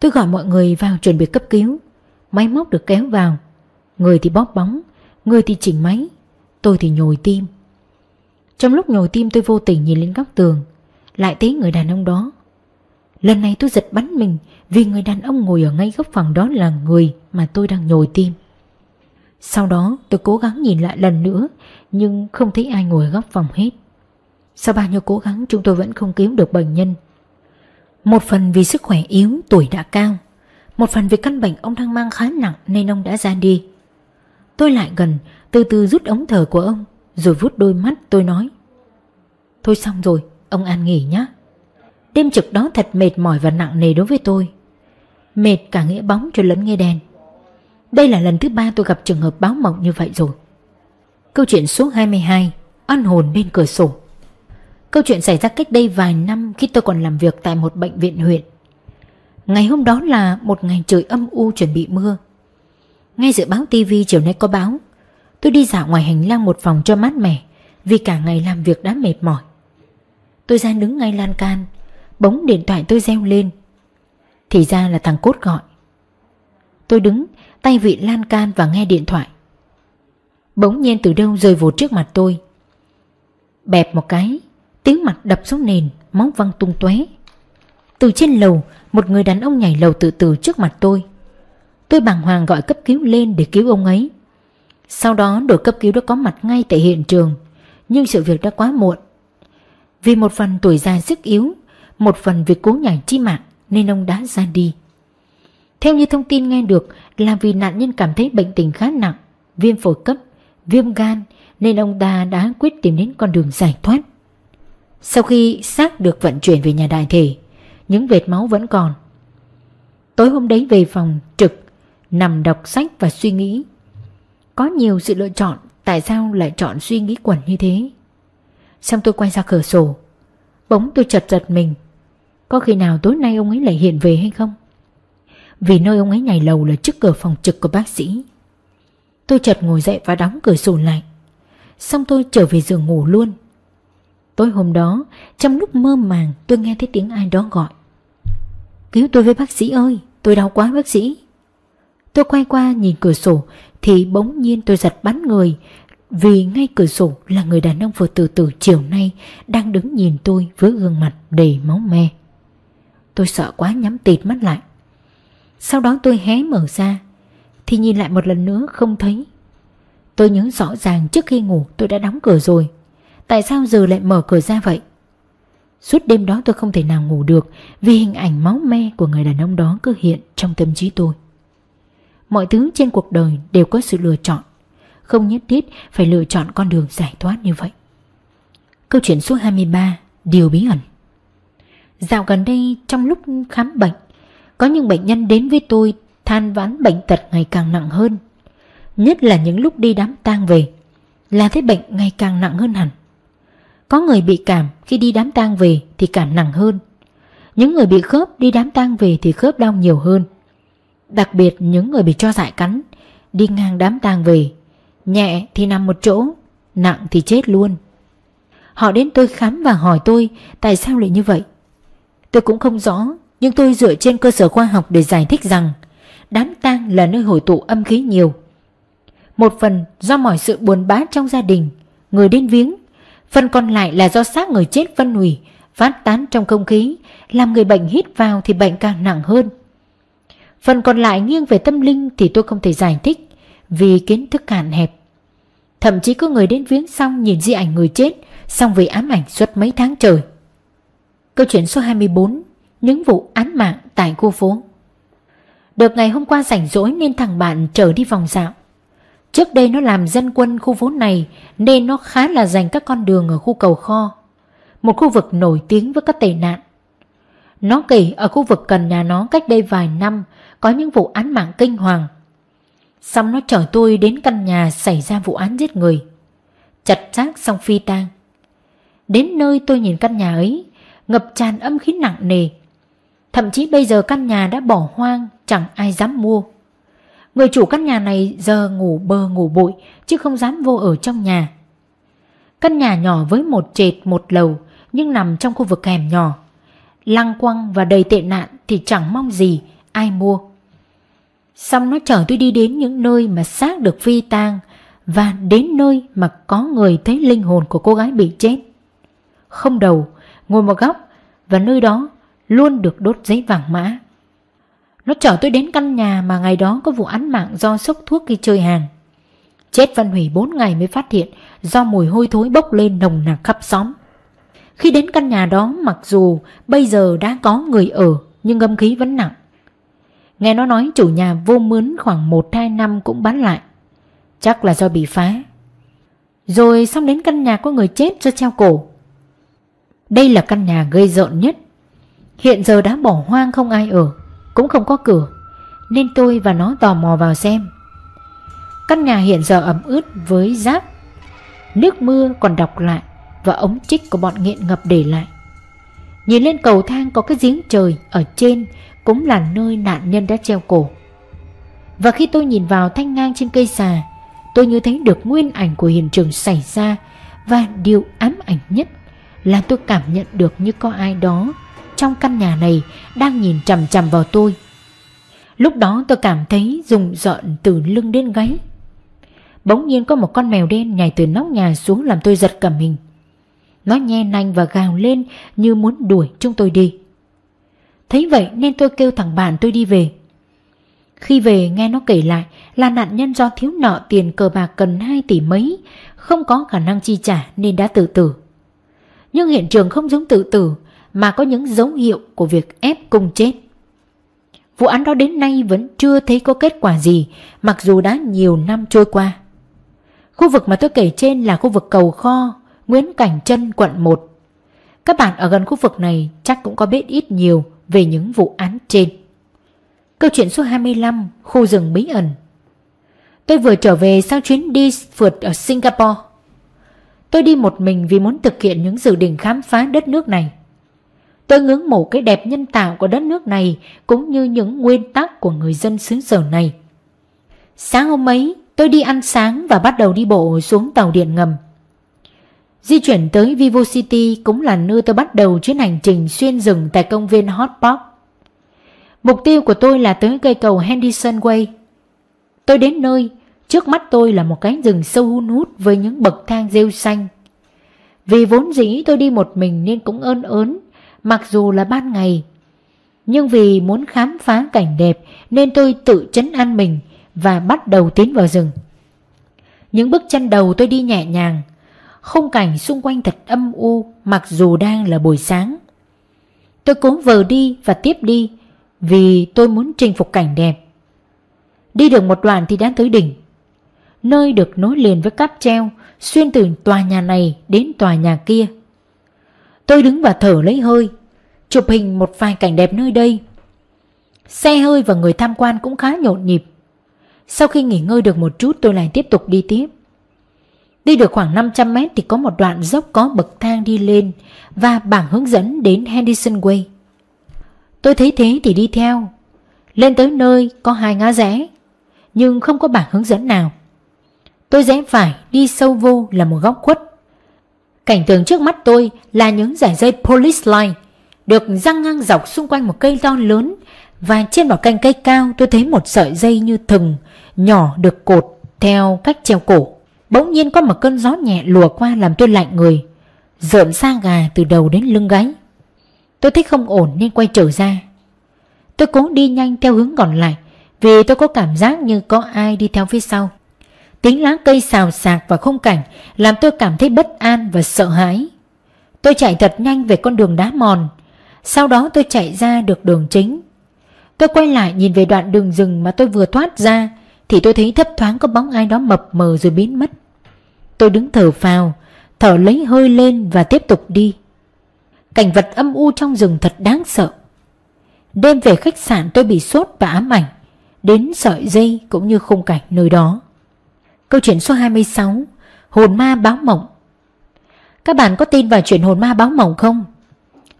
Tôi gọi mọi người vào chuẩn bị cấp cứu. Máy móc được kéo vào. Người thì bóp bóng, Người thì chỉnh máy, Tôi thì nhồi tim. Trong lúc nhồi tim tôi vô tình nhìn lên góc tường, Lại thấy người đàn ông đó. Lần này tôi giật bắn mình vì người đàn ông ngồi ở ngay góc phòng đó là người mà tôi đang nhồi tim. Sau đó tôi cố gắng nhìn lại lần nữa nhưng không thấy ai ngồi góc phòng hết. Sau bao nhiêu cố gắng chúng tôi vẫn không kiếm được bệnh nhân. Một phần vì sức khỏe yếu, tuổi đã cao. Một phần vì căn bệnh ông đang mang khá nặng nên ông đã ra đi. Tôi lại gần, từ từ rút ống thở của ông, rồi vút đôi mắt tôi nói. Thôi xong rồi, ông an nghỉ nhé. Đêm trực đó thật mệt mỏi và nặng nề đối với tôi Mệt cả nghĩa bóng cho lẫn nghe đèn. Đây là lần thứ ba tôi gặp trường hợp báo mộng như vậy rồi Câu chuyện số 22 Ăn hồn bên cửa sổ. Câu chuyện xảy ra cách đây vài năm khi tôi còn làm việc tại một bệnh viện huyện. Ngày hôm đó là một ngày trời âm u chuẩn bị mưa. Nghe dự báo tivi chiều nay có báo, Tôi đi dạo ngoài hành lang một phòng cho mát mẻ Vì cả ngày làm việc đã mệt mỏi. Tôi ra đứng ngay lan can bóng điện thoại tôi reo lên. Thì ra là thằng Cốt gọi. Tôi đứng, tay vị lan can và nghe điện thoại. Bỗng nhiên từ đâu rơi vụt trước mặt tôi. Bẹp một cái Tiếng mặt đập xuống nền Máu văng tung tóe. Từ trên lầu Một người đàn ông nhảy lầu từ từ trước mặt tôi. Tôi bàng hoàng gọi cấp cứu lên để cứu ông ấy. Sau đó đội cấp cứu đã có mặt ngay tại hiện trường Nhưng sự việc đã quá muộn. Vì một phần tuổi già sức yếu Một phần vì cố nhảy chi mạng Nên ông đã ra đi. Theo như thông tin nghe được Là vì nạn nhân cảm thấy bệnh tình khá nặng Viêm phổi cấp, viêm gan Nên ông ta đã quyết tìm đến con đường giải thoát Sau khi xác được vận chuyển về nhà đại thể Những vệt máu vẫn còn Tối hôm đấy về phòng trực nằm đọc sách và suy nghĩ. Có nhiều sự lựa chọn, tại sao lại chọn suy nghĩ quẩn như thế? Xong tôi quay ra cửa sổ, bỗng tôi chật giật mình. Có khi nào tối nay ông ấy lại hiện về hay không? Vì nơi ông ấy nhảy lầu là trước cửa phòng trực của bác sĩ. Tôi chợt ngồi dậy và đóng cửa sổ lại. Xong tôi trở về giường ngủ luôn. Tối hôm đó, trong lúc mơ màng tôi nghe thấy tiếng ai đó gọi. Cứu tôi với bác sĩ ơi, tôi đau quá bác sĩ. Tôi quay qua nhìn cửa sổ thì bỗng nhiên tôi giật bắn người vì ngay cửa sổ là người đàn ông vừa từ từ chiều nay đang đứng nhìn tôi với gương mặt đầy máu me. Tôi sợ quá nhắm tịt mắt lại. Sau đó tôi hé mở ra thì nhìn lại một lần nữa không thấy. Tôi nhớ rõ ràng trước khi ngủ tôi đã đóng cửa rồi. Tại sao giờ lại mở cửa ra vậy? Suốt đêm đó tôi không thể nào ngủ được vì hình ảnh máu me của người đàn ông đó cứ hiện trong tâm trí tôi. Mọi thứ trên cuộc đời đều có sự lựa chọn Không nhất thiết phải lựa chọn con đường giải thoát như vậy Câu chuyện số 23 Điều bí ẩn Dạo gần đây, trong lúc khám bệnh, Có những bệnh nhân đến với tôi than vãn bệnh tật ngày càng nặng hơn. Nhất là những lúc đi đám tang về, Là thấy bệnh ngày càng nặng hơn hẳn. Có người bị cảm khi đi đám tang về thì cảm nặng hơn. Những người bị khớp đi đám tang về thì khớp đau nhiều hơn. Đặc biệt những người bị cho dại cắn, Đi ngang đám tang về, Nhẹ thì nằm một chỗ, Nặng thì chết luôn. Họ đến tôi khám và hỏi tôi, Tại sao lại như vậy? Tôi cũng không rõ, Nhưng tôi dựa trên cơ sở khoa học để giải thích rằng Đám tang là nơi hội tụ âm khí nhiều Một phần do mọi sự buồn bã trong gia đình, Người đến viếng, Phần còn lại là do xác người chết phân hủy, Phát tán trong không khí, Làm người bệnh hít vào thì bệnh càng nặng hơn Phần còn lại nghiêng về tâm linh thì tôi không thể giải thích vì kiến thức hạn hẹp. Thậm chí có người đến viếng xong nhìn di ảnh người chết, xong vì ám ảnh suốt mấy tháng trời. Câu chuyện số 24 Những vụ án mạng tại khu phố được ngày hôm qua rảnh rỗi nên thằng bạn trở đi vòng dạo. Trước đây nó làm dân quân khu phố này nên nó khá là dành các con đường ở khu cầu kho. Một khu vực nổi tiếng với các tệ nạn. Nó kể ở khu vực gần nhà nó cách đây vài năm có những vụ án mạng kinh hoàng. Xong nó chở tôi đến căn nhà xảy ra vụ án giết người. Chặt xác xong phi tang. Đến nơi tôi nhìn căn nhà ấy, ngập tràn âm khí nặng nề. Thậm chí bây giờ căn nhà đã bỏ hoang, chẳng ai dám mua. Người chủ căn nhà này giờ ngủ bơ ngủ bụi, chứ không dám vô ở trong nhà. Căn nhà nhỏ với một trệt một lầu, nhưng nằm trong khu vực hẻm nhỏ. Lăng quăng và đầy tệ nạn thì chẳng mong gì ai mua. Xong nó chở tôi đi đến những nơi mà xác được phi tang và đến nơi mà có người thấy linh hồn của cô gái bị chết. Không đầu, ngồi một góc và nơi đó luôn được đốt giấy vàng mã. Nó chở tôi đến căn nhà mà ngày đó có vụ án mạng do sốc thuốc khi chơi hàng. Chết Văn hủy 4 ngày mới phát hiện do mùi hôi thối bốc lên nồng nặc khắp xóm. Khi đến căn nhà đó, mặc dù bây giờ đã có người ở, nhưng âm khí vẫn nặng. Nghe nó nói chủ nhà vô mướn khoảng 1-2 năm cũng bán lại Chắc là do bị phá Rồi xong đến căn nhà có người chết do treo cổ Đây là căn nhà gây rợn nhất Hiện giờ đã bỏ hoang không ai ở, Cũng không có cửa, Nên tôi và nó tò mò vào xem. Căn nhà hiện giờ ẩm ướt với rác, Nước mưa còn đọc lại Và ống trích của bọn nghiện ngập để lại. Nhìn lên cầu thang có cái giếng trời Ở trên cũng là nơi nạn nhân đã treo cổ. Và khi tôi nhìn vào thanh ngang trên cây xà, Tôi như thấy được nguyên ảnh của hiện trường xảy ra Và điều ám ảnh nhất Là tôi cảm nhận được như có ai đó trong căn nhà này Đang nhìn chằm chằm vào tôi. Lúc đó tôi cảm thấy rùng rợn từ lưng đến gáy. Bỗng nhiên có một con mèo đen nhảy từ nóc nhà xuống làm tôi giật cả mình. Nó nhe nanh và gào lên như muốn đuổi chúng tôi đi. Thấy vậy nên tôi kêu thằng bạn tôi đi về. Khi về, nghe nó kể lại là nạn nhân do thiếu nợ tiền cờ bạc cần 2 tỷ mấy, Không có khả năng chi trả nên đã tự tử. Nhưng hiện trường không giống tự tử mà có những dấu hiệu của việc ép cung chết. Vụ án đó đến nay vẫn chưa thấy có kết quả gì, Mặc dù đã nhiều năm trôi qua. Khu vực mà tôi kể trên là khu vực cầu kho, Nguyễn Cảnh Trân, quận 1 Các bạn ở gần khu vực này chắc cũng có biết ít nhiều về những vụ án trên. Câu chuyện số 25 Khu rừng bí ẩn. Tôi vừa trở về sau chuyến đi phượt ở Singapore. Tôi đi một mình vì muốn thực hiện những dự định khám phá đất nước này. Tôi ngưỡng mộ cái đẹp nhân tạo của đất nước này Cũng như những nguyên tắc của người dân xứ sở này Sáng hôm ấy Tôi đi ăn sáng và bắt đầu đi bộ xuống tàu điện ngầm. Di chuyển tới Vivo City cũng là nơi tôi bắt đầu chuyến hành trình xuyên rừng tại công viên Hot Park. Mục tiêu của tôi là tới cây cầu Henderson Way. Tôi đến nơi, trước mắt tôi là một cánh rừng sâu hun hút với những bậc thang rêu xanh. Vì vốn dĩ tôi đi một mình nên cũng ơn ớn, mặc dù là ban ngày. Nhưng vì muốn khám phá cảnh đẹp nên tôi tự chấn an mình và bắt đầu tiến vào rừng. Những bước chân đầu tôi đi nhẹ nhàng, khung cảnh xung quanh thật âm u mặc dù đang là buổi sáng. Tôi cố vờ đi và tiếp đi vì tôi muốn chinh phục cảnh đẹp. Đi được một đoạn thì đã tới đỉnh, nơi được nối liền với cáp treo xuyên từ tòa nhà này đến tòa nhà kia. Tôi đứng và thở lấy hơi, chụp hình một vài cảnh đẹp nơi đây. Xe hơi và người tham quan cũng khá nhộn nhịp. Sau khi nghỉ ngơi được một chút tôi lại tiếp tục đi tiếp. Đi được khoảng 500 mét thì có một đoạn dốc có bậc thang đi lên và bảng hướng dẫn đến Henderson Way. Tôi thấy thế thì đi theo. Lên tới nơi có hai ngã rẽ, nhưng không có bảng hướng dẫn nào. Tôi rẽ phải đi sâu vô là một góc khuất. Cảnh tượng trước mắt tôi là những dải dây police line được răng ngang dọc xung quanh một cây to lớn và trên một cành cây cao tôi thấy một sợi dây như thừng nhỏ được cột theo cách treo cổ. Bỗng nhiên có một cơn gió nhẹ lùa qua làm tôi lạnh người, rợn xa gà từ đầu đến lưng gáy. Tôi thấy không ổn nên quay trở ra. Tôi cố đi nhanh theo hướng còn lại vì tôi có cảm giác như có ai đi theo phía sau. Tiếng lá cây xào xạc và khung cảnh làm tôi cảm thấy bất an và sợ hãi. Tôi chạy thật nhanh về con đường đá mòn. Sau đó tôi chạy ra được đường chính. Tôi quay lại nhìn về đoạn đường rừng mà tôi vừa thoát ra thì tôi thấy thấp thoáng có bóng ai đó mập mờ rồi biến mất. Tôi đứng thở phào, thở lấy hơi lên và tiếp tục đi. Cảnh vật âm u trong rừng thật đáng sợ. Đêm về khách sạn tôi bị sốt và ám ảnh, đến sợi dây cũng như khung cảnh nơi đó. Câu chuyện số 26 Hồn ma báo mộng Các bạn có tin vào chuyện hồn ma báo mộng không?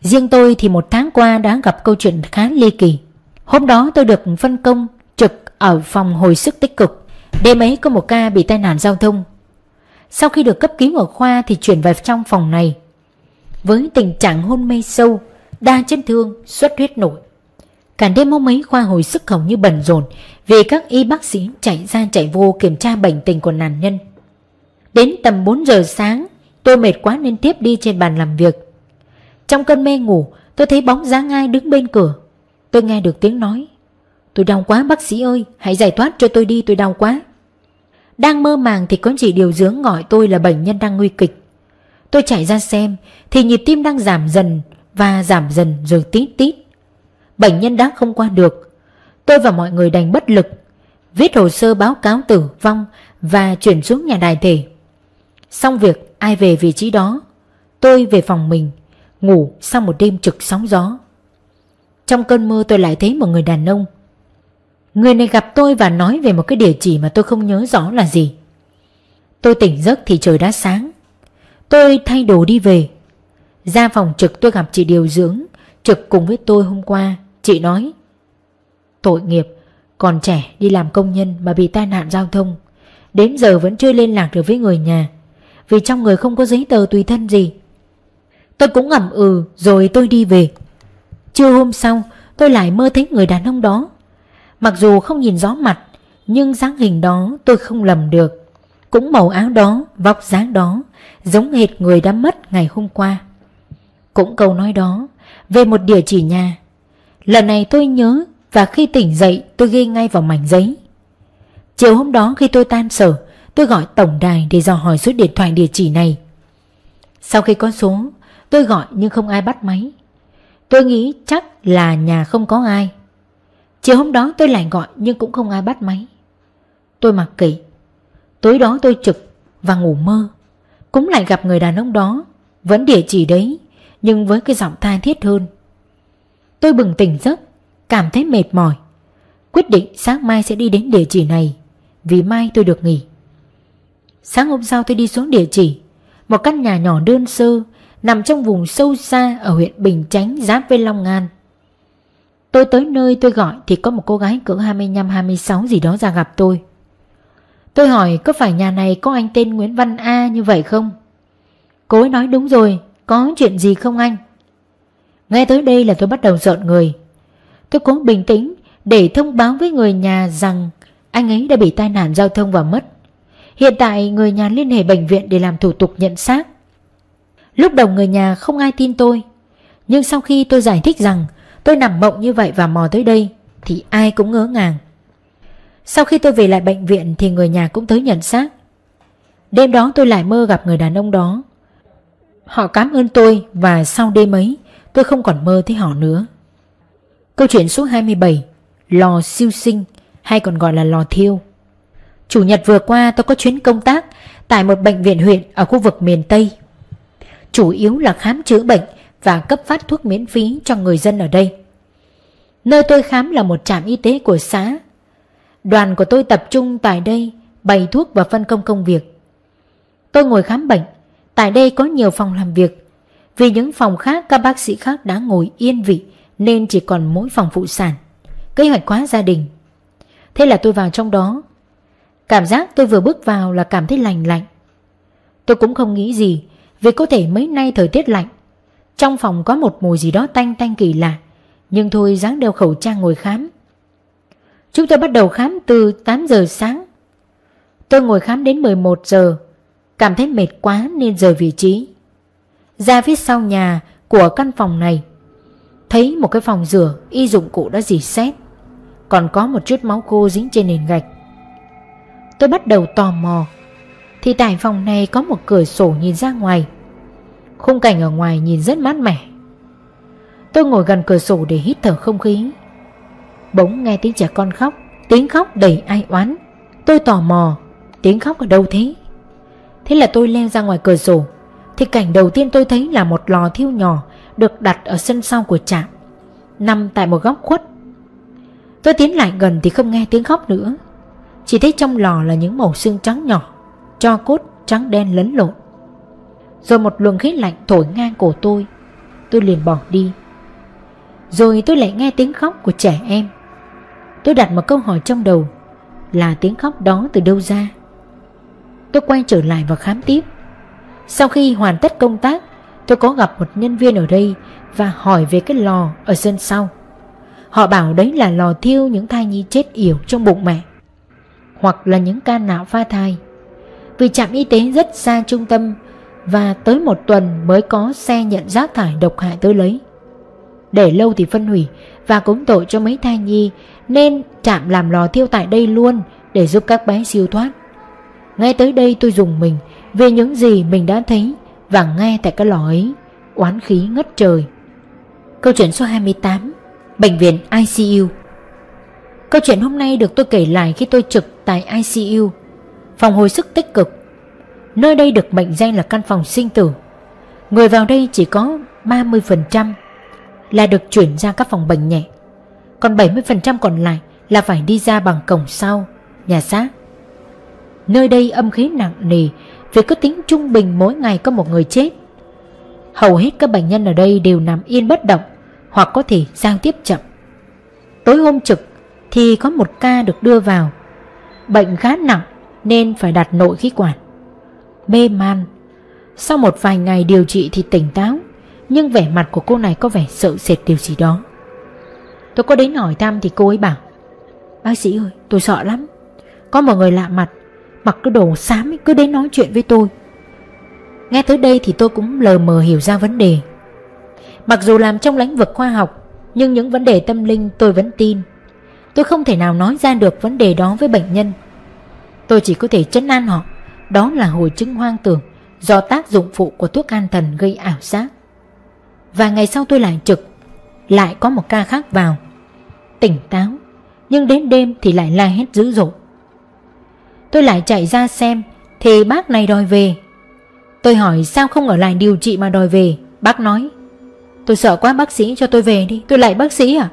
Riêng tôi thì một tháng qua đã gặp câu chuyện khá ly kỳ. Hôm đó tôi được phân công trực ở phòng hồi sức tích cực. Đêm ấy có một ca bị tai nạn giao thông. Sau khi được cấp cứu ở khoa thì chuyển vào trong phòng này. Với tình trạng hôn mê sâu, đa chấn thương, xuất huyết nổi. Cả đêm hôm ấy khoa hồi sức hầu như bận rộn vì các y bác sĩ chạy ra chạy vô kiểm tra bệnh tình của nạn nhân. Đến tầm 4 giờ sáng, tôi mệt quá nên tiếp đi trên bàn làm việc. Trong cơn mê ngủ, tôi thấy bóng dáng ai đứng bên cửa. Tôi nghe được tiếng nói. Tôi đau quá bác sĩ ơi Hãy giải thoát cho tôi đi tôi đau quá Đang mơ màng thì có chị điều dưỡng gọi tôi là bệnh nhân đang nguy kịch Tôi chạy ra xem Thì nhịp tim đang giảm dần Và giảm dần rồi tít tít Bệnh nhân đã không qua được Tôi và mọi người đành bất lực, Viết hồ sơ báo cáo tử vong Và chuyển xuống nhà đài thể Xong việc, ai về vị trí đó, Tôi về phòng mình, Ngủ sau một đêm trực sóng gió. Trong cơn mơ tôi lại thấy một người đàn ông. Người này gặp tôi và nói về một cái địa chỉ mà tôi không nhớ rõ là gì. Tôi tỉnh giấc thì trời đã sáng. Tôi thay đồ đi về. Ra phòng trực tôi gặp chị điều dưỡng, Trực cùng với tôi hôm qua. Chị nói Tội nghiệp. Còn trẻ đi làm công nhân mà bị tai nạn giao thông Đến giờ vẫn chưa liên lạc được với người nhà Vì trong người không có giấy tờ tùy thân gì. Tôi cũng ngẩm ừ rồi tôi đi về. Trưa hôm sau tôi lại mơ thấy người đàn ông đó. Mặc dù không nhìn rõ mặt Nhưng dáng hình đó tôi không lầm được. Cũng màu áo đó, vóc dáng đó Giống hệt người đã mất ngày hôm qua. Cũng câu nói đó Về một địa chỉ nhà. Lần này tôi nhớ và khi tỉnh dậy, tôi ghi ngay vào mảnh giấy. Chiều hôm đó khi tôi tan sở, Tôi gọi tổng đài để dò hỏi số điện thoại địa chỉ này. Sau khi có số, Tôi gọi nhưng không ai bắt máy. Tôi nghĩ chắc là nhà không có ai. Chiều hôm đó tôi lại gọi nhưng cũng không ai bắt máy. Tôi mặc kệ. Tối đó tôi trực và ngủ mơ. Cũng lại gặp người đàn ông đó, Vẫn địa chỉ đấy, Nhưng với cái giọng tha thiết hơn. Tôi bừng tỉnh giấc. Cảm thấy mệt mỏi. Quyết định sáng mai sẽ đi đến địa chỉ này, Vì mai tôi được nghỉ. Sáng hôm sau tôi đi xuống địa chỉ, Một căn nhà nhỏ đơn sơ, Nằm trong vùng sâu xa Ở huyện Bình Chánh, giáp với Long An. Tôi tới nơi tôi gọi Thì có một cô gái cỡ 25-26 gì đó ra gặp tôi. Tôi hỏi, có phải nhà này có anh tên Nguyễn Văn A như vậy không? Cô ấy nói, đúng rồi, Có chuyện gì không anh? Nghe tới đây là tôi bắt đầu giận người. Tôi cố bình tĩnh Để thông báo với người nhà rằng Anh ấy đã bị tai nạn giao thông và mất. Hiện tại người nhà liên hệ bệnh viện Để làm thủ tục nhận xác. Lúc đầu người nhà không ai tin tôi, Nhưng sau khi tôi giải thích rằng Tôi nằm mộng như vậy và mò tới đây Thì ai cũng ngỡ ngàng. Sau khi tôi về lại bệnh viện Thì người nhà cũng tới nhận xác. Đêm đó tôi lại mơ gặp người đàn ông đó. Họ cảm ơn tôi Và sau đêm ấy, Tôi không còn mơ thấy họ nữa. Câu chuyện số 27 Lò siêu sinh, Hay còn gọi là lò thiêu. Chủ nhật vừa qua tôi có chuyến công tác Tại một bệnh viện huyện ở khu vực miền Tây. Chủ yếu là khám chữa bệnh Và cấp phát thuốc miễn phí cho người dân ở đây. Nơi tôi khám là một trạm y tế của xã. Đoàn của tôi tập trung tại đây Bày thuốc và phân công công việc. Tôi ngồi khám bệnh, Tại đây có nhiều phòng làm việc. Vì những phòng khác, các bác sĩ khác đã ngồi yên vị nên chỉ còn mỗi phòng phụ sản. Kế hoạch quá gia đình. Thế là tôi vào trong đó. Cảm giác tôi vừa bước vào là cảm thấy lành lạnh. Tôi cũng không nghĩ gì Vì có thể mấy nay thời tiết lạnh. Trong phòng có một mùi gì đó tanh tanh kỳ lạ, Nhưng thôi dáng đeo khẩu trang ngồi khám. Chúng tôi bắt đầu khám từ 8 giờ sáng. Tôi ngồi khám đến 11 giờ. Cảm thấy mệt quá nên rời vị trí. Ra phía sau nhà của căn phòng này Thấy một cái phòng rửa, y dụng cụ đã dì xét. Còn có một chút máu khô dính trên nền gạch. Tôi bắt đầu tò mò. Thì tại phòng này có một cửa sổ nhìn ra ngoài. Khung cảnh ở ngoài nhìn rất mát mẻ. Tôi ngồi gần cửa sổ để hít thở không khí. Bỗng nghe tiếng trẻ con khóc, Tiếng khóc đầy ai oán. Tôi tò mò, Tiếng khóc ở đâu thế? Thế là tôi leo ra ngoài cửa sổ. Thì cảnh đầu tiên tôi thấy là một lò thiêu nhỏ được đặt ở sân sau của trạm, Nằm tại một góc khuất. Tôi tiến lại gần thì không nghe tiếng khóc nữa. Chỉ thấy trong lò là những màu xương trắng nhỏ, Cho cốt trắng đen lấn lộn. Rồi một luồng khí lạnh thổi ngang cổ tôi. Tôi liền bỏ đi. Rồi tôi lại nghe tiếng khóc của trẻ em. Tôi đặt một câu hỏi trong đầu, Là tiếng khóc đó từ đâu ra? Tôi quay trở lại và khám tiếp. Sau khi hoàn tất công tác Tôi có gặp một nhân viên ở đây Và hỏi về cái lò ở sân sau. Họ bảo đấy là lò thiêu những thai nhi chết yểu trong bụng mẹ, Hoặc là những ca não pha thai. Vì trạm y tế rất xa trung tâm Và tới một tuần mới có xe nhận rác thải độc hại tới lấy. Để lâu thì phân hủy Và cũng tội cho mấy thai nhi, Nên trạm làm lò thiêu tại đây luôn Để giúp các bé siêu thoát. Ngay tới đây tôi dùng mình Về những gì mình đã thấy. Và nghe tại cái lò ấy, Oán khí ngất trời. Câu chuyện số 28 Bệnh viện ICU Câu chuyện hôm nay được tôi kể lại khi tôi trực tại ICU Phòng hồi sức tích cực. Nơi đây được mệnh danh là căn phòng sinh tử. Người vào đây chỉ có 30% là được chuyển ra các phòng bệnh nhẹ. Còn 70% còn lại là phải đi ra bằng cổng sau, Nhà xác. Nơi đây âm khí nặng nề vì có tính trung bình mỗi ngày có một người chết. Hầu hết các bệnh nhân ở đây đều nằm yên bất động Hoặc có thể giao tiếp chậm. Tối hôm trực thì có một ca được đưa vào. Bệnh khá nặng nên phải đặt nội khí quản. Mê man. Sau một vài ngày điều trị thì tỉnh táo, Nhưng vẻ mặt của cô này có vẻ sợ sệt điều gì đó. Tôi có đến hỏi thăm thì cô ấy bảo, Bác sĩ ơi, tôi sợ lắm. Có một người lạ mặt Mặc cái đồ xám ấy, cứ đến nói chuyện với tôi. Nghe tới đây thì tôi cũng lờ mờ hiểu ra vấn đề. Mặc dù làm trong lĩnh vực khoa học Nhưng những vấn đề tâm linh tôi vẫn tin. Tôi không thể nào nói ra được vấn đề đó với bệnh nhân. Tôi chỉ có thể chấn an họ Đó là hồi chứng hoang tưởng Do tác dụng phụ của thuốc an thần gây ảo giác. Và ngày sau tôi lại trực Lại có một ca khác vào. Tỉnh táo Nhưng đến đêm thì lại la hét dữ dội. Tôi lại chạy ra xem, Thì bác này đòi về. Tôi hỏi sao không ở lại điều trị mà đòi về? Bác nói, Tôi sợ quá, bác sĩ cho tôi về đi. Tôi lại bác sĩ à?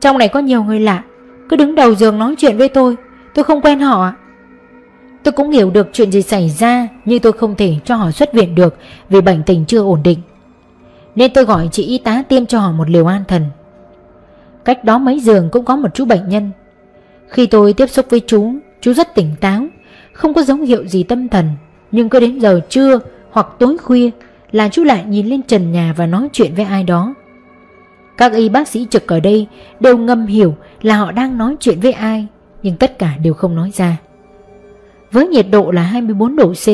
Trong này có nhiều người lạ. Cứ đứng đầu giường nói chuyện với tôi. Tôi không quen họ. Tôi cũng hiểu được chuyện gì xảy ra, Nhưng tôi không thể cho họ xuất viện được Vì bệnh tình chưa ổn định. Nên tôi gọi chị y tá tiêm cho họ một liều an thần. Cách đó mấy giường cũng có một chú bệnh nhân. Khi tôi tiếp xúc với chú Chú rất tỉnh táo, Không có dấu hiệu gì tâm thần, Nhưng cứ đến giờ trưa hoặc tối khuya Là chú lại nhìn lên trần nhà và nói chuyện với ai đó. Các y bác sĩ trực ở đây Đều ngầm hiểu là họ đang nói chuyện với ai, Nhưng tất cả đều không nói ra. Với nhiệt độ là 24 độ C,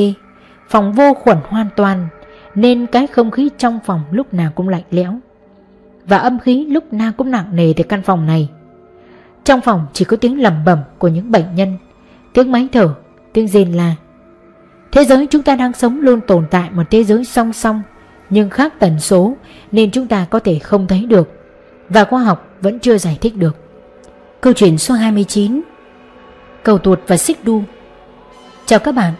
Phòng vô khuẩn hoàn toàn, Nên cái không khí trong phòng lúc nào cũng lạnh lẽo. Và âm khí lúc nào cũng nặng nề từ căn phòng này. Trong phòng chỉ có tiếng lầm bẩm của những bệnh nhân. Tiếng máy thở, tiếng rên la. Thế giới chúng ta đang sống luôn tồn tại một thế giới song song Nhưng khác tần số nên chúng ta có thể không thấy được Và khoa học vẫn chưa giải thích được. Câu chuyện số 29 Cầu tuột và xích đu. Chào các bạn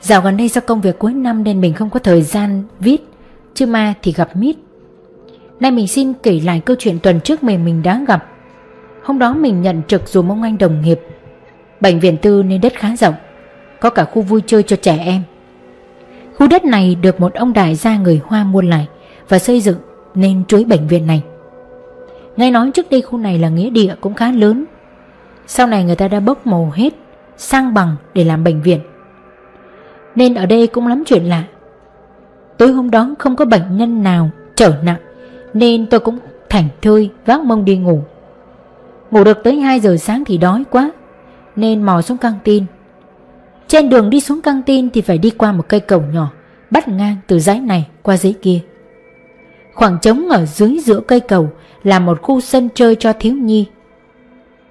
Dạo gần đây do công việc cuối năm nên mình không có thời gian viết Chứ ma thì gặp mít. Nay mình xin kể lại câu chuyện tuần trước mình mình đã gặp. Hôm đó mình nhận trực dù mong anh đồng nghiệp. Bệnh viện tư nên đất khá rộng, Có cả khu vui chơi cho trẻ em. Khu đất này được một ông đại gia người Hoa mua lại Và xây dựng nên chuối bệnh viện này. Nghe nói trước đây khu này là nghĩa địa cũng khá lớn. Sau này người ta đã bốc màu hết, Sang bằng để làm bệnh viện. Nên ở đây cũng lắm chuyện lạ. Tối hôm đó không có bệnh nhân nào trở nặng, Nên tôi cũng thảnh thơi vác mông đi ngủ. Ngủ được tới 2 giờ sáng thì đói quá. Nên mò xuống căng tin Trên đường đi xuống căng tin thì phải đi qua một cây cầu nhỏ, Bắt ngang từ dãy này qua dãy kia Khoảng trống ở dưới giữa cây cầu Là một khu sân chơi cho thiếu nhi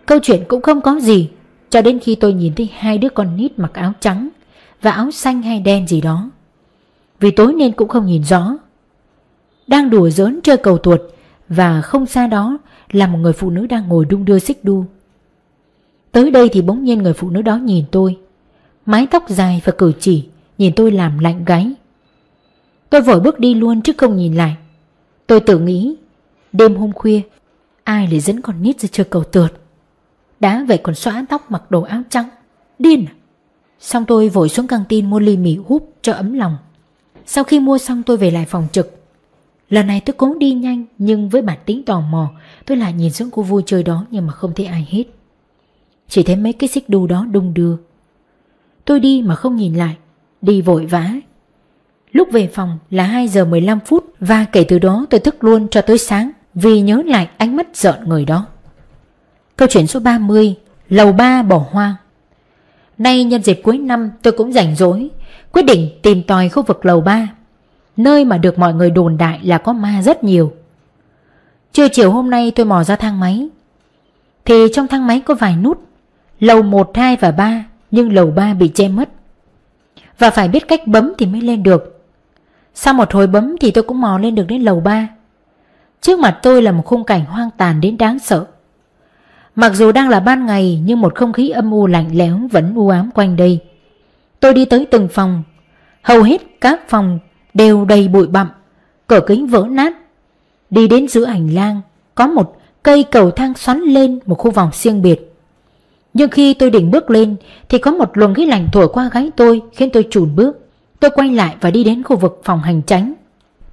Câu chuyện cũng không có gì, Cho đến khi tôi nhìn thấy hai đứa con nít mặc áo trắng và áo xanh hay đen gì đó. Vì tối nên cũng không nhìn rõ. Đang đùa giỡn chơi cầu tuột và không xa đó là một người phụ nữ đang ngồi đung đưa xích đu. Tới đây thì bỗng nhiên người phụ nữ đó nhìn tôi. Mái tóc dài và cử chỉ, nhìn tôi làm lạnh gáy. Tôi vội bước đi luôn chứ không nhìn lại. Tôi tự nghĩ, đêm hôm khuya, ai lại dẫn con nít ra chơi cầu tượt Đã vậy còn xóa tóc mặc đồ áo trắng. Điên à? Xong tôi vội xuống căng tin mua ly mì húp cho ấm lòng Sau khi mua xong tôi về lại phòng trực Lần này tôi cố đi nhanh, Nhưng với bản tính tò mò, Tôi lại nhìn xuống khu vui chơi đó Nhưng mà không thấy ai hết chỉ thấy mấy cái xích đu đó đung đưa. Tôi đi mà không nhìn lại, Đi vội vã. Lúc về phòng là 2 giờ 15 phút Và kể từ đó tôi thức luôn cho tới sáng Vì nhớ lại ánh mắt giận người đó. Câu chuyện số 30 Lầu ba bỏ hoang. Nay nhân dịp cuối năm tôi cũng rảnh rỗi, Quyết định tìm tòi khu vực lầu 3 Nơi mà được mọi người đồn đại là có ma rất nhiều. Trưa chiều hôm nay tôi mò ra thang máy. Thì trong thang máy có vài nút Lầu 1, 2 và 3 Nhưng lầu 3 bị che mất Và phải biết cách bấm thì mới lên được Sau một hồi bấm thì tôi cũng mò lên được đến lầu 3 Trước mặt tôi là một khung cảnh hoang tàn đến đáng sợ Mặc dù đang là ban ngày nhưng một không khí âm u lạnh lẽo vẫn u ám quanh đây. Tôi đi tới từng phòng. Hầu hết các phòng đều đầy bụi bặm, cửa kính vỡ nát. Đi đến giữa hành lang Có một cây cầu thang xoắn lên Một khu vòng riêng biệt nhưng khi tôi định bước lên, Thì có một luồng khí lạnh thổi qua gáy tôi, Khiến tôi chùn bước. Tôi quay lại và đi đến khu vực phòng hành tránh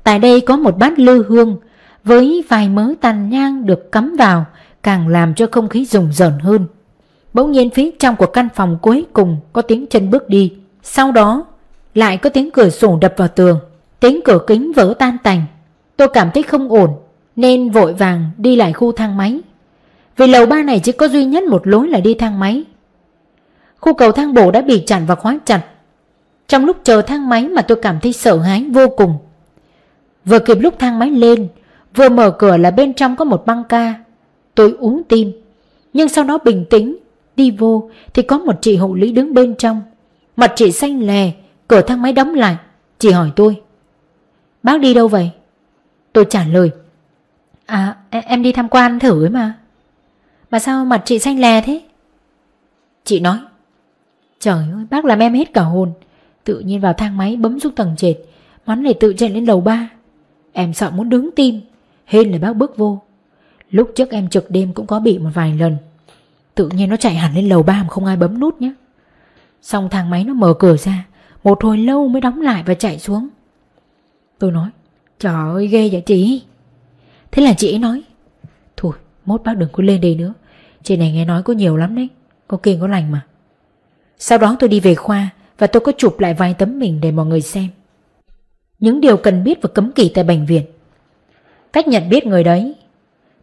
Tại đây có một bát lư hương, Với vài mớ tàn nhang được cắm vào, Càng làm cho không khí rùng rợn hơn. Bỗng nhiên phía trong của căn phòng cuối cùng Có tiếng chân bước đi. Sau đó, lại có tiếng cửa sổ đập vào tường. Tiếng cửa kính vỡ tan tành. Tôi cảm thấy không ổn, Nên vội vàng đi lại khu thang máy. Vì lầu ba này chỉ có duy nhất một lối là đi thang máy. Khu cầu thang bộ đã bị chặn và khóa chặt. Trong lúc chờ thang máy mà tôi cảm thấy sợ hãi vô cùng. Vừa kịp lúc thang máy lên, Vừa mở cửa là bên trong có một băng ca. Tôi uống tim. Nhưng sau đó bình tĩnh, Đi vô thì có một chị hộ lý đứng bên trong. Mặt chị xanh lè, Cửa thang máy đóng lại. Chị hỏi tôi, Bác đi đâu vậy? Tôi trả lời À em đi tham quan thử ấy mà. Mà sao mặt chị xanh lè thế? Chị nói, Trời ơi, bác làm em hết cả hồn. Tự nhiên vào thang máy bấm xuống tầng trệt Mắn này tự chạy lên lầu ba. Em sợ muốn đứng tim, Hên là bác bước vô. Lúc trước em trực đêm cũng có bị một vài lần. Tự nhiên nó chạy hẳn lên lầu ba mà không ai bấm nút nhé Xong thang máy nó mở cửa ra, Một hồi lâu mới đóng lại và chạy xuống. Tôi nói, Trời ơi, ghê vậy chị. Thế là chị ấy nói, Thôi, mốt bác đừng có lên đây nữa. Trên này nghe nói có nhiều lắm đấy. Có kiêng có lành mà. Sau đó tôi đi về khoa Và tôi có chụp lại vài tấm mình để mọi người xem. Những điều cần biết và cấm kỵ tại bệnh viện. Cách nhận biết người đấy.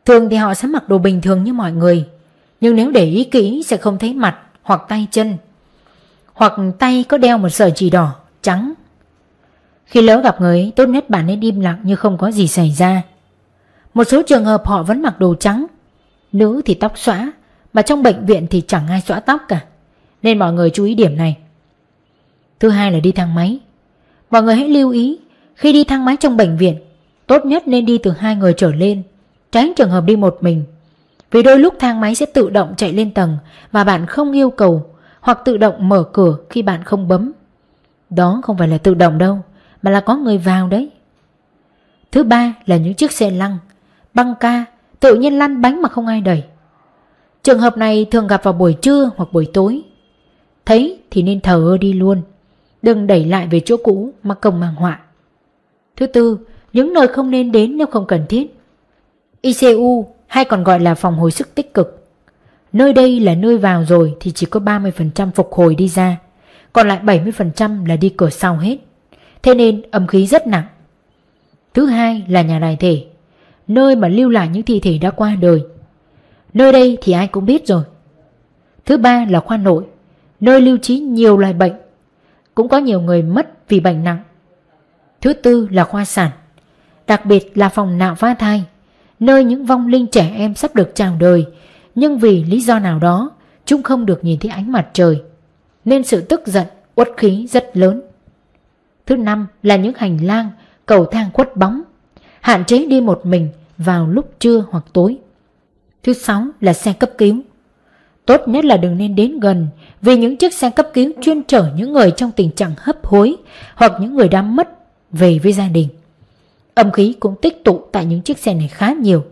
Thường thì họ sẽ mặc đồ bình thường như mọi người Nhưng nếu để ý kỹ sẽ không thấy mặt Hoặc tay chân Hoặc tay có đeo một sợi chỉ đỏ Trắng. Khi lỡ gặp người ấy, tốt nhất bạn nên im lặng như không có gì xảy ra. Một số trường hợp họ vẫn mặc đồ trắng Nữ thì tóc xõa Mà trong bệnh viện thì chẳng ai xõa tóc cả. Nên mọi người chú ý điểm này. Thứ hai là đi thang máy. Mọi người hãy lưu ý Khi đi thang máy trong bệnh viện Tốt nhất nên đi từ hai người trở lên Tránh trường hợp đi một mình. Vì đôi lúc thang máy sẽ tự động chạy lên tầng Mà bạn không yêu cầu Hoặc tự động mở cửa khi bạn không bấm. Đó không phải là tự động đâu Mà là có người vào đấy. Thứ ba là những chiếc xe lăn, Băng ca Tự nhiên lăn bánh mà không ai đẩy Trường hợp này thường gặp vào buổi trưa hoặc buổi tối Thấy thì nên thờ ơ đi luôn Đừng đẩy lại về chỗ cũ mà công mang họa Thứ tư Những nơi không nên đến nếu không cần thiết ICU hay còn gọi là phòng hồi sức tích cực. Nơi đây là nơi vào rồi thì chỉ có 30% phục hồi đi ra, còn lại 70% là đi cửa sau hết. Thế nên âm khí rất nặng. Thứ hai là nhà đại thể, nơi mà lưu lại những thi thể đã qua đời. Nơi đây thì ai cũng biết rồi. Thứ ba là khoa nội, nơi lưu trí nhiều loại bệnh. Cũng có nhiều người mất vì bệnh nặng. Thứ tư là khoa sản, đặc biệt là phòng nạo phá thai nơi những vong linh trẻ em sắp được chào đời, nhưng vì lý do nào đó, chúng không được nhìn thấy ánh mặt trời, nên sự tức giận, uất khí rất lớn. Thứ năm là những hành lang, cầu thang khuất bóng, hạn chế đi một mình vào lúc trưa hoặc tối. Thứ sáu là xe cấp cứu. Tốt nhất là đừng nên đến gần vì những chiếc xe cấp cứu chuyên chở những người trong tình trạng hấp hối hoặc những người đã mất về với gia đình. Âm khí cũng tích tụ tại những chiếc xe này khá nhiều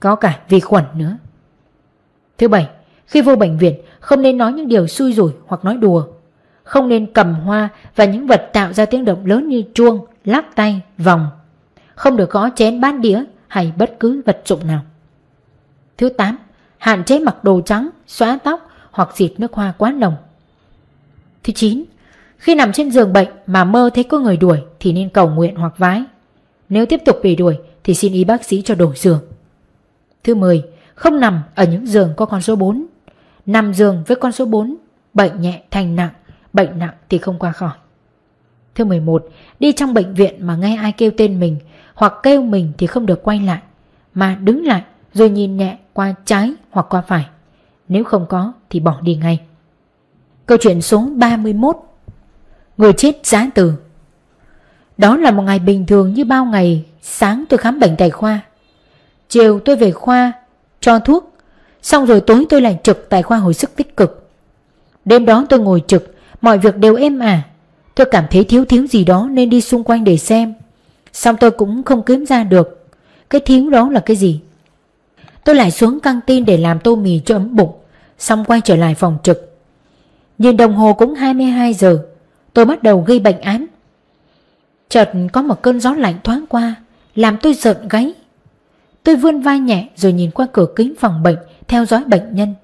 Có cả vi khuẩn nữa Thứ bảy Khi vô bệnh viện không nên nói những điều xui rủi hoặc nói đùa Không nên cầm hoa và những vật tạo ra tiếng động lớn như chuông, lắc tay, vòng Không được gõ chén bát đĩa hay bất cứ vật dụng nào Thứ tám Hạn chế mặc đồ trắng, xóa tóc hoặc xịt nước hoa quá nồng Thứ chín Khi nằm trên giường bệnh mà mơ thấy có người đuổi thì nên cầu nguyện hoặc vái nếu tiếp tục bị đuổi thì xin y bác sĩ cho đổi giường. Thứ 10. Không nằm ở những giường có con số 4. Nằm giường với con số 4, bệnh nhẹ thành nặng, bệnh nặng thì không qua khỏi. Thứ 11. Đi trong bệnh viện mà nghe ai kêu tên mình hoặc kêu mình thì không được quay lại, mà đứng lại rồi nhìn nhẹ qua trái hoặc qua phải. Nếu không có thì bỏ đi ngay. Câu chuyện số 31 Người chết giá từ. Đó là một ngày bình thường như bao ngày Sáng tôi khám bệnh tại khoa. Chiều tôi về khoa Cho thuốc Xong rồi tối tôi lại trực tại khoa hồi sức tích cực. Đêm đó tôi ngồi trực Mọi việc đều êm ả. Tôi cảm thấy thiếu thiếu gì đó nên đi xung quanh để xem. Xong tôi cũng không kiếm ra được. Cái thiếu đó là cái gì? Tôi lại xuống căng tin để làm tô mì cho ấm bụng, Xong quay trở lại phòng trực. Nhìn đồng hồ cũng 22 giờ, Tôi bắt đầu gây bệnh án. Chợt có một cơn gió lạnh thoáng qua, Làm tôi giận gáy. Tôi vươn vai nhẹ rồi nhìn qua cửa kính phòng bệnh, Theo dõi bệnh nhân.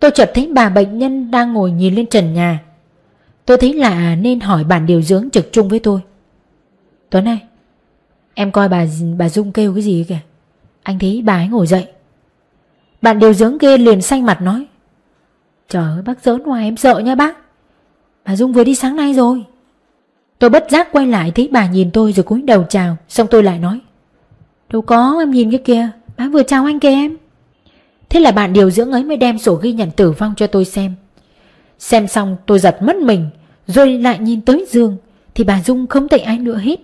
Tôi chợt thấy bà bệnh nhân đang ngồi nhìn lên trần nhà. Tôi thấy lạ nên hỏi bạn điều dưỡng trực chung với tôi. Tuấn ơi, Em coi bà bà Dung kêu cái gì kìa? Anh thấy bà ấy ngồi dậy. Bạn điều dưỡng kia liền xanh mặt nói, Trời ơi, bác giỡn hoài, em sợ nha bác. Bà Dung vừa đi sáng nay rồi. Tôi bất giác quay lại thấy bà nhìn tôi rồi cúi đầu chào, Xong tôi lại nói, Đâu có, em nhìn cái kia Bà vừa chào anh kìa em. Thế là bạn điều dưỡng ấy mới đem sổ ghi nhận tử vong cho tôi xem. Xem xong tôi giật mất mình, Rồi lại nhìn tới giường, Thì bà Dung không thấy ai nữa hết.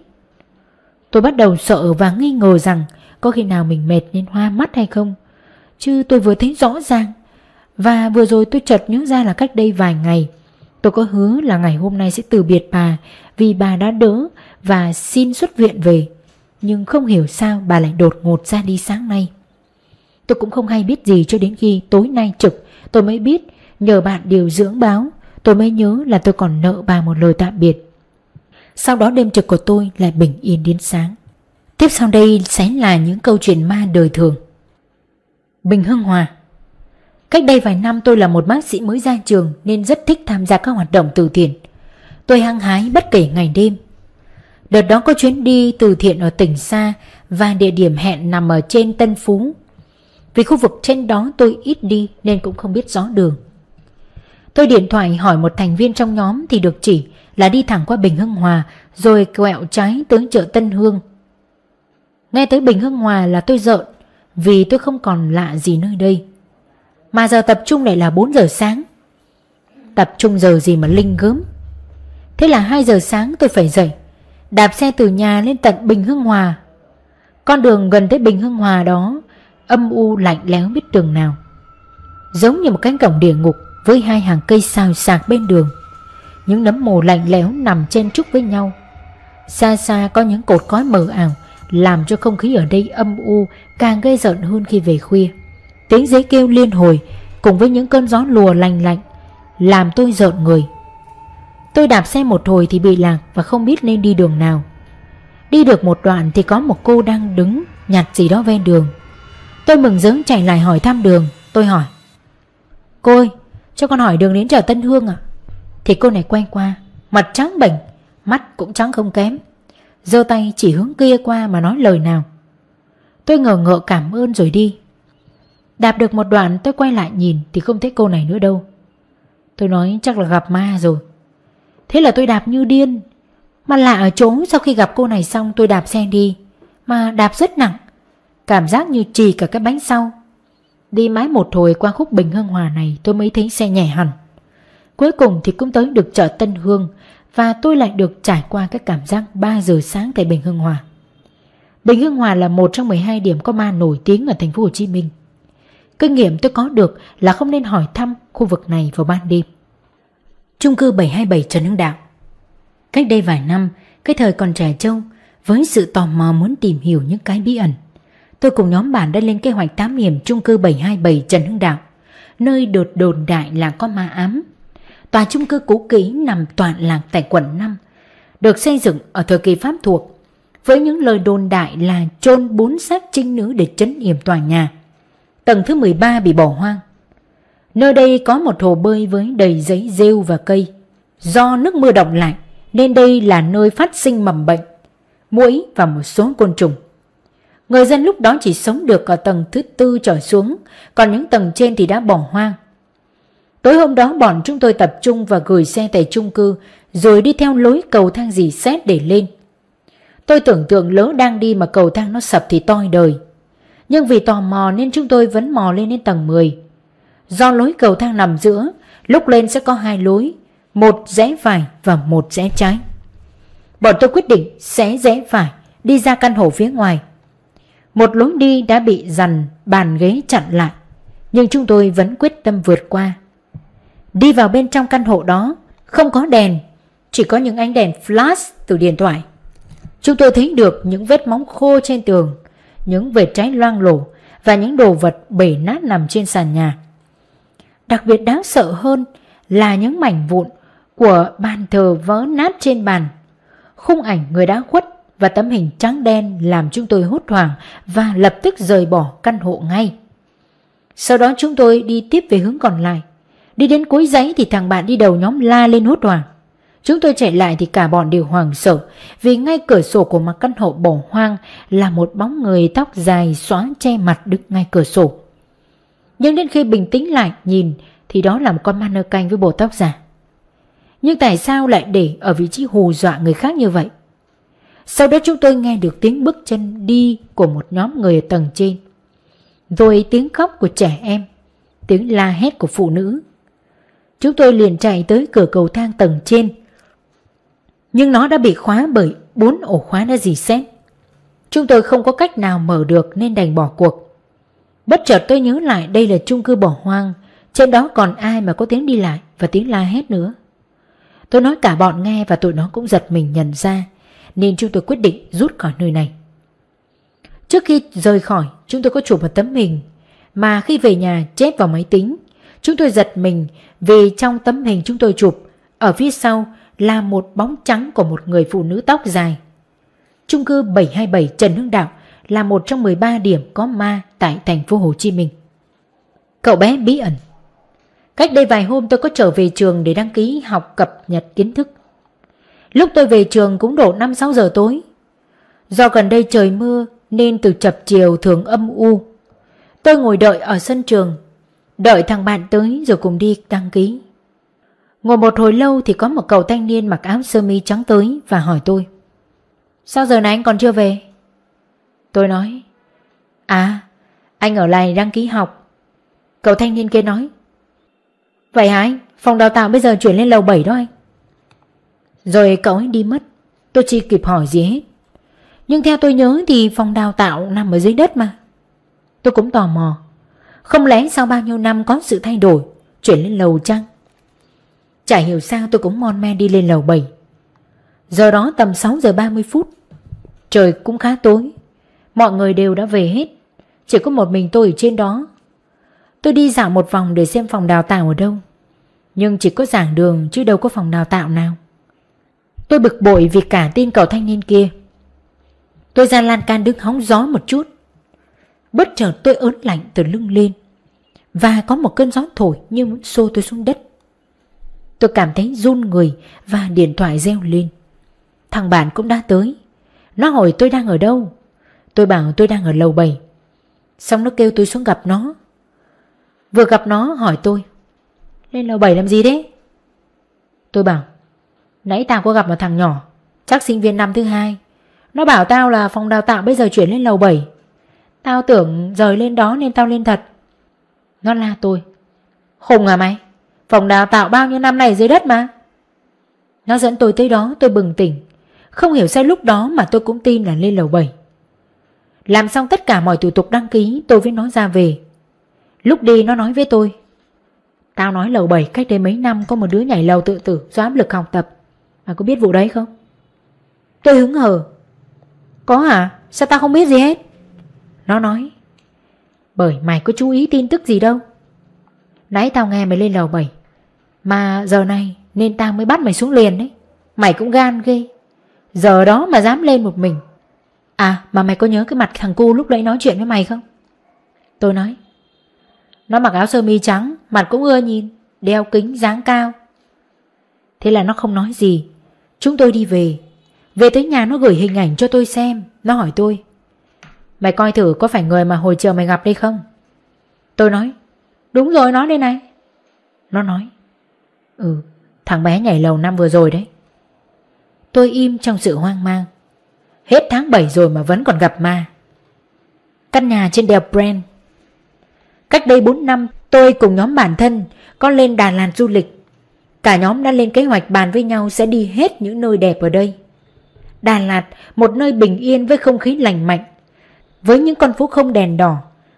Tôi bắt đầu sợ và nghi ngờ rằng Có khi nào mình mệt nên hoa mắt hay không. Chứ tôi vừa thấy rõ ràng. Và vừa rồi tôi chợt nhớ ra là cách đây vài ngày, Tôi có hứa là ngày hôm nay sẽ từ biệt bà Vì bà đã đỡ và xin xuất viện về. Nhưng không hiểu sao bà lại đột ngột ra đi sáng nay. Tôi cũng không hay biết gì cho đến khi tối nay trực, Tôi mới biết nhờ bạn điều dưỡng báo, Tôi mới nhớ là tôi còn nợ bà một lời tạm biệt. Sau đó đêm trực của tôi lại bình yên đến sáng. Tiếp sau đây sẽ là những câu chuyện ma đời thường. Bình Hưng Hòa. Cách đây vài năm tôi là một bác sĩ mới ra trường Nên rất thích tham gia các hoạt động từ thiện. Tôi hăng hái bất kể ngày đêm. Đợt đó có chuyến đi từ thiện ở tỉnh xa Và địa điểm hẹn nằm ở trên Tân Phú. Vì khu vực trên đó tôi ít đi Nên cũng không biết rõ đường. Tôi điện thoại hỏi một thành viên trong nhóm Thì được chỉ là đi thẳng qua Bình Hưng Hòa, Rồi quẹo trái tới chợ Tân Hương. Nghe tới Bình Hưng Hòa là tôi giận, Vì tôi không còn lạ gì nơi đây. Mà giờ tập trung lại là 4 giờ sáng. Tập trung giờ gì mà linh gớm. Thế là 2 giờ sáng tôi phải dậy, Đạp xe từ nhà lên tận Bình Hưng Hòa. Con đường gần tới Bình Hưng Hòa đó Âm u lạnh lẽo biết đường nào. Giống như một cánh cổng địa ngục. Với hai hàng cây xào xạc bên đường. Những nấm mồ lạnh lẽo nằm chen trúc với nhau. Xa xa có những cột khói mờ ảo Làm cho không khí ở đây âm u, Càng gây giận hơn khi về khuya. Tiếng giấy kêu liên hồi Cùng với những cơn gió lùa lành lạnh Làm tôi giận người. Tôi đạp xe một hồi thì bị lạc Và không biết nên đi đường nào. Đi được một đoạn thì có một cô đang đứng Nhặt gì đó ven đường. Tôi mừng rỡ chạy lại hỏi thăm đường. Tôi hỏi, Cô ơi cho con hỏi đường đến chợ Tân Hương à? Thì cô này quay qua, Mặt trắng bệch, Mắt cũng trắng không kém. Giơ tay chỉ hướng kia qua mà nói lời nào. Tôi ngờ ngợ cảm ơn rồi đi. Đạp được một đoạn tôi quay lại nhìn Thì không thấy cô này nữa đâu. Tôi nói chắc là gặp ma rồi. Thế là tôi đạp như điên. Mà lạ ở chỗ sau khi gặp cô này xong tôi đạp xe đi. Mà đạp rất nặng. Cảm giác như trì cả cái bánh sau. Đi mãi một hồi qua khúc Bình Hưng Hòa này tôi mới thấy xe nhẹ hẳn. Cuối cùng thì cũng tới được chợ Tân Hương Và tôi lại được trải qua cái cảm giác 3 giờ sáng tại Bình Hưng Hòa. Bình Hưng Hòa là một trong 12 điểm có ma nổi tiếng ở thành phố Hồ Chí Minh. Kinh nghiệm tôi có được là không nên hỏi thăm khu vực này vào ban đêm. Trung cư 727 Trần Hưng Đạo. Cách đây vài năm, cái thời còn trẻ trâu Với sự tò mò muốn tìm hiểu những cái bí ẩn Tôi cùng nhóm bạn đã lên kế hoạch tám hiểm chung cư 727 Trần Hưng Đạo, Nơi đột đồn đại là có ma ám. Tòa chung cư cũ kỹ nằm toàn lạc tại quận 5 Được xây dựng ở thời kỳ Pháp thuộc, Với những lời đồn đại là chôn bốn xác trinh nữ để chấn yểm tòa nhà. Tầng thứ 13 bị bỏ hoang. Nơi đây có một hồ bơi với đầy giấy rêu và cây. Do nước mưa động lại, Nên đây là nơi phát sinh mầm bệnh, Muỗi và một số côn trùng. Người dân lúc đó chỉ sống được ở tầng thứ tư trở xuống, còn những tầng trên thì đã bỏ hoang. Tối hôm đó bọn chúng tôi tập trung và gửi xe tại chung cư, rồi đi theo lối cầu thang dì xét để lên. Tôi tưởng tượng lỡ đang đi mà cầu thang nó sập thì toi đời. Nhưng vì tò mò nên chúng tôi vẫn mò lên đến tầng 10. Do lối cầu thang nằm giữa, lúc lên sẽ có hai lối, một rẽ phải và một rẽ trái. Bọn tôi quyết định sẽ rẽ phải, đi ra căn hộ phía ngoài. Một lối đi đã bị dằn, bàn ghế chặn lại Nhưng chúng tôi vẫn quyết tâm vượt qua Đi vào bên trong căn hộ đó, Không có đèn, Chỉ có những ánh đèn flash từ điện thoại Chúng tôi thấy được những vết móng khô trên tường, những vệt trái loang lổ và những đồ vật bể nát nằm trên sàn nhà. Đặc biệt đáng sợ hơn là những mảnh vụn của bàn thờ vỡ nát trên bàn. Khung ảnh người đã khuất và tấm hình trắng đen làm chúng tôi hốt hoảng và lập tức rời bỏ căn hộ ngay. Sau đó chúng tôi đi tiếp về hướng còn lại. Đi đến cuối giấy thì thằng bạn đi đầu nhóm la lên hốt hoảng. Chúng tôi chạy lại thì cả bọn đều hoảng sợ, vì ngay cửa sổ của mặt căn hộ bỏ hoang là một bóng người tóc dài xóa che mặt đứng ngay cửa sổ. Nhưng đến khi bình tĩnh lại nhìn thì đó là một con mannequin canh với bộ tóc giả. Nhưng tại sao lại để ở vị trí hù dọa người khác như vậy? Sau đó chúng tôi nghe được tiếng bước chân đi của một nhóm người ở tầng trên. Rồi tiếng khóc của trẻ em, tiếng la hét của phụ nữ. Chúng tôi liền chạy tới cửa cầu thang tầng trên. Nhưng nó đã bị khóa bởi bốn ổ khóa đã dì xét. Chúng tôi không có cách nào mở được nên đành bỏ cuộc. Bất chợt tôi nhớ lại đây là chung cư bỏ hoang, trên đó còn ai mà có tiếng đi lại và tiếng la hét nữa. Tôi nói cả bọn nghe và tụi nó cũng giật mình nhận ra nên chúng tôi quyết định rút khỏi nơi này. Trước khi rời khỏi, chúng tôi có chụp một tấm hình mà khi về nhà chép vào máy tính. Chúng tôi giật mình vì trong tấm hình chúng tôi chụp, ở phía sau là một bóng trắng của một người phụ nữ tóc dài. Trung cư 727 Trần Hưng Đạo là một trong 13 điểm có ma tại thành phố Hồ Chí Minh. Cậu bé bí ẩn Cách đây vài hôm tôi có trở về trường để đăng ký học cập nhật kiến thức. Lúc tôi về trường cũng độ 5-6 giờ tối. Do gần đây trời mưa nên từ chập chiều thường âm u. Tôi ngồi đợi ở sân trường, đợi thằng bạn tới rồi cùng đi đăng ký. Ngồi một hồi lâu thì có một cậu thanh niên mặc áo sơ mi trắng tới và hỏi tôi. Sao giờ này anh còn chưa về? Tôi nói, à, anh ở lại đăng ký học. Cậu thanh niên kia nói, Vậy hả anh? Phòng đào tạo bây giờ chuyển lên lầu 7 đó anh. Rồi cậu ấy đi mất. Tôi chỉ kịp hỏi gì hết. Nhưng theo tôi nhớ thì phòng đào tạo nằm ở dưới đất mà. Tôi cũng tò mò. Không lẽ sau bao nhiêu năm có sự thay đổi, Chuyển lên lầu chăng? Chả hiểu sao tôi cũng mon men đi lên lầu 7 Giờ đó tầm 6 giờ 30 phút. Trời cũng khá tối. Mọi người đều đã về hết. Chỉ có một mình tôi ở trên đó. Tôi đi dạo một vòng để xem phòng đào tạo ở đâu. Nhưng chỉ có giảng đường chứ đâu có phòng đào tạo nào. Tôi bực bội vì cả tin cậu thanh niên kia. Tôi ra lan can đứng hóng gió một chút. Bất chợt tôi ớn lạnh từ lưng lên. Và có một cơn gió thổi như muốn xô tôi xuống đất. Tôi cảm thấy run người và điện thoại reo lên. Thằng bạn cũng đã tới. Nó hỏi tôi đang ở đâu. Tôi bảo tôi đang ở lầu 7 Xong nó kêu tôi xuống gặp nó. Vừa gặp nó hỏi tôi, Lên lầu 7 làm gì đấy. Tôi bảo Nãy tao có gặp một thằng nhỏ, Chắc sinh viên năm thứ hai. Nó bảo tao là phòng đào tạo bây giờ chuyển lên lầu 7 Tao tưởng rời lên đó nên tao lên thật. Nó la tôi, Khùng à mày? Phòng đào tạo bao nhiêu năm này dưới đất mà? Nó dẫn tôi tới đó, tôi bừng tỉnh. Không hiểu sao lúc đó mà tôi cũng tin là lên lầu 7 Làm xong tất cả mọi thủ tục đăng ký, Tôi với nó ra về. Lúc đi nó nói với tôi, Tao nói lầu 7 cách đây mấy năm Có một đứa nhảy lầu tự tử, do áp lực học tập. Mày có biết vụ đấy không? Tôi hứng hờ Có hả? Sao tao không biết gì hết? Nó nói, Bởi mày có chú ý tin tức gì đâu Nãy tao nghe mày lên lầu 7 Mà giờ này Nên tao mới bắt mày xuống liền đấy Mày cũng gan ghê Giờ đó mà dám lên một mình À mà mày có nhớ cái mặt thằng cu lúc đấy nói chuyện với mày không? Tôi nói, Nó mặc áo sơ mi trắng, Mặt cũng ưa nhìn, Đeo kính dáng cao Thế là nó không nói gì Chúng tôi đi về. Về tới nhà nó gửi hình ảnh cho tôi xem. Nó hỏi tôi, Mày coi thử có phải người mà hồi chiều mày gặp đây không? Tôi nói, Đúng rồi nó đây này. Nó nói Ừ thằng bé nhảy lầu năm vừa rồi đấy. Tôi im trong sự hoang mang. Hết tháng 7 rồi mà vẫn còn gặp ma. Căn nhà trên đèo Brent. Cách đây 4 năm, tôi cùng nhóm bản thân Có lên Đà Lạt du lịch. Cả nhóm đã lên kế hoạch bàn với nhau sẽ đi hết những nơi đẹp ở đây. Đà Lạt, một nơi bình yên với không khí lành mạnh, với những con phố không đèn đỏ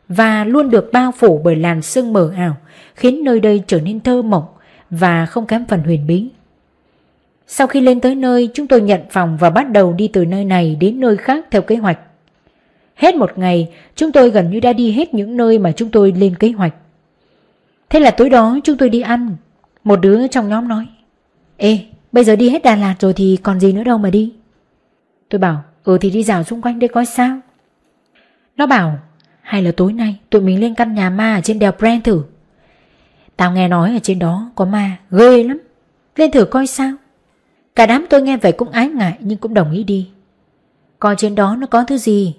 và luôn được bao phủ bởi làn sương mờ ảo, khiến nơi đây trở nên thơ mộng và không kém phần huyền bí. Sau khi lên tới nơi, chúng tôi nhận phòng và bắt đầu đi từ nơi này đến nơi khác theo kế hoạch. Hết một ngày, chúng tôi gần như đã đi hết những nơi mà chúng tôi lên kế hoạch. Thế là tối đó chúng tôi đi ăn. Một đứa trong nhóm nói, Ê, bây giờ đi hết Đà Lạt rồi thì còn gì nữa đâu mà đi. Tôi bảo, ừ thì đi dạo xung quanh đây coi sao. Nó bảo, hay là tối nay tụi mình lên căn nhà ma ở trên đèo Brent thử. Tao nghe nói ở trên đó có ma, ghê lắm. Lên thử coi sao. Cả đám tôi nghe vậy cũng ái ngại nhưng cũng đồng ý đi. Coi trên đó nó có thứ gì.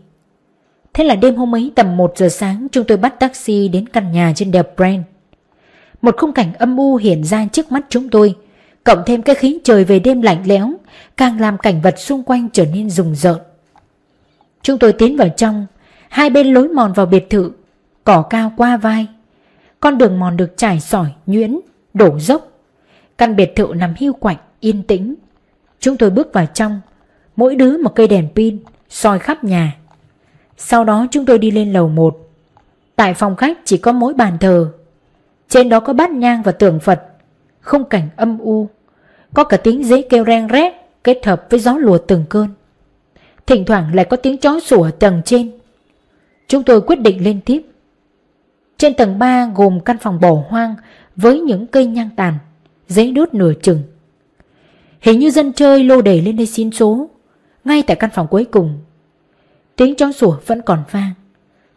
Thế là đêm hôm ấy tầm 1 giờ sáng chúng tôi bắt taxi đến căn nhà trên đèo Brent. Một khung cảnh âm u hiện ra trước mắt chúng tôi, cộng thêm cái khí trời về đêm lạnh lẽo, càng làm cảnh vật xung quanh trở nên rùng rợn. Chúng tôi tiến vào trong, hai bên lối mòn vào biệt thự, cỏ cao qua vai. Con đường mòn được trải sỏi, nhuyễn, đổ dốc. Căn biệt thự nằm hiu quạnh, yên tĩnh. Chúng tôi bước vào trong, mỗi đứa một cây đèn pin, soi khắp nhà. Sau đó chúng tôi đi lên lầu 1. Tại phòng khách chỉ có mỗi bàn thờ. Trên đó có bát nhang và tượng Phật, không cảnh âm u. Có cả tiếng dế kêu reng rét kết hợp với gió lùa từng cơn. Thỉnh thoảng lại có tiếng chó sủa tầng trên. Chúng tôi quyết định lên tiếp. Trên tầng 3 gồm căn phòng bỏ hoang với những cây nhang tàn, giấy đốt nửa chừng. Hình như dân chơi lô đề lên đây xin số, ngay tại căn phòng cuối cùng. Tiếng chó sủa vẫn còn vang.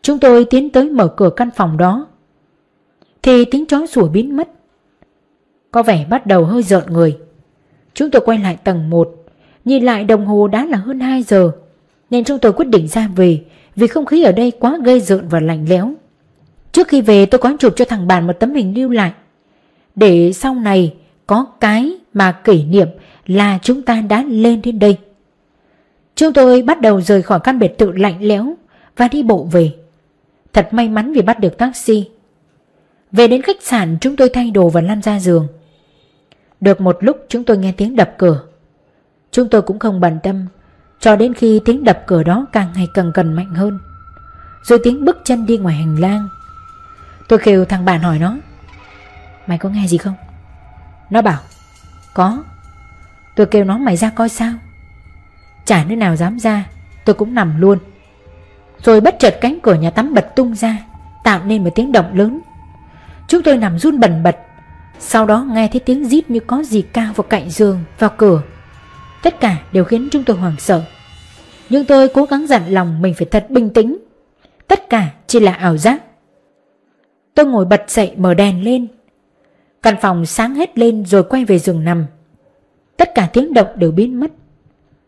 Chúng tôi tiến tới mở cửa căn phòng đó. Thì tiếng chó sủa biến mất. Có vẻ bắt đầu hơi rợn người. Chúng tôi quay lại tầng 1, nhìn lại đồng hồ đã là hơn 2 giờ, nên chúng tôi quyết định ra về vì không khí ở đây quá gây rợn và lạnh lẽo. Trước khi về tôi có chụp cho thằng bạn một tấm hình lưu lại, để sau này có cái mà kỷ niệm là chúng ta đã lên đến đây. Chúng tôi bắt đầu rời khỏi căn biệt thự lạnh lẽo và đi bộ về. Thật may mắn vì bắt được taxi. Về đến khách sạn, chúng tôi thay đồ và lăn ra giường. Được một lúc, chúng tôi nghe tiếng đập cửa. Chúng tôi cũng không bận tâm, cho đến khi tiếng đập cửa đó càng ngày càng cần mạnh hơn. Rồi tiếng bước chân đi ngoài hành lang. Tôi kêu thằng bạn hỏi nó, Mày có nghe gì không? Nó bảo, Có Tôi kêu nó, mày ra coi sao Chả nơi nào dám ra, Tôi cũng nằm luôn Rồi bất chợt cánh cửa nhà tắm bật tung ra, Tạo nên một tiếng động lớn Chúng tôi nằm run bần bật. Sau đó nghe thấy tiếng rít như có gì cao vào cạnh giường, Vào cửa. Tất cả đều khiến chúng tôi hoảng sợ. Nhưng tôi cố gắng dặn lòng mình phải thật bình tĩnh. Tất cả chỉ là ảo giác. Tôi ngồi bật dậy mở đèn lên. Căn phòng sáng hết lên rồi quay về giường nằm. Tất cả tiếng động đều biến mất.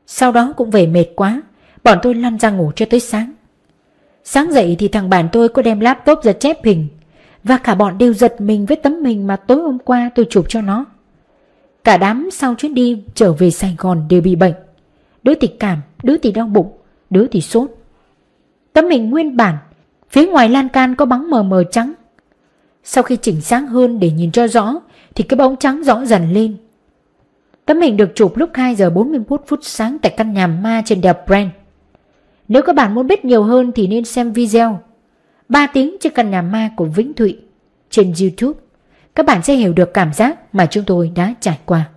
Sau đó cũng về mệt quá, Bọn tôi lăn ra ngủ cho tới sáng. Sáng dậy thì thằng bạn tôi có đem laptop ra chép hình. Và cả bọn đều giật mình với tấm hình mà tối hôm qua tôi chụp cho nó. Cả đám sau chuyến đi trở về Sài Gòn đều bị bệnh. Đứa thì cảm, đứa thì đau bụng, đứa thì sốt. Tấm hình nguyên bản Phía ngoài lan can có bóng mờ mờ trắng. Sau khi chỉnh sáng hơn để nhìn cho rõ Thì cái bóng trắng rõ dần lên. Tấm hình được chụp lúc 2 giờ 41 phút sáng tại căn nhà ma trên đèo Brent. Nếu các bạn muốn biết nhiều hơn thì nên xem video. 3 tiếng trên căn nhà ma của Vĩnh Thụy trên YouTube. Các bạn sẽ hiểu được cảm giác mà chúng tôi đã trải qua.